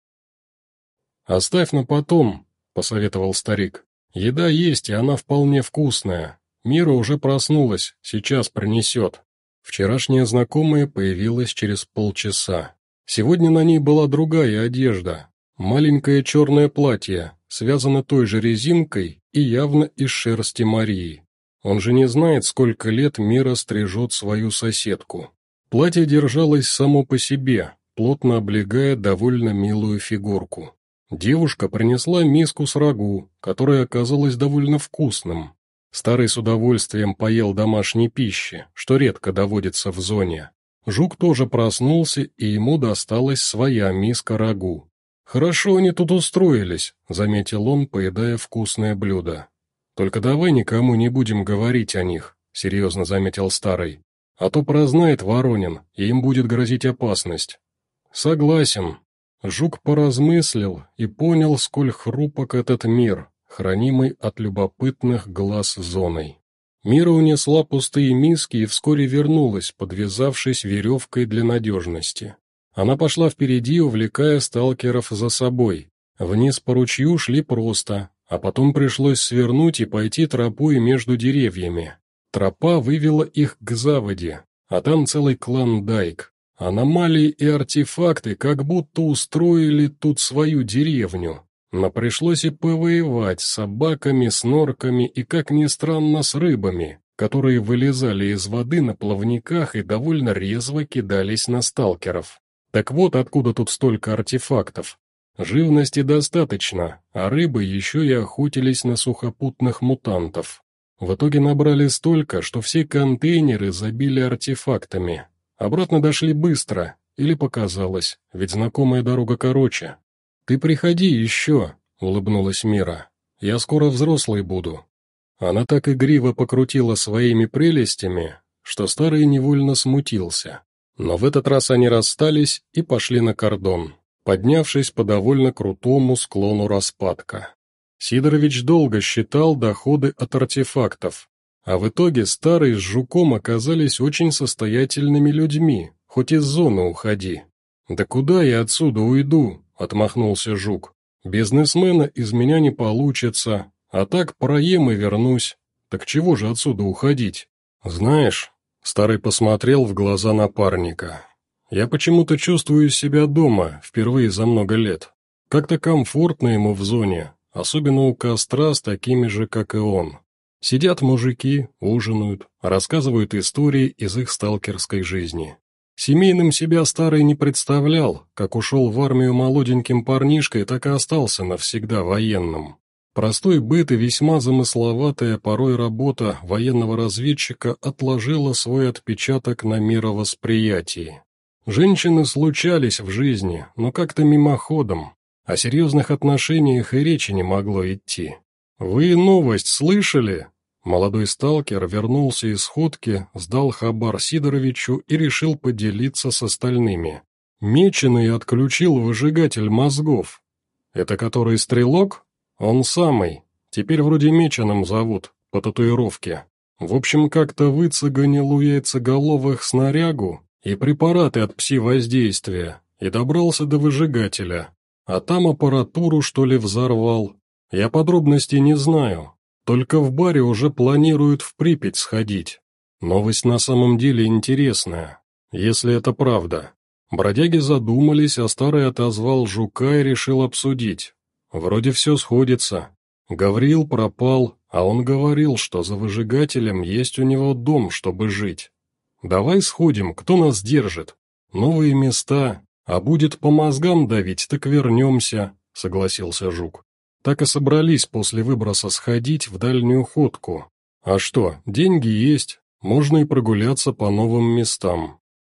«Оставь на потом», — посоветовал старик. «Еда есть, и она вполне вкусная. Мира уже проснулась, сейчас принесет. Вчерашняя знакомая появилась через полчаса. Сегодня на ней была другая одежда. Маленькое черное платье, связано той же резинкой и явно из шерсти Марии. Он же не знает, сколько лет Мира стрижет свою соседку. Платье держалось само по себе, плотно облегая довольно милую фигурку. Девушка принесла миску с рагу, которое оказалось довольно вкусным. Старый с удовольствием поел домашней пищи, что редко доводится в зоне. Жук тоже проснулся, и ему досталась своя миска рагу. «Хорошо они тут устроились», — заметил он, поедая вкусное блюдо. «Только давай никому не будем говорить о них», — серьезно заметил старый. «А то прознает Воронин, и им будет грозить опасность». «Согласен». Жук поразмыслил и понял, сколь хрупок этот мир, хранимой от любопытных глаз зоной. Мира унесла пустые миски и вскоре вернулась, подвязавшись веревкой для надежности. Она пошла впереди, увлекая сталкеров за собой. Вниз по ручью шли просто, а потом пришлось свернуть и пойти тропой между деревьями. Тропа вывела их к заводе, а там целый клан Дайк. Аномалии и артефакты как будто устроили тут свою деревню. Но пришлось и повоевать с собаками, с норками и, как ни странно, с рыбами, которые вылезали из воды на плавниках и довольно резво кидались на сталкеров. Так вот откуда тут столько артефактов. Живности достаточно, а рыбы еще и охотились на сухопутных мутантов. В итоге набрали столько, что все контейнеры забили артефактами. Обратно дошли быстро, или показалось, ведь знакомая дорога короче. «Ты приходи еще», — улыбнулась Мира. «Я скоро взрослой буду». Она так игриво покрутила своими прелестями, что старый невольно смутился. Но в этот раз они расстались и пошли на кордон, поднявшись по довольно крутому склону распадка. Сидорович долго считал доходы от артефактов, а в итоге старый с жуком оказались очень состоятельными людьми, хоть из зоны уходи. «Да куда я отсюда уйду?» отмахнулся Жук. «Бизнесмена из меня не получится, а так проем и вернусь. Так чего же отсюда уходить? Знаешь...» Старый посмотрел в глаза напарника. «Я почему-то чувствую себя дома впервые за много лет. Как-то комфортно ему в зоне, особенно у костра с такими же, как и он. Сидят мужики, ужинают, рассказывают истории из их сталкерской жизни. Семейным себя старый не представлял, как ушел в армию молоденьким парнишкой, так и остался навсегда военным. Простой быт и весьма замысловатая порой работа военного разведчика отложила свой отпечаток на мировосприятии. Женщины случались в жизни, но как-то мимоходом. О серьезных отношениях и речи не могло идти. «Вы новость слышали?» Молодой сталкер вернулся из ходки, сдал хабар Сидоровичу и решил поделиться с остальными. Меченый отключил выжигатель мозгов. Это который стрелок? Он самый. Теперь вроде Меченым зовут, по татуировке. В общем, как-то выцеганил у яйцеголовых снарягу и препараты от пси-воздействия, и добрался до выжигателя. А там аппаратуру, что ли, взорвал. Я подробностей не знаю, только в баре уже планируют в Припять сходить. Новость на самом деле интересная, если это правда. Бродяги задумались, а старый отозвал жука и решил обсудить. Вроде все сходится. Гаврил пропал, а он говорил, что за выжигателем есть у него дом, чтобы жить. Давай сходим, кто нас держит? Новые места, а будет по мозгам давить, так вернемся, согласился жук. Так и собрались после выброса сходить в дальнюю ходку. А что, деньги есть, можно и прогуляться по новым местам.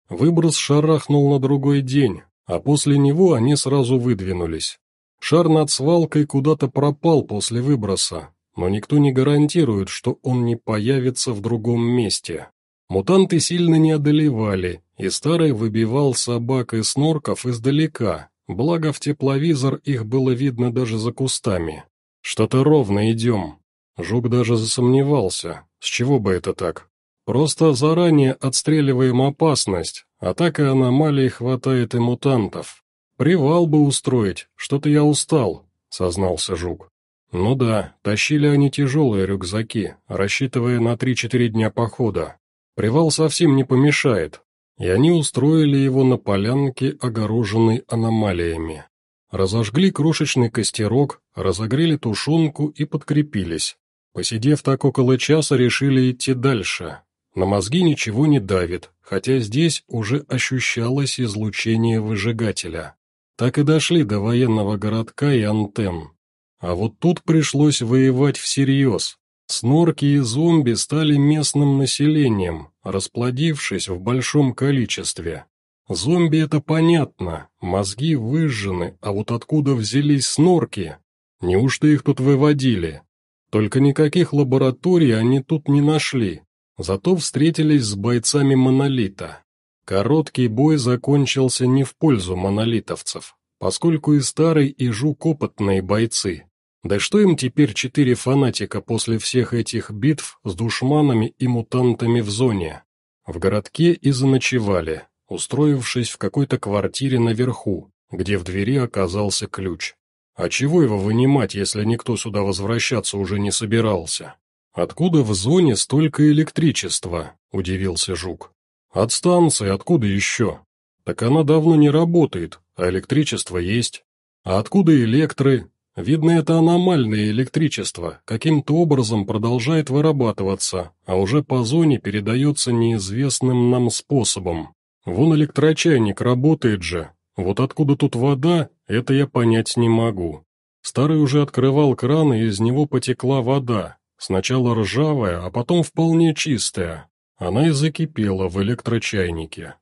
Выброс шарахнул на другой день, а после него они сразу выдвинулись. Шар над свалкой куда-то пропал после выброса, но никто не гарантирует, что он не появится в другом месте. Мутанты сильно не одолевали, и старый выбивал собак и снорков издалека, благо в тепловизор их было видно даже за кустами. «Что-то ровно идем». Жук даже засомневался, с чего бы это так. Просто заранее отстреливаем опасность, а так и аномалий хватает и мутантов. Привал бы устроить, что-то я устал, сознался Жук. Ну да, тащили они тяжелые рюкзаки, рассчитывая на три-четыре дня похода. Привал совсем не помешает, и они устроили его на полянке, огороженной аномалиями. Разожгли крошечный костерок, разогрели тушенку и подкрепились. Посидев так около часа, решили идти дальше. На мозги ничего не давит, хотя здесь уже ощущалось излучение выжигателя. Так и дошли до военного городка и антенн. А вот тут пришлось воевать всерьез. Снорки и зомби стали местным населением, расплодившись в большом количестве. Зомби это понятно, мозги выжжены, а вот откуда взялись снорки? Неужто их тут выводили? Только никаких лабораторий они тут не нашли, зато встретились с бойцами Монолита. Короткий бой закончился не в пользу монолитовцев, поскольку и Старый, и Жук опытные бойцы. Да что им теперь четыре фанатика после всех этих битв с душманами и мутантами в зоне? В городке и заночевали, устроившись в какой-то квартире наверху, где в двери оказался ключ. А чего его вынимать, если никто сюда возвращаться уже не собирался? «Откуда в зоне столько электричества?» – удивился Жук. «От станции, откуда еще?» «Так она давно не работает, а электричество есть. А откуда электры? Видно, это аномальное электричество, каким-то образом продолжает вырабатываться, а уже по зоне передается неизвестным нам способом. Вон электрочайник работает же. Вот откуда тут вода, это я понять не могу. Старый уже открывал кран, и из него потекла вода, Сначала ржавая, а потом вполне чистая. Она и закипела в электрочайнике.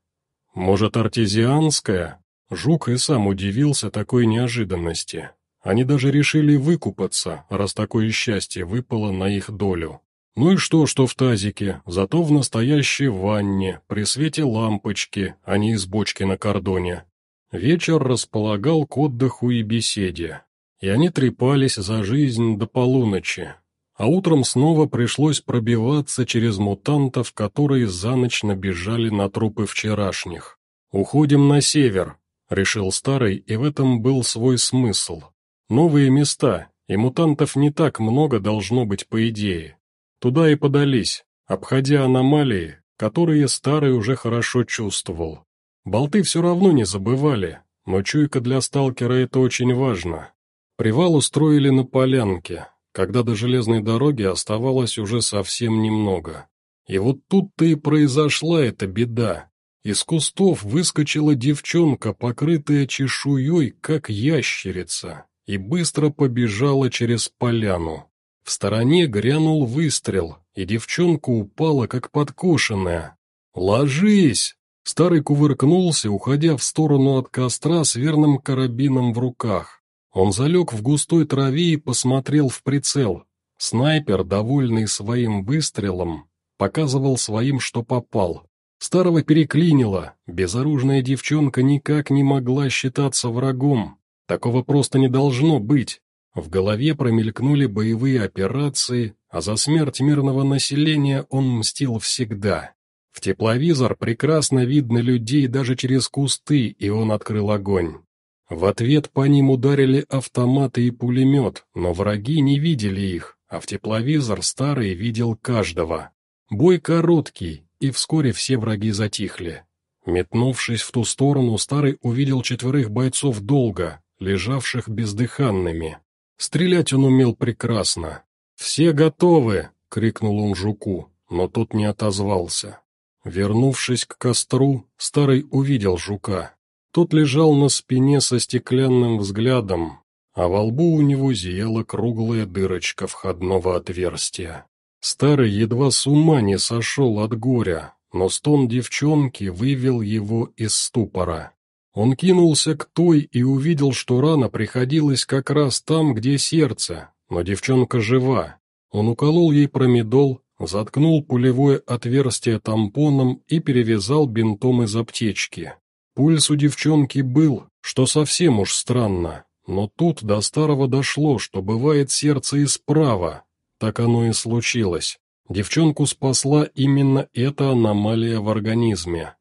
Может, артезианская? Жук и сам удивился такой неожиданности. Они даже решили выкупаться, раз такое счастье выпало на их долю. Ну и что, что в тазике, зато в настоящей ванне, при свете лампочки, а не из бочки на кордоне. Вечер располагал к отдыху и беседе. И они трепались за жизнь до полуночи, а утром снова пришлось пробиваться через мутантов, которые за ночь набежали на трупы вчерашних. «Уходим на север», — решил Старый, и в этом был свой смысл. «Новые места, и мутантов не так много должно быть по идее. Туда и подались, обходя аномалии, которые Старый уже хорошо чувствовал. Болты все равно не забывали, но чуйка для сталкера это очень важно. Привал устроили на полянке, когда до железной дороги оставалось уже совсем немного. И вот тут-то и произошла эта беда. Из кустов выскочила девчонка, покрытая чешуей, как ящерица, и быстро побежала через поляну. В стороне грянул выстрел, и девчонка упала, как подкошенная. «Ложись!» Старый кувыркнулся, уходя в сторону от костра с верным карабином в руках. Он залег в густой траве и посмотрел в прицел. Снайпер, довольный своим выстрелом, показывал своим, что попал. Старого переклинило, безоружная девчонка никак не могла считаться врагом. Такого просто не должно быть. В голове промелькнули боевые операции, а за смерть мирного населения он мстил всегда. В тепловизор прекрасно видно людей даже через кусты, и он открыл огонь. В ответ по ним ударили автоматы и пулемет, но враги не видели их, а в тепловизор старый видел каждого. Бой короткий, и вскоре все враги затихли. Метнувшись в ту сторону, старый увидел четверых бойцов долго, лежавших бездыханными. Стрелять он умел прекрасно. «Все готовы!» — крикнул он жуку, но тот не отозвался. Вернувшись к костру, старый увидел жука. Тот лежал на спине со стеклянным взглядом, а во лбу у него зияла круглая дырочка входного отверстия. Старый едва с ума не сошел от горя, но стон девчонки вывел его из ступора. Он кинулся к той и увидел, что рана приходилась как раз там, где сердце, но девчонка жива. Он уколол ей промедол, заткнул пулевое отверстие тампоном и перевязал бинтом из аптечки. Пульс у девчонки был, что совсем уж странно, но тут до старого дошло, что бывает сердце и справа. Так оно и случилось. Девчонку спасла именно эта аномалия в организме.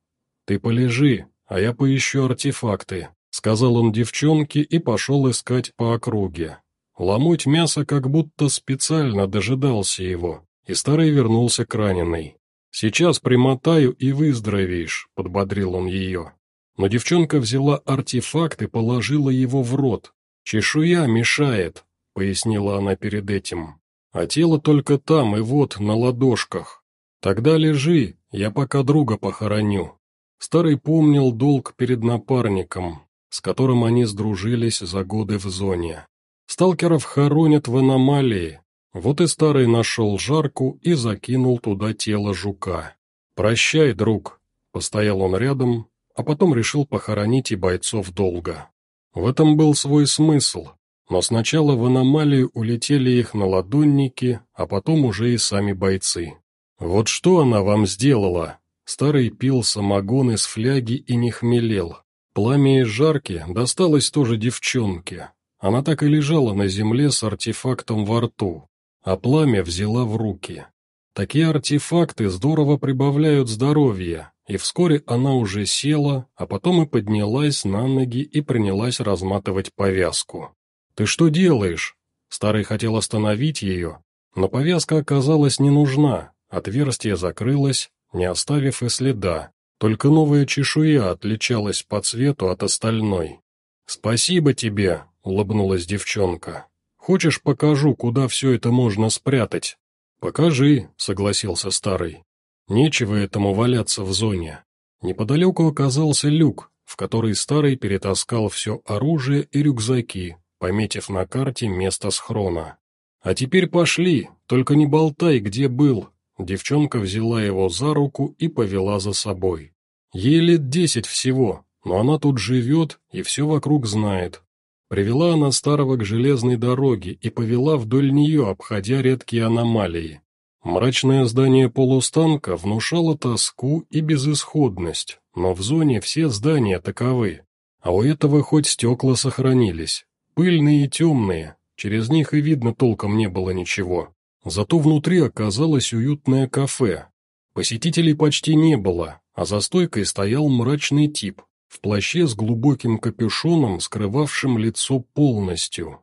«Ты полежи, а я поищу артефакты», — сказал он девчонке и пошел искать по округе. Ломоть мясо как будто специально дожидался его, и старый вернулся к раненой. «Сейчас примотаю и выздоровеешь», — подбодрил он ее. Но девчонка взяла артефакт и положила его в рот. «Чешуя мешает», — пояснила она перед этим. «А тело только там и вот, на ладошках. Тогда лежи, я пока друга похороню». Старый помнил долг перед напарником, с которым они сдружились за годы в зоне. Сталкеров хоронят в аномалии, вот и старый нашел жарку и закинул туда тело жука. «Прощай, друг», — постоял он рядом, а потом решил похоронить и бойцов долго. В этом был свой смысл, но сначала в аномалию улетели их наладонники, а потом уже и сами бойцы. «Вот что она вам сделала?» Старый пил самогон из фляги и не хмелел. Пламя из жарки досталось тоже девчонке. Она так и лежала на земле с артефактом во рту, а пламя взяла в руки. Такие артефакты здорово прибавляют здоровье, и вскоре она уже села, а потом и поднялась на ноги и принялась разматывать повязку. «Ты что делаешь?» Старый хотел остановить ее, но повязка оказалась не нужна, отверстие закрылось, не оставив и следа, только новая чешуя отличалась по цвету от остальной. «Спасибо тебе», — улыбнулась девчонка. «Хочешь, покажу, куда все это можно спрятать?» «Покажи», — согласился старый. «Нечего этому валяться в зоне». Неподалеку оказался люк, в который старый перетаскал все оружие и рюкзаки, пометив на карте место схрона. «А теперь пошли, только не болтай, где был, Девчонка взяла его за руку и повела за собой. Ей лет десять всего, но она тут живет и все вокруг знает. Привела она старого к железной дороге и повела вдоль нее, обходя редкие аномалии. Мрачное здание полустанка внушало тоску и безысходность, но в зоне все здания таковы. А у этого хоть стекла сохранились, пыльные и темные, через них и видно толком не было ничего. Зато внутри оказалось уютное кафе. Посетителей почти не было, а за стойкой стоял мрачный тип, в плаще с глубоким капюшоном, скрывавшим лицо полностью.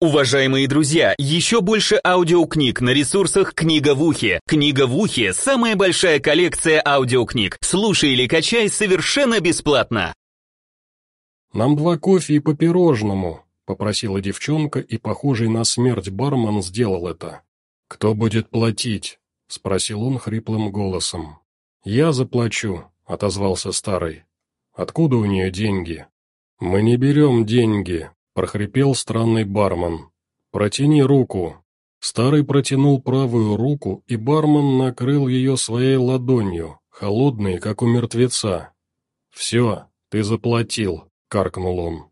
Уважаемые друзья, еще больше аудиокниг на ресурсах «Книга в ухе». «Книга в ухе» — самая большая коллекция аудиокниг. Слушай или качай совершенно бесплатно. «Нам два кофе и по пирожному», попросила девчонка, и похожий на смерть бармен сделал это. «Кто будет платить?» — спросил он хриплым голосом. «Я заплачу», — отозвался старый. «Откуда у нее деньги?» «Мы не берем деньги», — прохрипел странный бармен. «Протяни руку». Старый протянул правую руку, и бармен накрыл ее своей ладонью, холодной, как у мертвеца. «Все, ты заплатил», — каркнул он.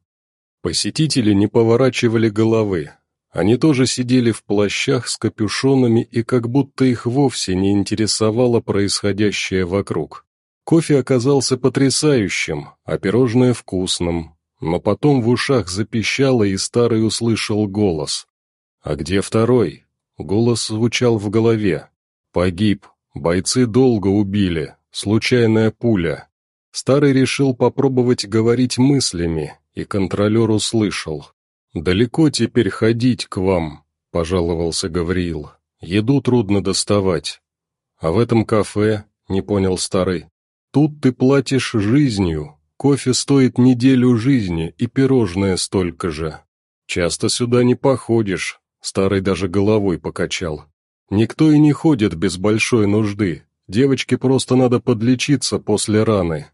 Посетители не поворачивали головы. Они тоже сидели в плащах с капюшонами и как будто их вовсе не интересовало происходящее вокруг. Кофе оказался потрясающим, а пирожное вкусным. Но потом в ушах запищало, и старый услышал голос. «А где второй?» Голос звучал в голове. «Погиб. Бойцы долго убили. Случайная пуля». Старый решил попробовать говорить мыслями, и контролер услышал. «Далеко теперь ходить к вам», — пожаловался Гавриил. «Еду трудно доставать». «А в этом кафе?» — не понял старый. «Тут ты платишь жизнью. Кофе стоит неделю жизни и пирожное столько же. Часто сюда не походишь», — старый даже головой покачал. «Никто и не ходит без большой нужды. Девочке просто надо подлечиться после раны».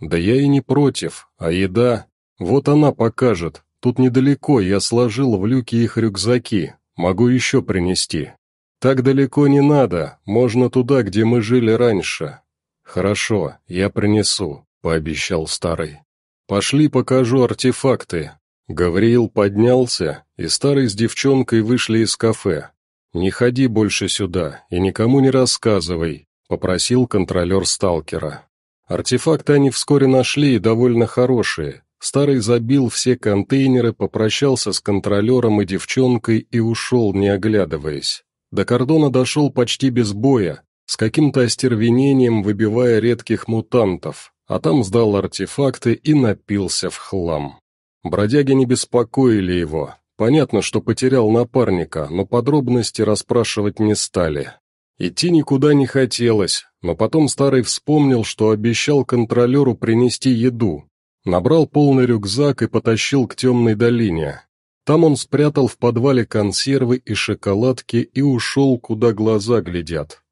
«Да я и не против, а еда...» «Вот она покажет. Тут недалеко, я сложил в люке их рюкзаки. Могу еще принести». «Так далеко не надо, можно туда, где мы жили раньше». «Хорошо, я принесу. — пообещал старый. «Пошли покажу артефакты». Гавриил поднялся, и старый с девчонкой вышли из кафе. «Не ходи больше сюда и никому не рассказывай», — попросил контролер сталкера. Артефакты они вскоре нашли и довольно хорошие. Старый забил все контейнеры, попрощался с контролером и девчонкой и ушел, не оглядываясь. До кордона дошел почти без боя, с каким-то остервенением выбивая редких мутантов, а там сдал артефакты и напился в хлам. Бродяги не беспокоили его. Понятно, что потерял напарника, но подробности расспрашивать не стали. Идти никуда не хотелось, но потом старый вспомнил, что обещал контролеру принести еду. Набрал полный рюкзак и потащил к темной долине. Там он спрятал в подвале консервы и шоколадки и ушел, куда глаза глядят.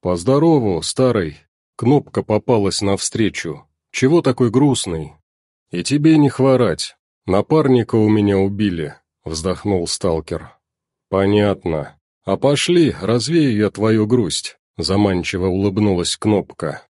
«Поздорову, старый!» Кнопка попалась навстречу. «Чего такой грустный?» «И тебе не хворать. Напарника у меня убили», — вздохнул сталкер. «Понятно. А пошли, развею я твою грусть», — заманчиво улыбнулась Кнопка.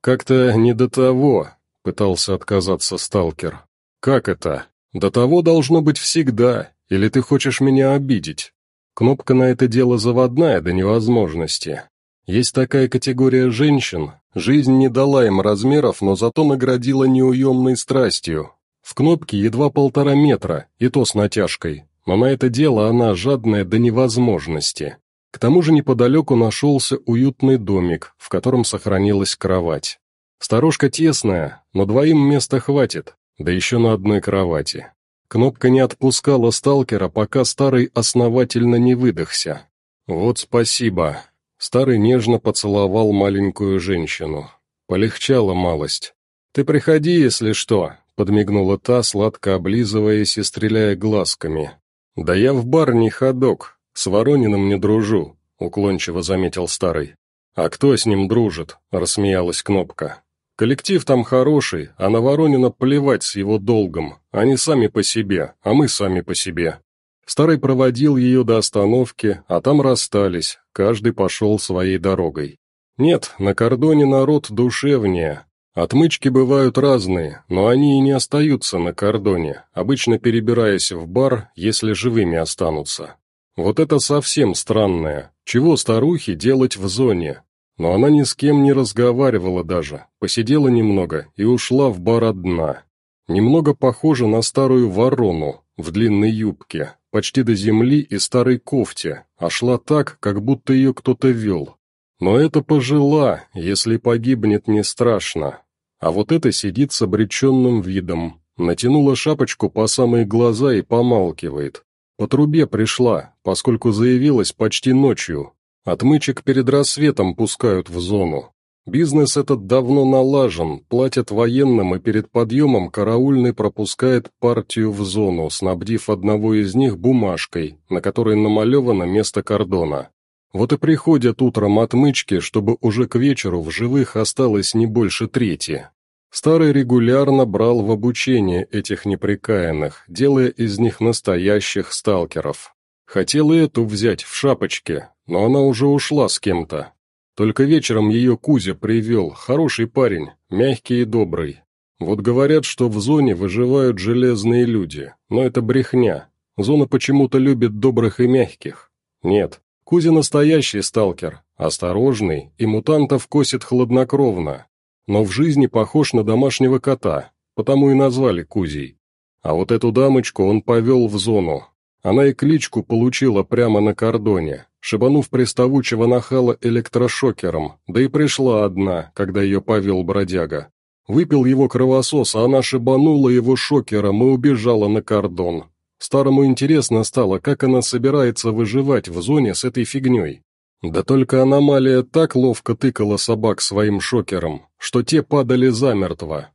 «Как-то не до того», — пытался отказаться сталкер. «Как это? До того должно быть всегда, или ты хочешь меня обидеть?» Кнопка на это дело заводная до невозможности. Есть такая категория женщин, жизнь не дала им размеров, но зато наградила неуемной страстью. В кнопке едва полтора метра, и то с натяжкой, но на это дело она жадная до невозможности. К тому же неподалеку нашелся уютный домик, в котором сохранилась кровать. Сторожка тесная, но двоим места хватит, да еще на одной кровати. Кнопка не отпускала сталкера, пока старый основательно не выдохся. «Вот спасибо», Старый нежно поцеловал маленькую женщину. Полегчало малость. «Ты приходи, если что», — подмигнула та, сладко облизываясь и стреляя глазками. «Да я в бар не ходок, с Ворониным не дружу», — уклончиво заметил старый. «А кто с ним дружит?» — рассмеялась Кнопка. «Коллектив там хороший, а на Воронина плевать с его долгом. Они сами по себе, а мы сами по себе. Старый проводил ее до остановки, а там расстались, каждый пошел своей дорогой. Нет, на кордоне народ душевнее. Отмычки бывают разные, но они и не остаются на кордоне, обычно перебираясь в бар, если живыми останутся. Вот это совсем странное. Чего старухе делать в зоне? Но она ни с кем не разговаривала даже, посидела немного и ушла в бар одна. Немного похожа на старую ворону в длинной юбке, почти до земли и старой кофте, а шла так, как будто ее кто-то вел. Но это пожила, если погибнет не страшно. А вот это сидит с обреченным видом, натянула шапочку по самые глаза и помалкивает. По трубе пришла, поскольку заявилась почти ночью. Отмычек перед рассветом пускают в зону. Бизнес этот давно налажен, платят военным, и перед подъемом караульный пропускает партию в зону, снабдив одного из них бумажкой, на которой намалевано место кордона. Вот и приходят утром отмычки, чтобы уже к вечеру в живых осталось не больше трети. Старый регулярно брал в обучение этих неприкаянных, делая из них настоящих сталкеров. Хотел и эту взять в шапочке, но она уже ушла с кем-то, только вечером ее Кузя привел, хороший парень, мягкий и добрый. Вот говорят, что в зоне выживают железные люди, но это брехня. Зона почему-то любит добрых и мягких. Нет, Кузя настоящий сталкер, осторожный, и мутантов косит хладнокровно. Но в жизни похож на домашнего кота, потому и назвали Кузей. А вот эту дамочку он повел в зону. Она и кличку получила прямо на кордоне, шибанув приставучего нахала электрошокером, да и пришла одна, когда ее повел бродяга. Выпил его кровосос, а она шибанула его шокером и убежала на кордон. Старому интересно стало, как она собирается выживать в зоне с этой фигней. Да только аномалия так ловко тыкала собак своим шокером, что те падали замертво.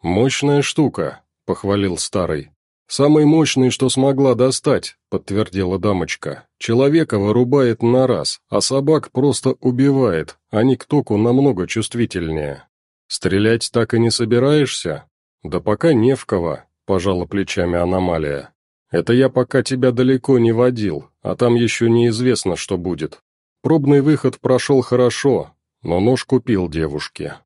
«Мощная штука», — похвалил старый. «Самый мощный, что смогла достать», — подтвердила дамочка. «Человека вырубает на раз, а собак просто убивает, они к току намного чувствительнее». «Стрелять так и не собираешься?» «Да пока не в кого», — пожала плечами аномалия. «Это я пока тебя далеко не водил, а там еще неизвестно, что будет. Пробный выход прошел хорошо, но нож купил девушке».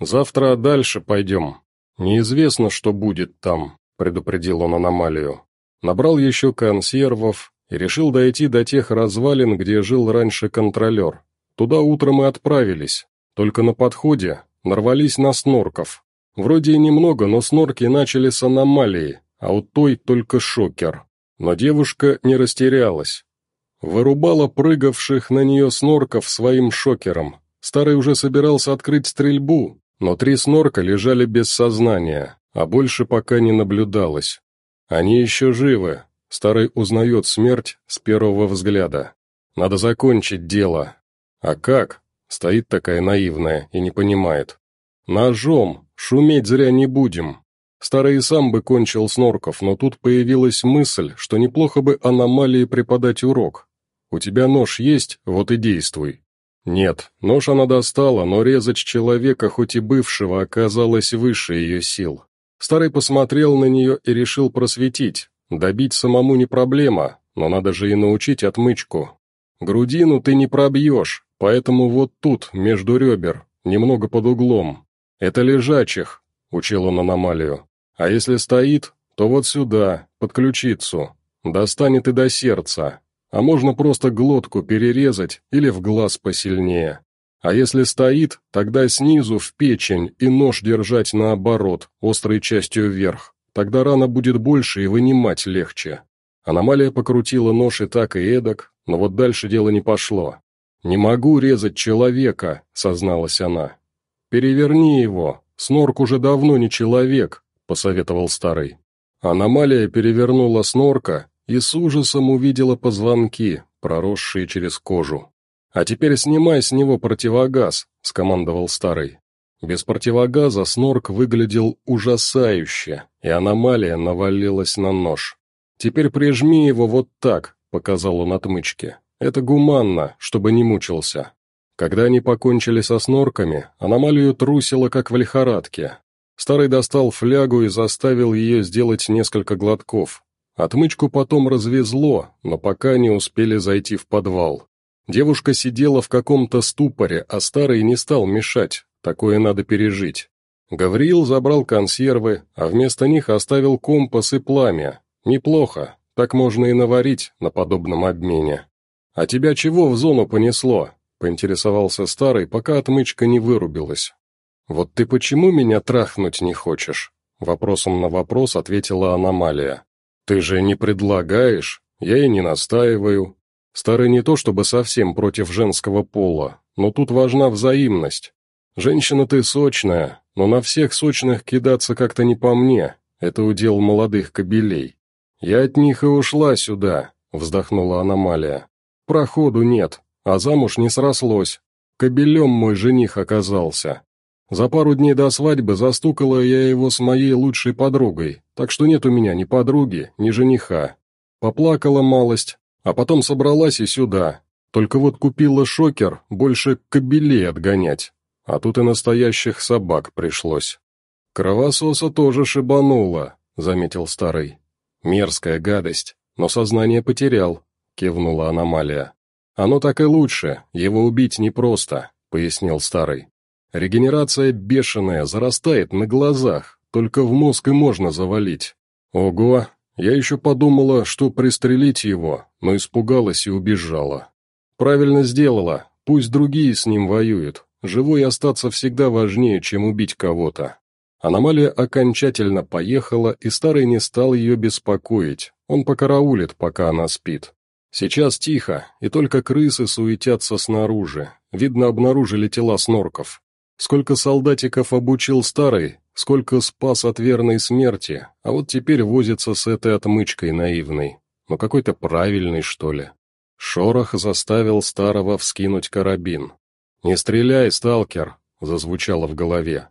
Завтра дальше пойдем. Неизвестно, что будет там», — предупредил он аномалию. Набрал еще консервов и решил дойти до тех развалин, где жил раньше контролер. Туда утром и отправились. Только на подходе нарвались на снорков. Вроде и немного, но снорки начали с аномалии, а у той только шокер. Но девушка не растерялась. Вырубала прыгавших на нее снорков своим шокером. Старый уже собирался открыть стрельбу, но три снорка лежали без сознания, а больше пока не наблюдалось. Они еще живы. Старый узнает смерть с первого взгляда. Надо закончить дело. А как? Стоит такая наивная и не понимает. Ножом, шуметь зря не будем. Старый сам бы кончил снорков, но тут появилась мысль, что неплохо бы аномалии преподать урок. «У тебя нож есть? Вот и действуй». Нет, нож она достала, но резать человека, хоть и бывшего, оказалось выше ее сил. Старый посмотрел на нее и решил просветить. Добить самому не проблема, но надо же и научить отмычку. Грудину ты не пробьешь, поэтому вот тут, между ребер, немного под углом. Это лежачих, учил он аномалию. А если стоит, то вот сюда, под ключицу. Достанет и до сердца. А можно просто глотку перерезать или в глаз посильнее. А если стоит, тогда снизу в печень и нож держать наоборот, острой частью вверх. Тогда рана будет больше и вынимать легче. Аномалия покрутила нож и так, и эдак, но вот дальше дело не пошло. «Не могу резать человека», — созналась она. «Переверни его, снорк уже давно не человек», — посоветовал старый. Аномалия перевернула снорка и с ужасом увидела позвонки, проросшие через кожу. «А теперь снимай с него противогаз», — скомандовал старый. Без противогаза снорк выглядел ужасающе, и аномалия навалилась на нож. «Теперь прижми его вот так», — показал он отмычке. «Это гуманно, чтобы не мучился». Когда они покончили со снорками, аномалию трусило, как в лихорадке. Старый достал флягу и заставил ее сделать несколько глотков. Отмычку потом развезло, но пока не успели зайти в подвал. Девушка сидела в каком-то ступоре, а старый не стал мешать, такое надо пережить. Гавриил забрал консервы, а вместо них оставил компас и пламя. Неплохо, так можно и наварить на подобном обмене. «А тебя чего в зону понесло?» — поинтересовался старый, пока отмычка не вырубилась. «Вот ты почему меня трахнуть не хочешь?» Вопросом на вопрос ответила аномалия. «Ты же не предлагаешь, я и не настаиваю. Старый не то чтобы совсем против женского пола, но тут важна взаимность. Женщина ты сочная, но на всех сочных кидаться как-то не по мне, это удел молодых кобелей. Я от них и ушла сюда», — вздохнула аномалия. «Проходу нет, а замуж не срослось. Кобелем мой жених оказался. За пару дней до свадьбы застукала я его с моей лучшей подругой, так что нет у меня ни подруги, ни жениха. Поплакала малость, а потом собралась и сюда. Только вот купила шокер, больше кобелей отгонять. А тут и настоящих собак пришлось. «Кровососа тоже шибанула», — заметил старый. «Мерзкая гадость, но сознание потерял», — кивнула аномалия. «Оно так и лучше, его убить непросто», — пояснил старый. Регенерация бешеная, зарастает на глазах, только в мозг и можно завалить. Ого, я еще подумала, что пристрелить его, но испугалась и убежала. Правильно сделала, пусть другие с ним воюют. Живой остаться всегда важнее, чем убить кого-то. Аномалия окончательно поехала, и старый не стал ее беспокоить. Он покараулит, пока она спит. Сейчас тихо, и только крысы суетятся снаружи. Видно, обнаружили тела снорков. Сколько солдатиков обучил старый, сколько спас от верной смерти, а вот теперь возится с этой отмычкой наивной. Но какой-то правильный, что ли. Шорох заставил старого вскинуть карабин. «Не стреляй, сталкер!» — зазвучало в голове.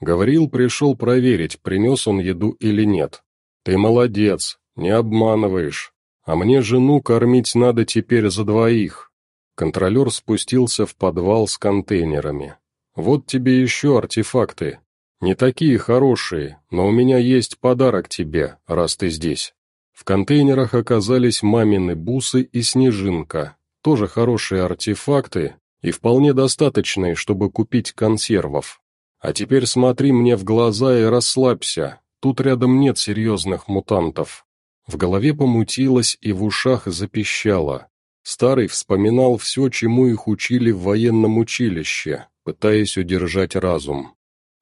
Гаврил пришел проверить, принес он еду или нет. «Ты молодец, не обманываешь. А мне жену кормить надо теперь за двоих». Контролер спустился в подвал с контейнерами. Вот тебе еще артефакты. Не такие хорошие, но у меня есть подарок тебе, раз ты здесь». В контейнерах оказались мамины бусы и снежинка, тоже хорошие артефакты и вполне достаточные, чтобы купить консервов. А теперь смотри мне в глаза и расслабься, тут рядом нет серьезных мутантов». В голове помутилось и в ушах запищало. Старый вспоминал все, чему их учили в военном училище, пытаясь удержать разум.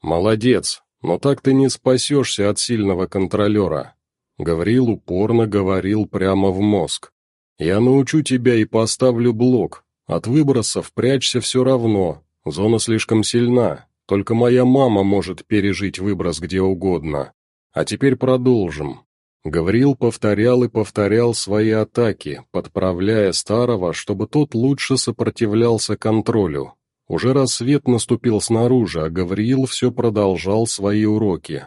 «Молодец, но так ты не спасешься от сильного контролера», Гавриил упорно говорил прямо в мозг. «Я научу тебя и поставлю блок. От выбросов прячься все равно. Зона слишком сильна. Только моя мама может пережить выброс где угодно. А теперь продолжим». Гавриил повторял и повторял свои атаки, подправляя старого, чтобы тот лучше сопротивлялся контролю. Уже рассвет наступил снаружи, а Гавриил все продолжал свои уроки.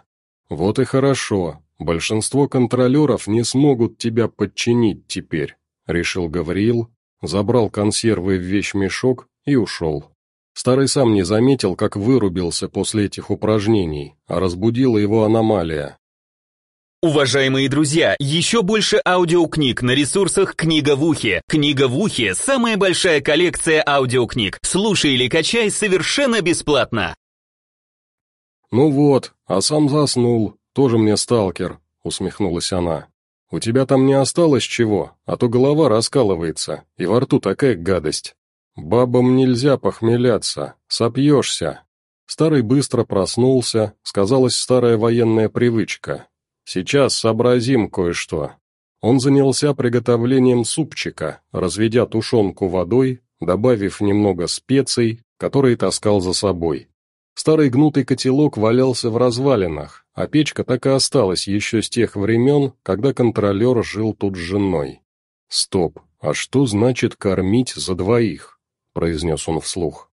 «Вот и хорошо. Большинство контролеров не смогут тебя подчинить теперь», — решил Гавриил, забрал консервы в вещмешок и ушел. Старый сам не заметил, как вырубился после этих упражнений, а разбудила его аномалия. Уважаемые друзья, еще больше аудиокниг на ресурсах «Книга в ухе». «Книга в ухе» — самая большая коллекция аудиокниг. Слушай или качай совершенно бесплатно. «Ну вот, а сам заснул, тоже мне сталкер», — усмехнулась она. «У тебя там не осталось чего, а то голова раскалывается, и во рту такая гадость. Бабам нельзя похмеляться, сопьешься». Старый быстро проснулся, сказалась старая военная привычка, Сейчас сообразим кое-что. Он занялся приготовлением супчика, разведя тушенку водой, добавив немного специй, которые таскал за собой. Старый гнутый котелок валялся в развалинах, а печка так и осталась еще с тех времен, когда контролер жил тут с женой. «Стоп, а что значит кормить за двоих?» – произнес он вслух.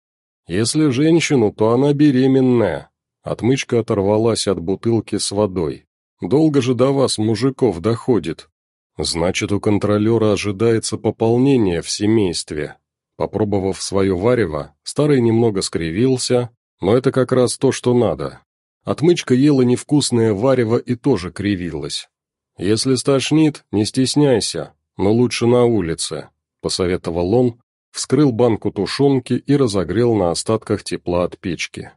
«Если женщину, то она беременная». Отмычка оторвалась от бутылки с водой. Долго же до вас, мужиков, доходит. Значит, у контролера ожидается пополнение в семействе. Попробовав свое варево, старый немного скривился, но это как раз то, что надо. Отмычка ела невкусное варево и тоже кривилась. «Если стошнит, не стесняйся, но лучше на улице», — посоветовал он, вскрыл банку тушенки и разогрел на остатках тепла от печки.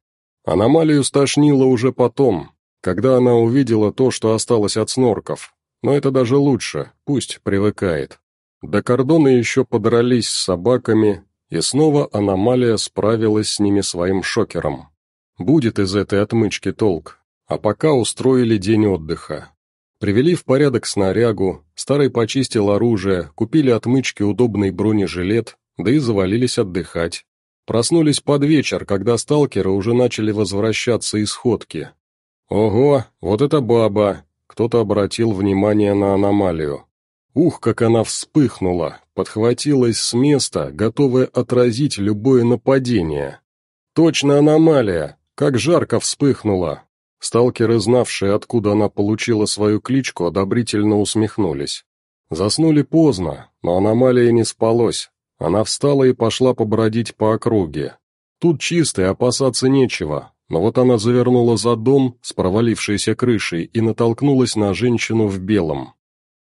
Аномалию стошнило уже потом, когда она увидела то, что осталось от снорков. Но это даже лучше, пусть привыкает. До кордона еще подрались с собаками, и снова аномалия справилась с ними своим шокером. Будет из этой отмычки толк, а пока устроили день отдыха. Привели в порядок снарягу, старый почистил оружие, купили отмычки удобный бронежилет, да и завалились отдыхать. Проснулись под вечер, когда сталкеры уже начали возвращаться из ходки, «Ого, вот это баба!» Кто-то обратил внимание на аномалию. Ух, как она вспыхнула, подхватилась с места, готовая отразить любое нападение. «Точно аномалия! Как жарко вспыхнула!» Сталкеры, знавшие, откуда она получила свою кличку, одобрительно усмехнулись. Заснули поздно, но аномалия не спалось. Она встала и пошла побродить по округе. Тут чисто и опасаться нечего, но вот она завернула за дом с провалившейся крышей и натолкнулась на женщину в белом.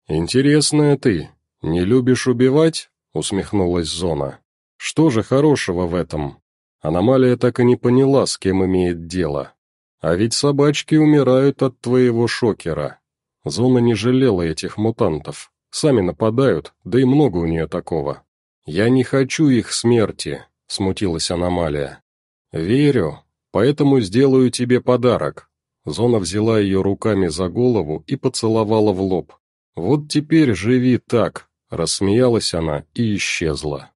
«Интересная ты. Не любишь убивать?» — усмехнулась Зона. «Что же хорошего в этом?» Аномалия так и не поняла, с кем имеет дело. «А ведь собачки умирают от твоего шокера». Зона не жалела этих мутантов. Сами нападают, да и много у нее такого. «Я не хочу их смерти», — смутилась аномалия. «Верю, Поэтому сделаю тебе подарок». Зона взяла ее руками за голову и поцеловала в лоб. «Вот теперь живи так», — рассмеялась она и исчезла.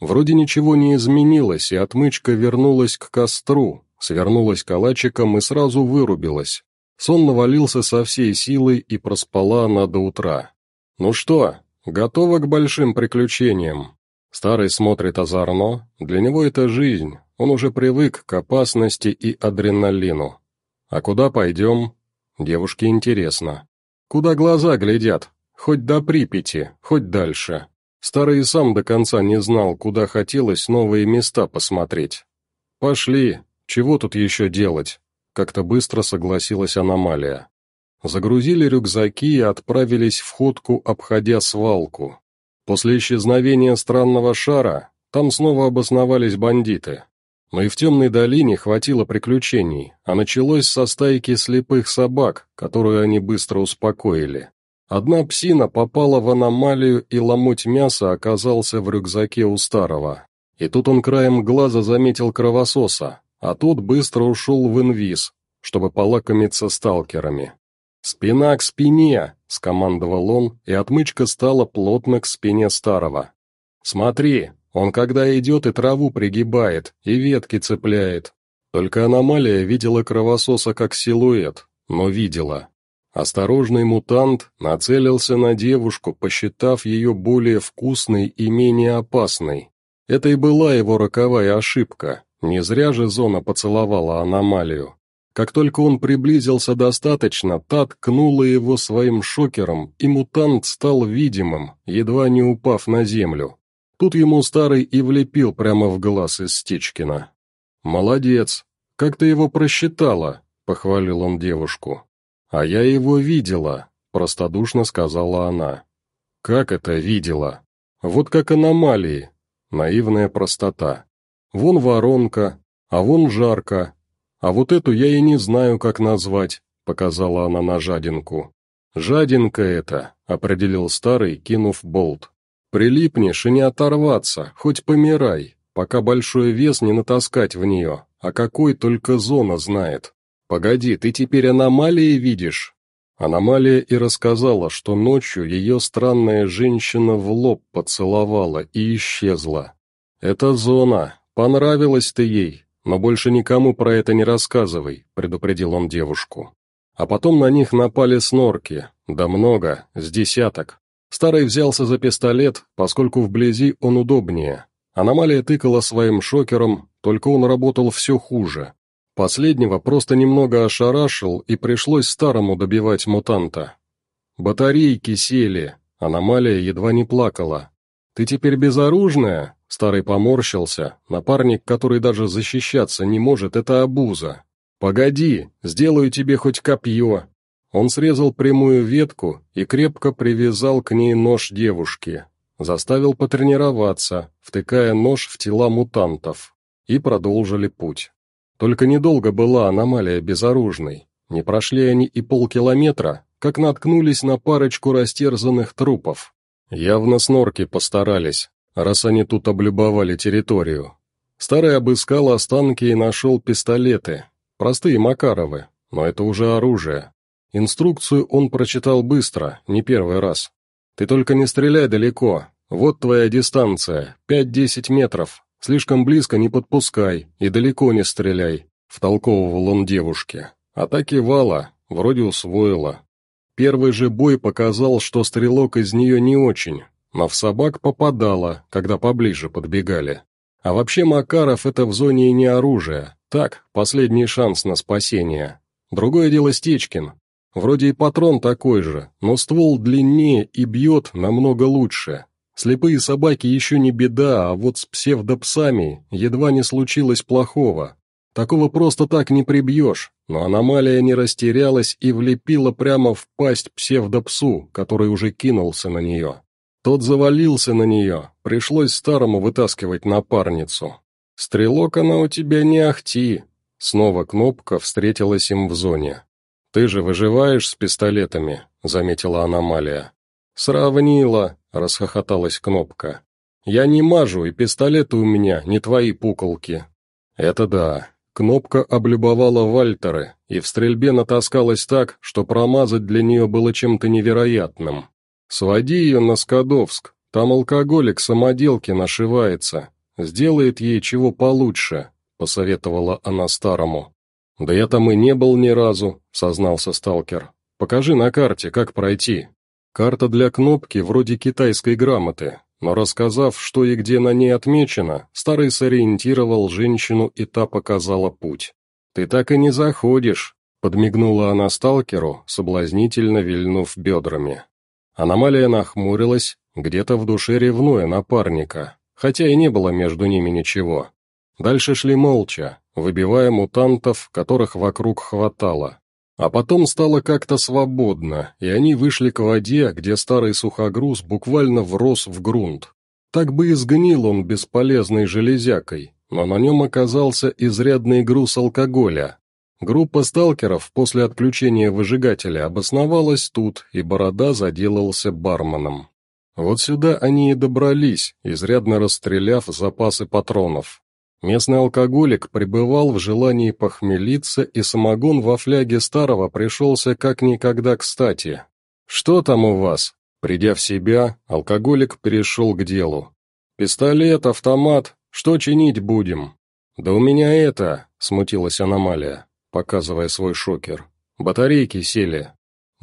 Вроде ничего не изменилось, и отмычка вернулась к костру, свернулась калачиком и сразу вырубилась. Сон навалился со всей силой и проспала она до утра. «Ну что, готова к большим приключениям?» Старый смотрит озорно, для него это жизнь, он уже привык к опасности и адреналину. А куда пойдем? Девушке интересно. Куда глаза глядят? Хоть до Припяти, хоть дальше. Старый сам до конца не знал, куда хотелось новые места посмотреть. «Пошли, чего тут еще делать?» Как-то быстро согласилась аномалия. Загрузили рюкзаки и отправились в ходку, обходя свалку. После исчезновения странного шара там снова обосновались бандиты. Но и в темной долине хватило приключений, а началось со стайки слепых собак, которую они быстро успокоили. Одна псина попала в аномалию, и ломоть мяса оказался в рюкзаке у старого. И тут он краем глаза заметил кровососа, а тот быстро ушел в инвиз, чтобы полакомиться сталкерами. «Спина к спине!» — скомандовал он, и отмычка стала плотно к спине старого. «Смотри, он когда идет и траву пригибает, и ветки цепляет. Только аномалия видела кровососа как силуэт, но видела. Осторожный мутант нацелился на девушку, посчитав ее более вкусной и менее опасной. Это и была его роковая ошибка. Не зря же зона поцеловала аномалию. Как только он приблизился достаточно, та ткнула его своим шокером, и мутант стал видимым, едва не упав на землю. Тут ему старый и влепил прямо в глаз из Стечкина. «Молодец! Как ты его просчитала?» — похвалил он девушку. «А я его видела», — простодушно сказала она. «Как это видела? Вот как аномалии. Наивная простота. Вон воронка, а вон жарко. А вот эту я и не знаю, как назвать», — показала она на жадинку. «Жадинка это», — определил старый, кинув болт. «Прилипнешь и не оторваться, хоть помирай, пока большой вес не натаскать в нее, а какой только зона знает». «Погоди, ты теперь аномалии видишь?» Аномалия и рассказала, что ночью ее странная женщина в лоб поцеловала и исчезла. «Это зона. Понравилась ты ей, но больше никому про это не рассказывай», — предупредил он девушку. А потом на них напали снорки, да много, с десяток. Старый взялся за пистолет, поскольку вблизи он удобнее. Аномалия тыкала своим шокером, только он работал все хуже. Последнего просто немного ошарашил, и пришлось старому добивать мутанта. Батарейки сели, аномалия едва не плакала. «Ты теперь безоружная?» Старый поморщился, напарник, который даже защищаться не может, это обуза. «Погоди, сделаю тебе хоть копье». Он срезал прямую ветку и крепко привязал к ней нож девушки. Заставил потренироваться, втыкая нож в тела мутантов. И продолжили путь. Только недолго была аномалия безоружной. Не прошли они и полкилометра, как наткнулись на парочку растерзанных трупов. Явно снорки постарались, раз они тут облюбовали территорию. Старый обыскал останки и нашел пистолеты. Простые Макаровы, но это уже оружие. Инструкцию он прочитал быстро, не первый раз. «Ты только не стреляй далеко. Вот твоя дистанция, 5-10 метров. «Слишком близко не подпускай и далеко не стреляй», — втолковывал он девушке. А так и Вала, вроде усвоила. Первый же бой показал, что стрелок из нее не очень, но в собак попадала, когда поближе подбегали. А вообще Макаров — это в зоне и не оружие, так, последний шанс на спасение. Другое дело Стечкин. Вроде и патрон такой же, но ствол длиннее и бьет намного лучше. Слепые собаки еще не беда, а вот с псевдопсами едва не случилось плохого. Такого просто так не прибьешь, но аномалия не растерялась и влепила прямо в пасть псевдопсу, который уже кинулся на нее. Тот завалился на нее, пришлось старому вытаскивать напарницу. «Стрелок она у тебя не ахти!» Снова кнопка встретилась им в зоне. «Ты же выживаешь с пистолетами», — заметила аномалия. «Сравнила», — расхохоталась Кнопка. «Я не мажу, и пистолеты у меня не твои пуколки». «Это да». Кнопка облюбовала Вальтеры, и в стрельбе натаскалась так, что промазать для нее было чем-то невероятным. «Своди ее на Скадовск, там алкоголик самоделки нашивается, сделает ей чего получше», — посоветовала она старому. «Да я там и не был ни разу», — сознался сталкер. «Покажи на карте, как пройти». Карта для кнопки вроде китайской грамоты, но рассказав, что и где на ней отмечено, старый сориентировал женщину и та показала путь. «Ты так и не заходишь», — подмигнула она сталкеру, соблазнительно вильнув бедрами. Аномалия нахмурилась, где-то в душе ревнуя напарника, хотя и не было между ними ничего. Дальше шли молча, выбивая мутантов, которых вокруг хватало. А потом стало как-то свободно, и они вышли к воде, где старый сухогруз буквально врос в грунт. Так бы и сгнил он бесполезной железякой, но на нем оказался изрядный груз алкоголя. Группа сталкеров после отключения выжигателя обосновалась тут, и Борода заделался барменом. Вот сюда они и добрались, изрядно расстреляв запасы патронов. Местный алкоголик пребывал в желании похмелиться, и самогон во фляге старого пришелся как никогда кстати. «Что там у вас?» Придя в себя, алкоголик перешел к делу. «Пистолет, автомат, что чинить будем?» «Да у меня это», — смутилась аномалия, показывая свой шокер. «Батарейки сели».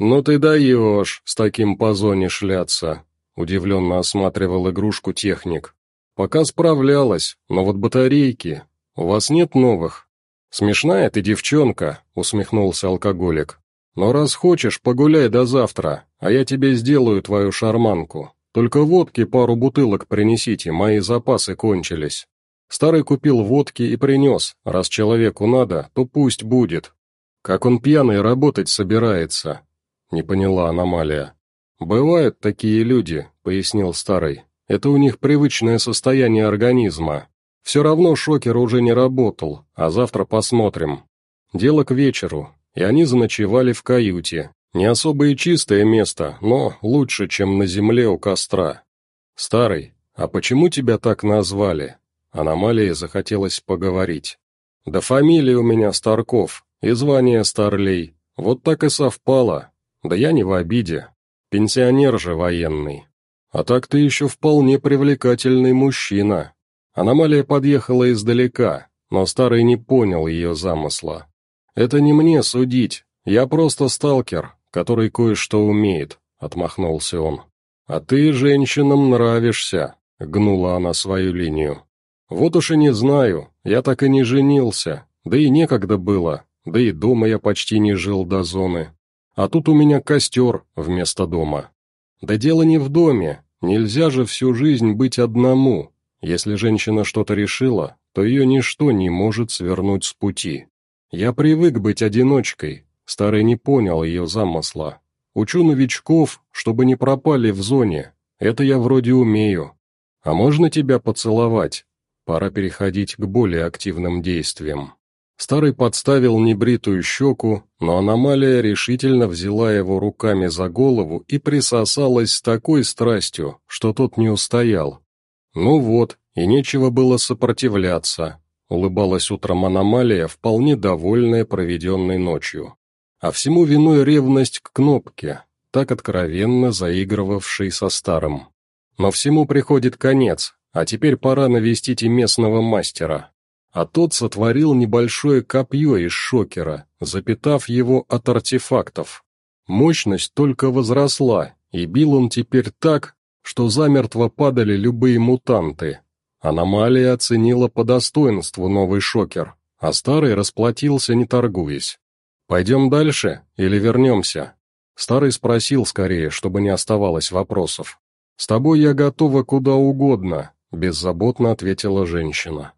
«Ну ты даешь с таким по зоне шляться», — удивленно осматривал игрушку техник. «Пока справлялась, но вот батарейки. У вас нет новых?» «Смешная ты девчонка», — усмехнулся алкоголик. «Но раз хочешь, погуляй до завтра, а я тебе сделаю твою шарманку. Только водки пару бутылок принесите, мои запасы кончились». Старый купил водки и принес, раз человеку надо, то пусть будет. Как он пьяный работать собирается? Не поняла аномалия. «Бывают такие люди», — пояснил старый. Это у них привычное состояние организма. Все равно шокер уже не работал, а завтра посмотрим. Дело к вечеру, и они заночевали в каюте. Не особо и чистое место, но лучше, чем на земле у костра. «Старый, а почему тебя так назвали?» Аномалии захотелось поговорить. «Да фамилия у меня Старков, и звание Старлей. Вот так и совпало. Да я не в обиде. Пенсионер же военный. А так ты еще вполне привлекательный мужчина. Аномалия подъехала издалека, но старый не понял ее замысла. Это не мне судить, я просто сталкер, который кое-что умеет, отмахнулся он. А ты женщинам нравишься, гнула она свою линию. Вот уж и не знаю, я так и не женился, да и некогда было, да и дома я почти не жил до зоны. А тут у меня костер вместо дома. Да дело не в доме, нельзя же всю жизнь быть одному. Если женщина что-то решила, то ее ничто не может свернуть с пути. Я привык быть одиночкой, старый не понял ее замысла. Учу новичков, чтобы не пропали в зоне, это я вроде умею. А можно тебя поцеловать? Пора переходить к более активным действиям. Старый подставил небритую щеку, но аномалия решительно взяла его руками за голову и присосалась с такой страстью, что тот не устоял. Ну вот, и нечего было сопротивляться, улыбалась утром аномалия, вполне довольная проведенной ночью. А всему виной ревность к кнопке, так откровенно заигрывавшей со старым. Но всему приходит конец, а теперь пора навестить и местного мастера а тот сотворил небольшое копье из шокера, запитав его от артефактов. Мощность только возросла, и бил он теперь так, что замертво падали любые мутанты. Аномалия оценила по достоинству новый шокер, а старый расплатился, не торгуясь. «Пойдем дальше или вернемся?» Старый спросил скорее, чтобы не оставалось вопросов. «С тобой я готова куда угодно», — беззаботно ответила женщина.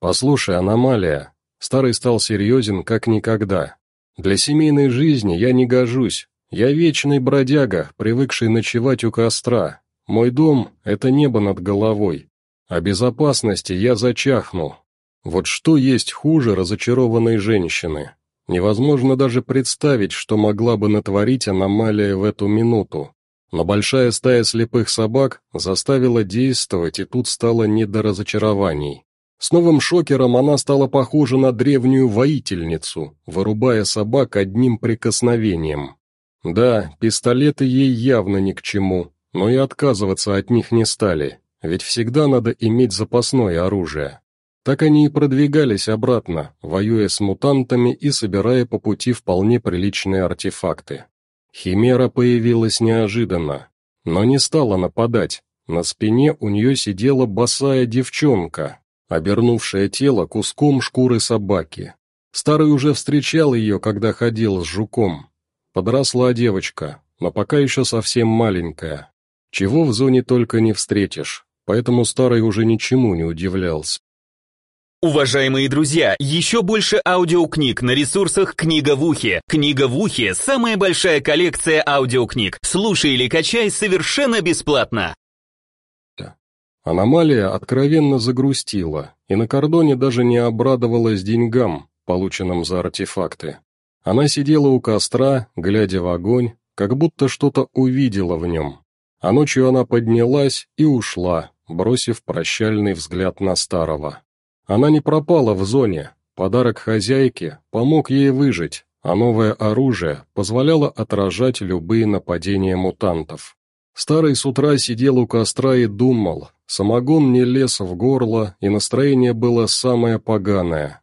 «Послушай, аномалия». Старый стал серьезен, как никогда. «Для семейной жизни я не гожусь. Я вечный бродяга, привыкший ночевать у костра. Мой дом — это небо над головой. О безопасности я зачахну. Вот что есть хуже разочарованной женщины? Невозможно даже представить, что могла бы натворить аномалия в эту минуту. Но большая стая слепых собак заставила действовать, и тут стало не до разочарований. С новым шокером она стала похожа на древнюю воительницу, вырубая собак одним прикосновением. Да, пистолеты ей явно ни к чему, но и отказываться от них не стали, ведь всегда надо иметь запасное оружие. Так они и продвигались обратно, воюя с мутантами и собирая по пути вполне приличные артефакты. Химера появилась неожиданно, но не стала нападать. На спине у нее сидела босая девчонка, обернувшее тело куском шкуры собаки. Старый уже встречал ее, когда ходил с жуком. Подросла девочка, но пока еще совсем маленькая. Чего в зоне только не встретишь, поэтому старый уже ничему не удивлялся. Уважаемые друзья, еще больше аудиокниг на ресурсах «Книга в ухе». «Книга в ухе» — самая большая коллекция аудиокниг. Слушай или качай совершенно бесплатно. Аномалия откровенно загрустила, и на кордоне даже не обрадовалась деньгам, полученным за артефакты. Она сидела у костра, глядя в огонь, как будто что-то увидела в нем. А ночью она поднялась и ушла, бросив прощальный взгляд на старого. Она не пропала в зоне, подарок хозяйке помог ей выжить, а новое оружие позволяло отражать любые нападения мутантов. Старый с утра сидел у костра и думал, самогон не лез в горло, и настроение было самое поганое.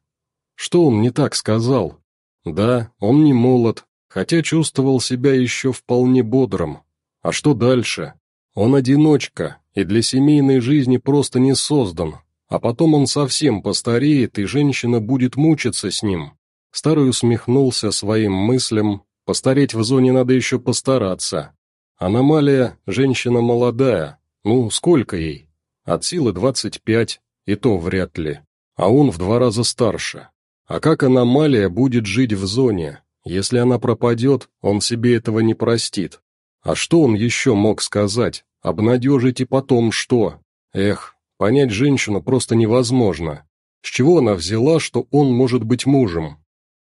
Что он не так сказал? Да, он не молод, хотя чувствовал себя еще вполне бодрым. А что дальше? Он одиночка, и для семейной жизни просто не создан, а потом он совсем постареет, и женщина будет мучиться с ним. Старый усмехнулся своим мыслям, постареть в зоне надо еще постараться. Аномалия – женщина молодая, ну, сколько ей? От силы двадцать пять, и то вряд ли. А он в два раза старше. А как аномалия будет жить в зоне? Если она пропадет, он себе этого не простит. А что он еще мог сказать? Обнадежить и потом что? Эх, понять женщину просто невозможно. С чего она взяла, что он может быть мужем?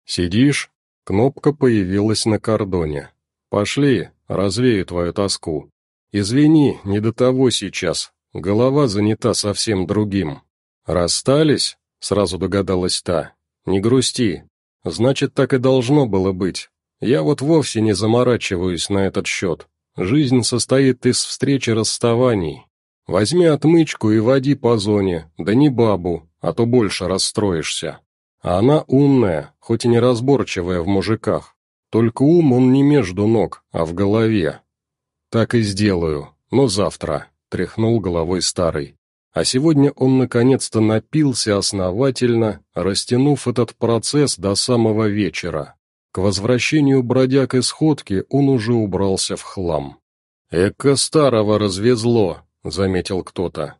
«Сидишь?» Кнопка появилась на кордоне. «Пошли, развею твою тоску. Извини, не до того сейчас. Голова занята совсем другим». «Расстались?» — сразу догадалась та. «Не грусти. Значит, так и должно было быть. Я вот вовсе не заморачиваюсь на этот счет. Жизнь состоит из встреч и расставаний. Возьми отмычку и води по зоне, да не бабу, а то больше расстроишься». А она умная, хоть и неразборчивая в мужиках. Только ум он не между ног, а в голове. Так и сделаю, но завтра, тряхнул головой старый. А сегодня он наконец-то напился основательно, растянув этот процесс до самого вечера. К возвращению бродяг из ходки он уже убрался в хлам. «Эко старого развезло», — заметил кто-то.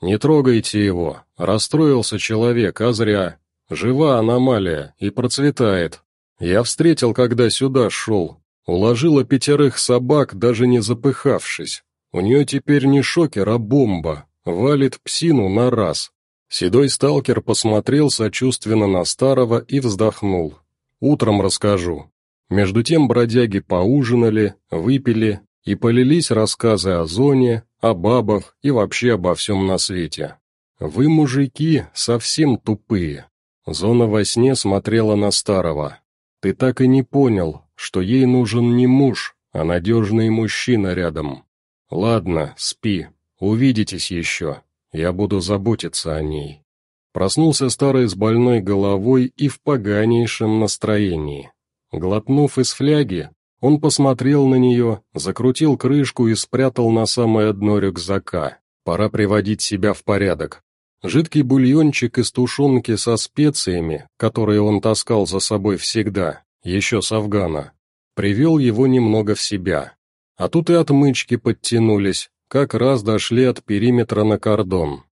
«Не трогайте его, расстроился человек, а зря. Жива аномалия и процветает. Я встретил, когда сюда шел. Уложила пятерых собак, даже не запыхавшись. У нее теперь не шокер, а бомба. Валит псину на раз. Седой сталкер посмотрел сочувственно на старого и вздохнул. «Утром расскажу». Между тем бродяги поужинали, выпили и полились рассказы о зоне, о бабах и вообще обо всем на свете. «Вы, мужики, совсем тупые. Зона во сне смотрела на старого. «Ты так и не понял, что ей нужен не муж, а надежный мужчина рядом. Ладно, спи, увидитесь еще, я буду заботиться о ней». Проснулся старый с больной головой и в поганейшем настроении. Глотнув из фляги, он посмотрел на нее, закрутил крышку и спрятал на самое дно рюкзака. Пора приводить себя в порядок. Жидкий бульончик из тушенки со специями, которые он таскал за собой всегда, еще с Афгана, привел его немного в себя. А тут и отмычки подтянулись, как раз дошли от периметра на кордон.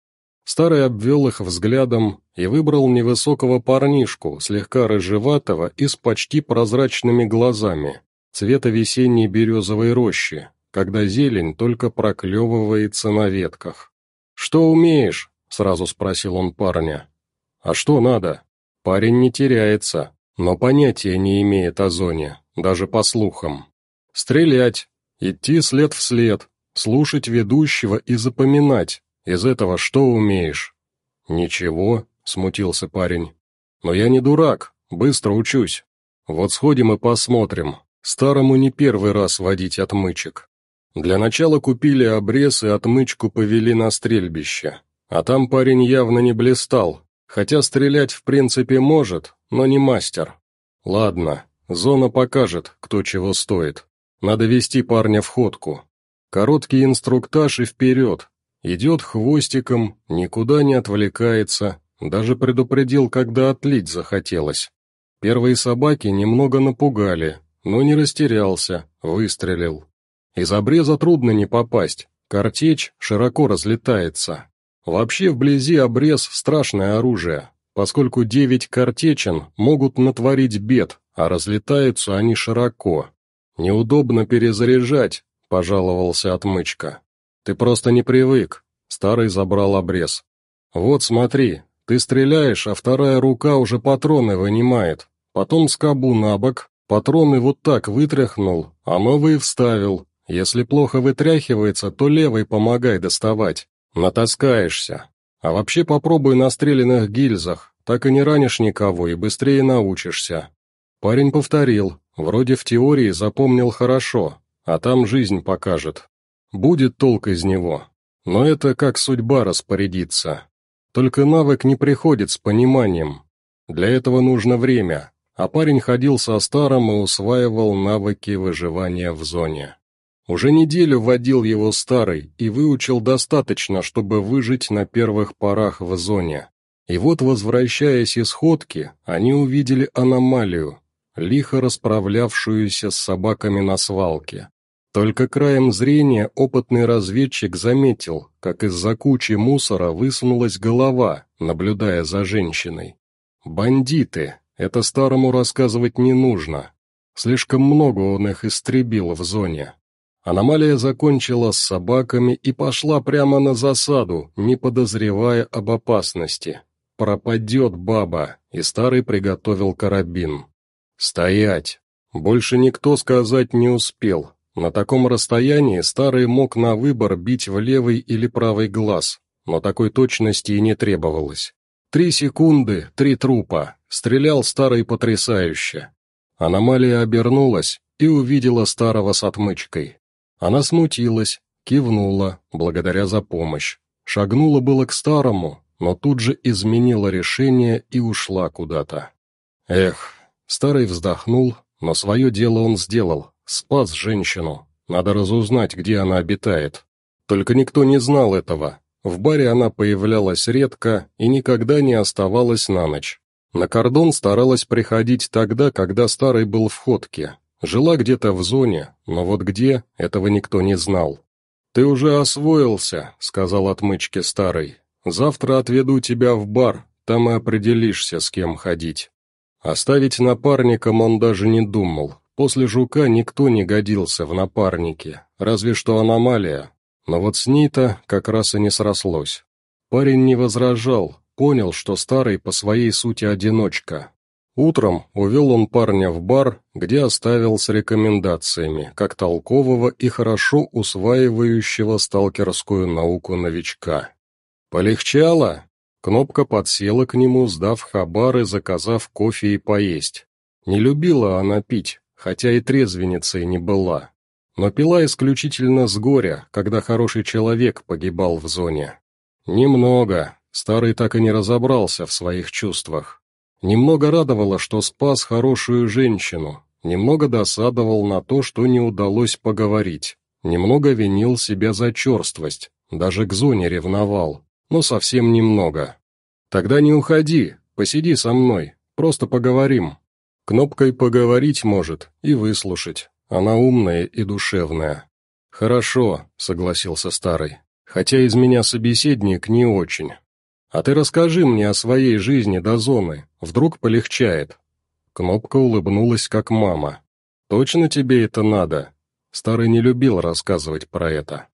Старый обвел их взглядом и выбрал невысокого парнишку, слегка рыжеватого и с почти прозрачными глазами, цвета весенней березовой рощи, когда зелень только проклевывается на ветках. «Что умеешь?» — сразу спросил он парня. «А что надо?» Парень не теряется, но понятия не имеет о зоне, даже по слухам. «Стрелять, идти след в след, слушать ведущего и запоминать. Из этого что умеешь?» «Ничего», — смутился парень. «Но я не дурак, быстро учусь. Вот сходим и посмотрим. Старому не первый раз водить отмычек». Для начала купили обрез и отмычку повели на стрельбище. А там парень явно не блистал, хотя стрелять в принципе может, но не мастер. Ладно, зона покажет, кто чего стоит. Надо вести парня в ходку. Короткий инструктаж и вперед. Идет хвостиком, никуда не отвлекается, даже предупредил, когда отлить захотелось. Первые собаки немного напугали, но не растерялся, выстрелил. Из обреза трудно не попасть, картечь широко разлетается. Вообще вблизи обрез – страшное оружие, поскольку девять картечен могут натворить бед, а разлетаются они широко. «Неудобно перезаряжать», – пожаловался отмычка. «Ты просто не привык. Старый забрал обрез. «Вот смотри, ты стреляешь, а вторая рука уже патроны вынимает. Потом скобу на бок, патроны вот так вытряхнул, а новые вставил. Если плохо вытряхивается, то левой помогай доставать. Натаскаешься. А вообще попробуй на стрелянных гильзах, так и не ранишь никого и быстрее научишься». Парень повторил, вроде в теории запомнил хорошо, а там жизнь покажет. Будет толк из него. Но это как судьба распорядится. Только навык не приходит с пониманием. Для этого нужно время, а парень ходил со старым и усваивал навыки выживания в зоне. Уже неделю водил его старый и выучил достаточно, чтобы выжить на первых порах в зоне. И вот, возвращаясь из ходки, они увидели аномалию, лихо расправлявшуюся с собаками на свалке. Только краем зрения опытный разведчик заметил, как из-за кучи мусора высунулась голова, наблюдая за женщиной. «Бандиты!» Это старому рассказывать не нужно. Слишком много он их истребил в зоне. Аномалия закончила с собаками и пошла прямо на засаду, не подозревая об опасности. Пропадет баба, и старый приготовил карабин. «Стоять!» Больше никто сказать не успел, на таком расстоянии старый мог на выбор бить в левый или правый глаз, но такой точности и не требовалось. Три секунды, три трупа. Стрелял старый потрясающе. Аномалия обернулась и увидела старого с отмычкой. Она смутилась, кивнула, благодаря за помощь. Шагнула было к старому, но тут же изменила решение и ушла куда-то. Эх, старый вздохнул, но свое дело он сделал, Спас женщину. Надо разузнать, где она обитает. Только никто не знал этого. В баре она появлялась редко и никогда не оставалась на ночь. На кордон старалась приходить тогда, когда старый был в ходке. Жила где-то в зоне, но вот где, этого никто не знал. «Ты уже освоился», — сказал отмычке старый. «Завтра отведу тебя в бар, там и определишься, с кем ходить». Оставить напарником он даже не думал, После жука никто не годился в напарнике, разве что аномалия, но вот с ней-то как раз и не срослось. Парень не возражал, понял, что старый по своей сути одиночка. Утром увел он парня в бар, где оставил с рекомендациями, как толкового и хорошо усваивающего сталкерскую науку новичка. «Полегчало?» Кнопка подсела к нему, сдав хабар и заказав кофе и поесть. Не любила она пить, хотя и трезвенницей не была, но пила исключительно с горя, когда хороший человек погибал в зоне. Немного, старый так и не разобрался в своих чувствах. Немного радовало, что спас хорошую женщину, немного досадовал на то, что не удалось поговорить, немного винил себя за черствость, даже к зоне ревновал, но совсем немного. «Тогда не уходи, посиди со мной, просто поговорим», Кнопкой поговорить может и выслушать. Она умная и душевная. «Хорошо», — согласился старый, «хотя из меня собеседник не очень. А ты расскажи мне о своей жизни до зоны, вдруг полегчает». Кнопка улыбнулась, как мама. «Точно тебе это надо?» Старый не любил рассказывать про это.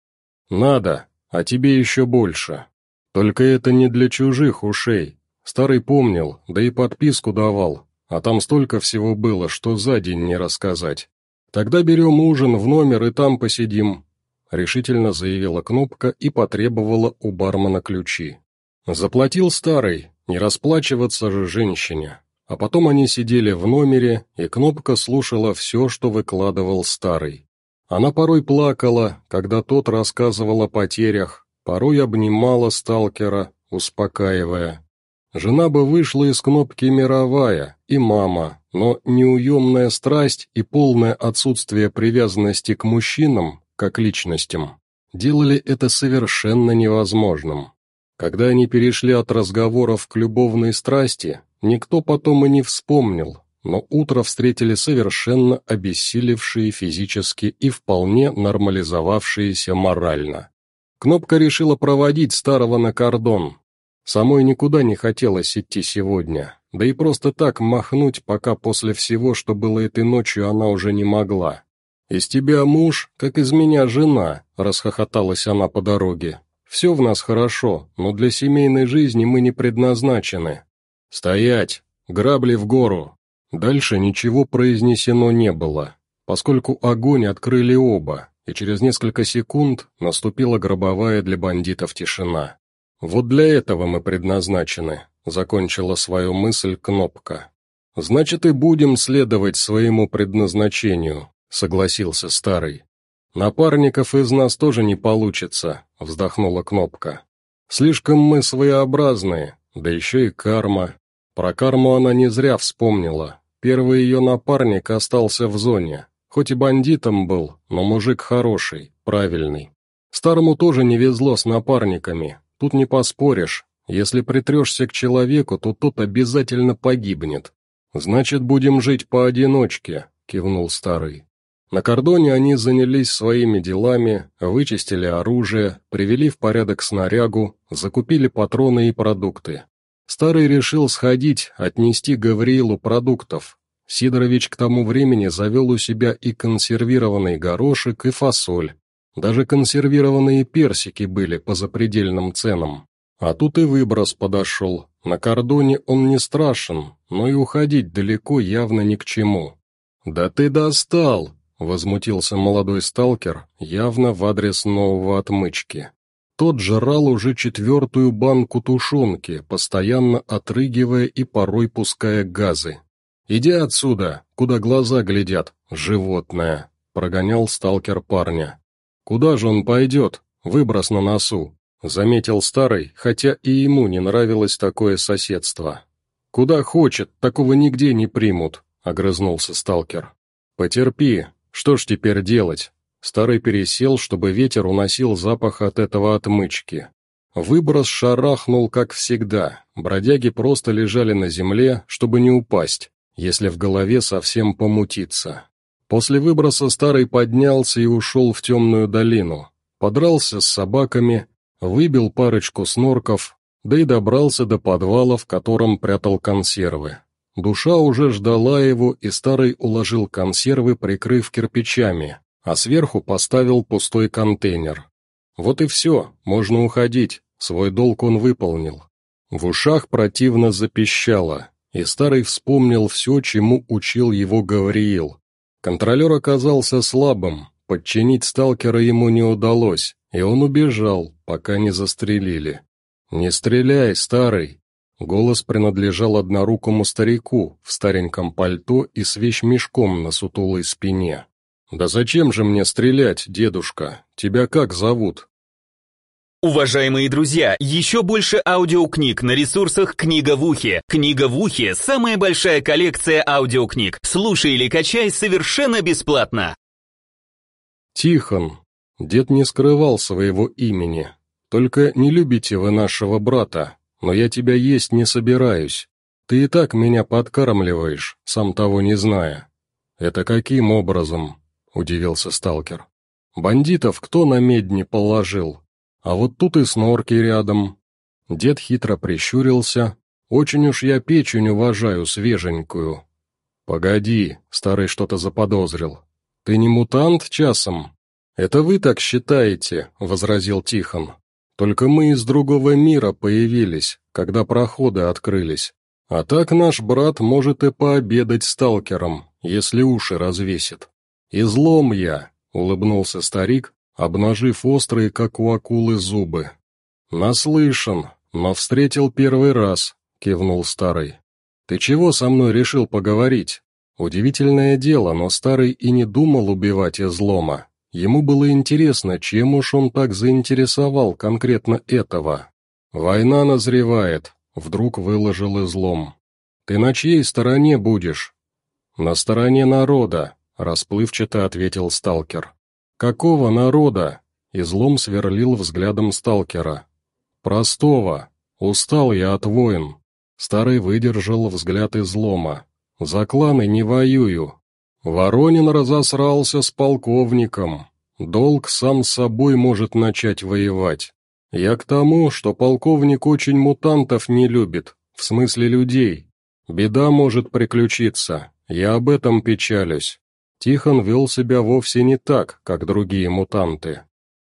«Надо, а тебе еще больше. Только это не для чужих ушей. Старый помнил, да и подписку давал, а там столько всего было, что за день не рассказать. Тогда берем ужин в номер и там посидим», — решительно заявила Кнопка и потребовала у бармена ключи. Заплатил старый, не расплачиваться же женщине. А потом они сидели в номере, и Кнопка слушала все, что выкладывал старый. Она порой плакала, когда тот рассказывал о потерях, порой обнимала сталкера, успокаивая. Жена бы вышла из кнопки мировая, и мама, но неуемная страсть и полное отсутствие привязанности к мужчинам, как личностям, делали это совершенно невозможным. Когда они перешли от разговоров к любовной страсти, никто потом и не вспомнил, но утро встретили совершенно обессилевшие физически и вполне нормализовавшиеся морально. Кнопка решила проводить старого на кордон, Самой никуда не хотелось идти сегодня, да и просто так махнуть, пока после всего, что было этой ночью, она уже не могла. «Из тебя муж, как из меня жена», — расхохоталась она по дороге. Все в нас хорошо, но для семейной жизни мы не предназначены. Стоять! Грабли в гору!» Дальше ничего произнесено не было, поскольку огонь открыли оба, и через несколько секунд наступила гробовая для бандитов тишина. «Вот для этого мы предназначены», — закончила свою мысль Кнопка. «Значит, и будем следовать своему предназначению», — согласился Старый. «Напарников из нас тоже не получится», — вздохнула Кнопка. «Слишком мы своеобразные, да еще и карма. Про карму она не зря вспомнила. Первый ее напарник остался в зоне. Хоть и бандитом был, но мужик хороший, правильный. Старому тоже не везло с напарниками. Тут не поспоришь. Если притрешься к человеку, то тот обязательно погибнет. «Значит, будем жить поодиночке», — кивнул старый. На кордоне они занялись своими делами, вычистили оружие, привели в порядок снарягу, закупили патроны и продукты. Старый решил сходить, отнести Гавриилу продуктов. Сидорович к тому времени завел у себя и консервированный горошек, и фасоль. Даже консервированные персики были по запредельным ценам. А тут и выброс подошел. На кордоне он не страшен, но и уходить далеко явно ни к чему. «Да ты достал!» Возмутился молодой сталкер, явно в адрес нового отмычки. Тот жрал уже четвертую банку тушенки, постоянно отрыгивая и порой пуская газы. «Иди отсюда, куда глаза глядят, животное!» — прогонял сталкер парня. «Куда же он пойдет? Выброс на носу!» — заметил старый, хотя и ему не нравилось такое соседство. «Куда хочет, такого нигде не примут», — огрызнулся сталкер. «Потерпи, что ж теперь делать? Старый пересел, чтобы ветер уносил запах от этого отмычки. Выброс шарахнул, как всегда. Бродяги просто лежали на земле, чтобы не упасть, если в голове совсем помутиться. После выброса старый поднялся и ушел в темную долину. Подрался с собаками, выбил парочку снорков, да и добрался до подвала, в котором прятал консервы. Душа уже ждала его, и старый уложил консервы, прикрыв кирпичами, а сверху поставил пустой контейнер. Вот и все, можно уходить, свой долг он выполнил. В ушах противно запищало, и старый вспомнил все, чему учил его Гавриил. Контролер оказался слабым, подчинить сталкера ему не удалось, и он убежал, пока не застрелили. «Не стреляй, старый!» Голос принадлежал однорукому старику в стареньком пальто и с вещмешком на сутулой спине. «Да зачем же мне стрелять, дедушка? Тебя как зовут?» Уважаемые друзья, еще больше аудиокниг на ресурсах «Книга в ухе». «Книга в ухе» — самая большая коллекция аудиокниг. Слушай или качай совершенно бесплатно. Тихон. Дед не скрывал своего имени. Только не любите вы нашего брата, но я тебя есть не собираюсь. Ты и так меня подкармливаешь, сам того не зная». «Это каким образом?» — удивился сталкер. «Бандитов кто на медни положил? А вот тут и снорки рядом». Дед хитро прищурился. «Очень уж я печень уважаю свеженькую». «Погоди», — старый что-то заподозрил. «Ты не мутант часом?» «Это вы так считаете», — возразил Тихон. Только мы из другого мира появились, когда проходы открылись. А так наш брат может и пообедать сталкером, если уши развесит. Излом я, улыбнулся старик, обнажив острые, как у акулы, зубы. Наслышан, но встретил первый раз, кивнул старый. Ты чего со мной решил поговорить? Удивительное дело, но старый и не думал убивать излома. Ему было интересно, чем уж он так заинтересовал конкретно этого. «Война назревает», — вдруг выложил излом. «Ты на чьей стороне будешь?» «На стороне народа», — расплывчато ответил сталкер. «Какого народа?» — излом сверлил взглядом сталкера. «Простого. Устал я от войн». Старый выдержал взгляд излома. «За кланы не воюю, Воронин разосрался с полковником. Долг сам собой может начать воевать. Я к тому, что полковник очень мутантов не любит, в смысле людей. Беда может приключиться, я об этом печалюсь. Тихон вел себя вовсе не так, как другие мутанты.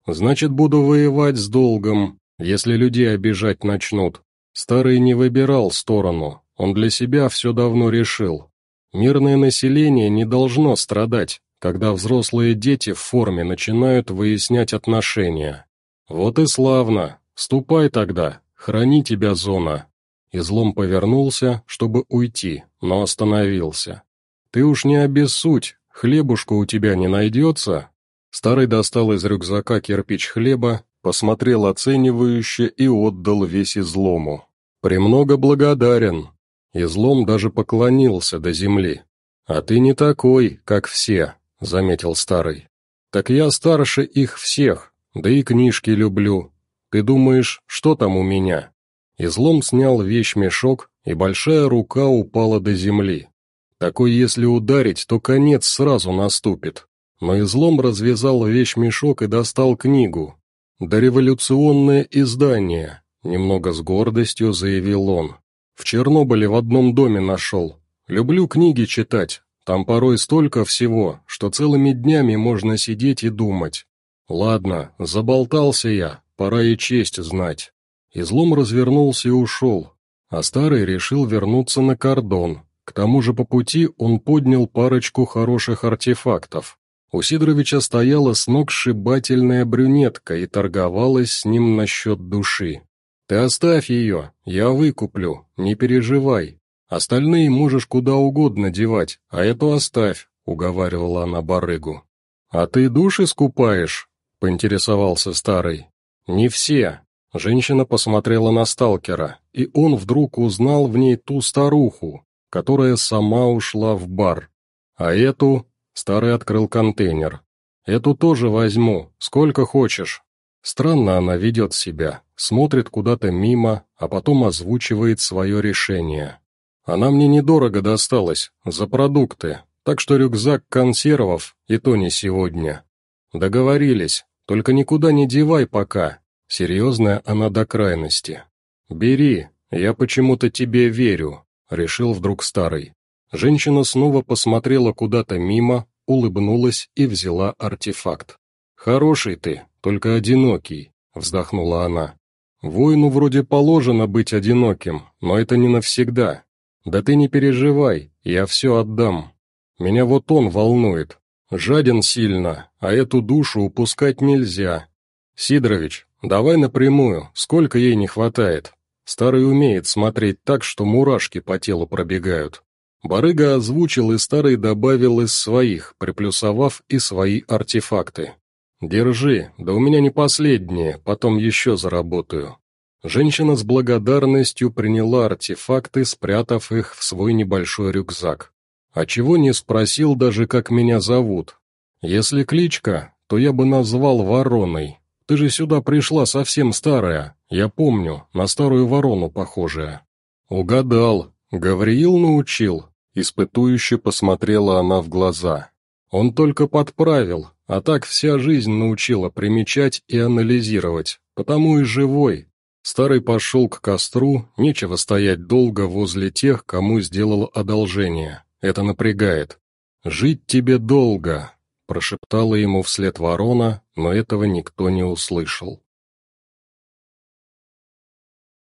Значит, буду воевать с долгом, если людей обижать начнут. Старый не выбирал сторону, он для себя все давно решил. Мирное население не должно страдать, когда взрослые дети в форме начинают выяснять отношения. Вот и славно, ступай тогда, храни тебя зона. Излом повернулся, чтобы уйти, но остановился. Ты уж не обессудь, хлебушка у тебя не найдется? Старый достал из рюкзака кирпич хлеба, посмотрел оценивающе и отдал весь излому. «Премного благодарен». Излом даже поклонился до земли. «А ты не такой, как все», — заметил старый. «Так я старше их всех, да и книжки люблю. Ты думаешь, что там у меня?» Излом снял вещмешок, и большая рука упала до земли. Такой, если ударить, то конец сразу наступит. Но излом развязал вещмешок и достал книгу. «Дореволюционное издание», — немного с гордостью заявил он. «В Чернобыле в одном доме нашел. Люблю книги читать. Там порой столько всего, что целыми днями можно сидеть и думать. Ладно, заболтался я, пора и честь знать». Излом развернулся и ушел, а старый решил вернуться на кордон. К тому же по пути он поднял парочку хороших артефактов. У Сидоровича стояла сногсшибательная брюнетка и торговалась с ним насчет души. «Ты оставь ее, я выкуплю, не переживай. Остальные можешь куда угодно девать, а эту оставь», — уговаривала она барыгу. «А ты души скупаешь?» — поинтересовался старый. «Не все». Женщина посмотрела на сталкера, и он вдруг узнал в ней ту старуху, которая сама ушла в бар. А эту Старый открыл контейнер. «Эту тоже возьму, сколько хочешь». Странно она ведет себя, смотрит куда-то мимо, а потом озвучивает свое решение. Она мне недорого досталась, за продукты, так что рюкзак консервов и то не сегодня. Договорились, только никуда не девай пока. Серьезная она до крайности. Бери, я почему-то тебе верю, решил вдруг старый. Женщина снова посмотрела куда-то мимо, улыбнулась и взяла артефакт. «Хороший ты, только одинокий», — вздохнула она. «Воину вроде положено быть одиноким, но это не навсегда. Да ты не переживай, я все отдам. Меня вот он волнует. Жаден сильно, а эту душу упускать нельзя. Сидорович, давай напрямую, сколько ей не хватает. Старый умеет смотреть так, что мурашки по телу пробегают. Барыга озвучил и старый добавил из своих, приплюсовав и свои артефакты. «Держи, да у меня не последние, потом еще заработаю». Женщина с благодарностью приняла артефакты, спрятав их в свой небольшой рюкзак. А чего не спросил даже, как меня зовут. Если кличка, то я бы назвал Вороной. Ты же сюда пришла совсем старая, я помню, на старую ворону похожая. Угадал, Гавриил научил, Испытующе посмотрела она в глаза. Он только подправил, а так вся жизнь научила примечать и анализировать, потому и живой. Старый пошел к костру, нечего стоять долго возле тех, кому сделал одолжение. Это напрягает. «Жить тебе долго», — прошептала ему вслед ворона, но этого никто не услышал.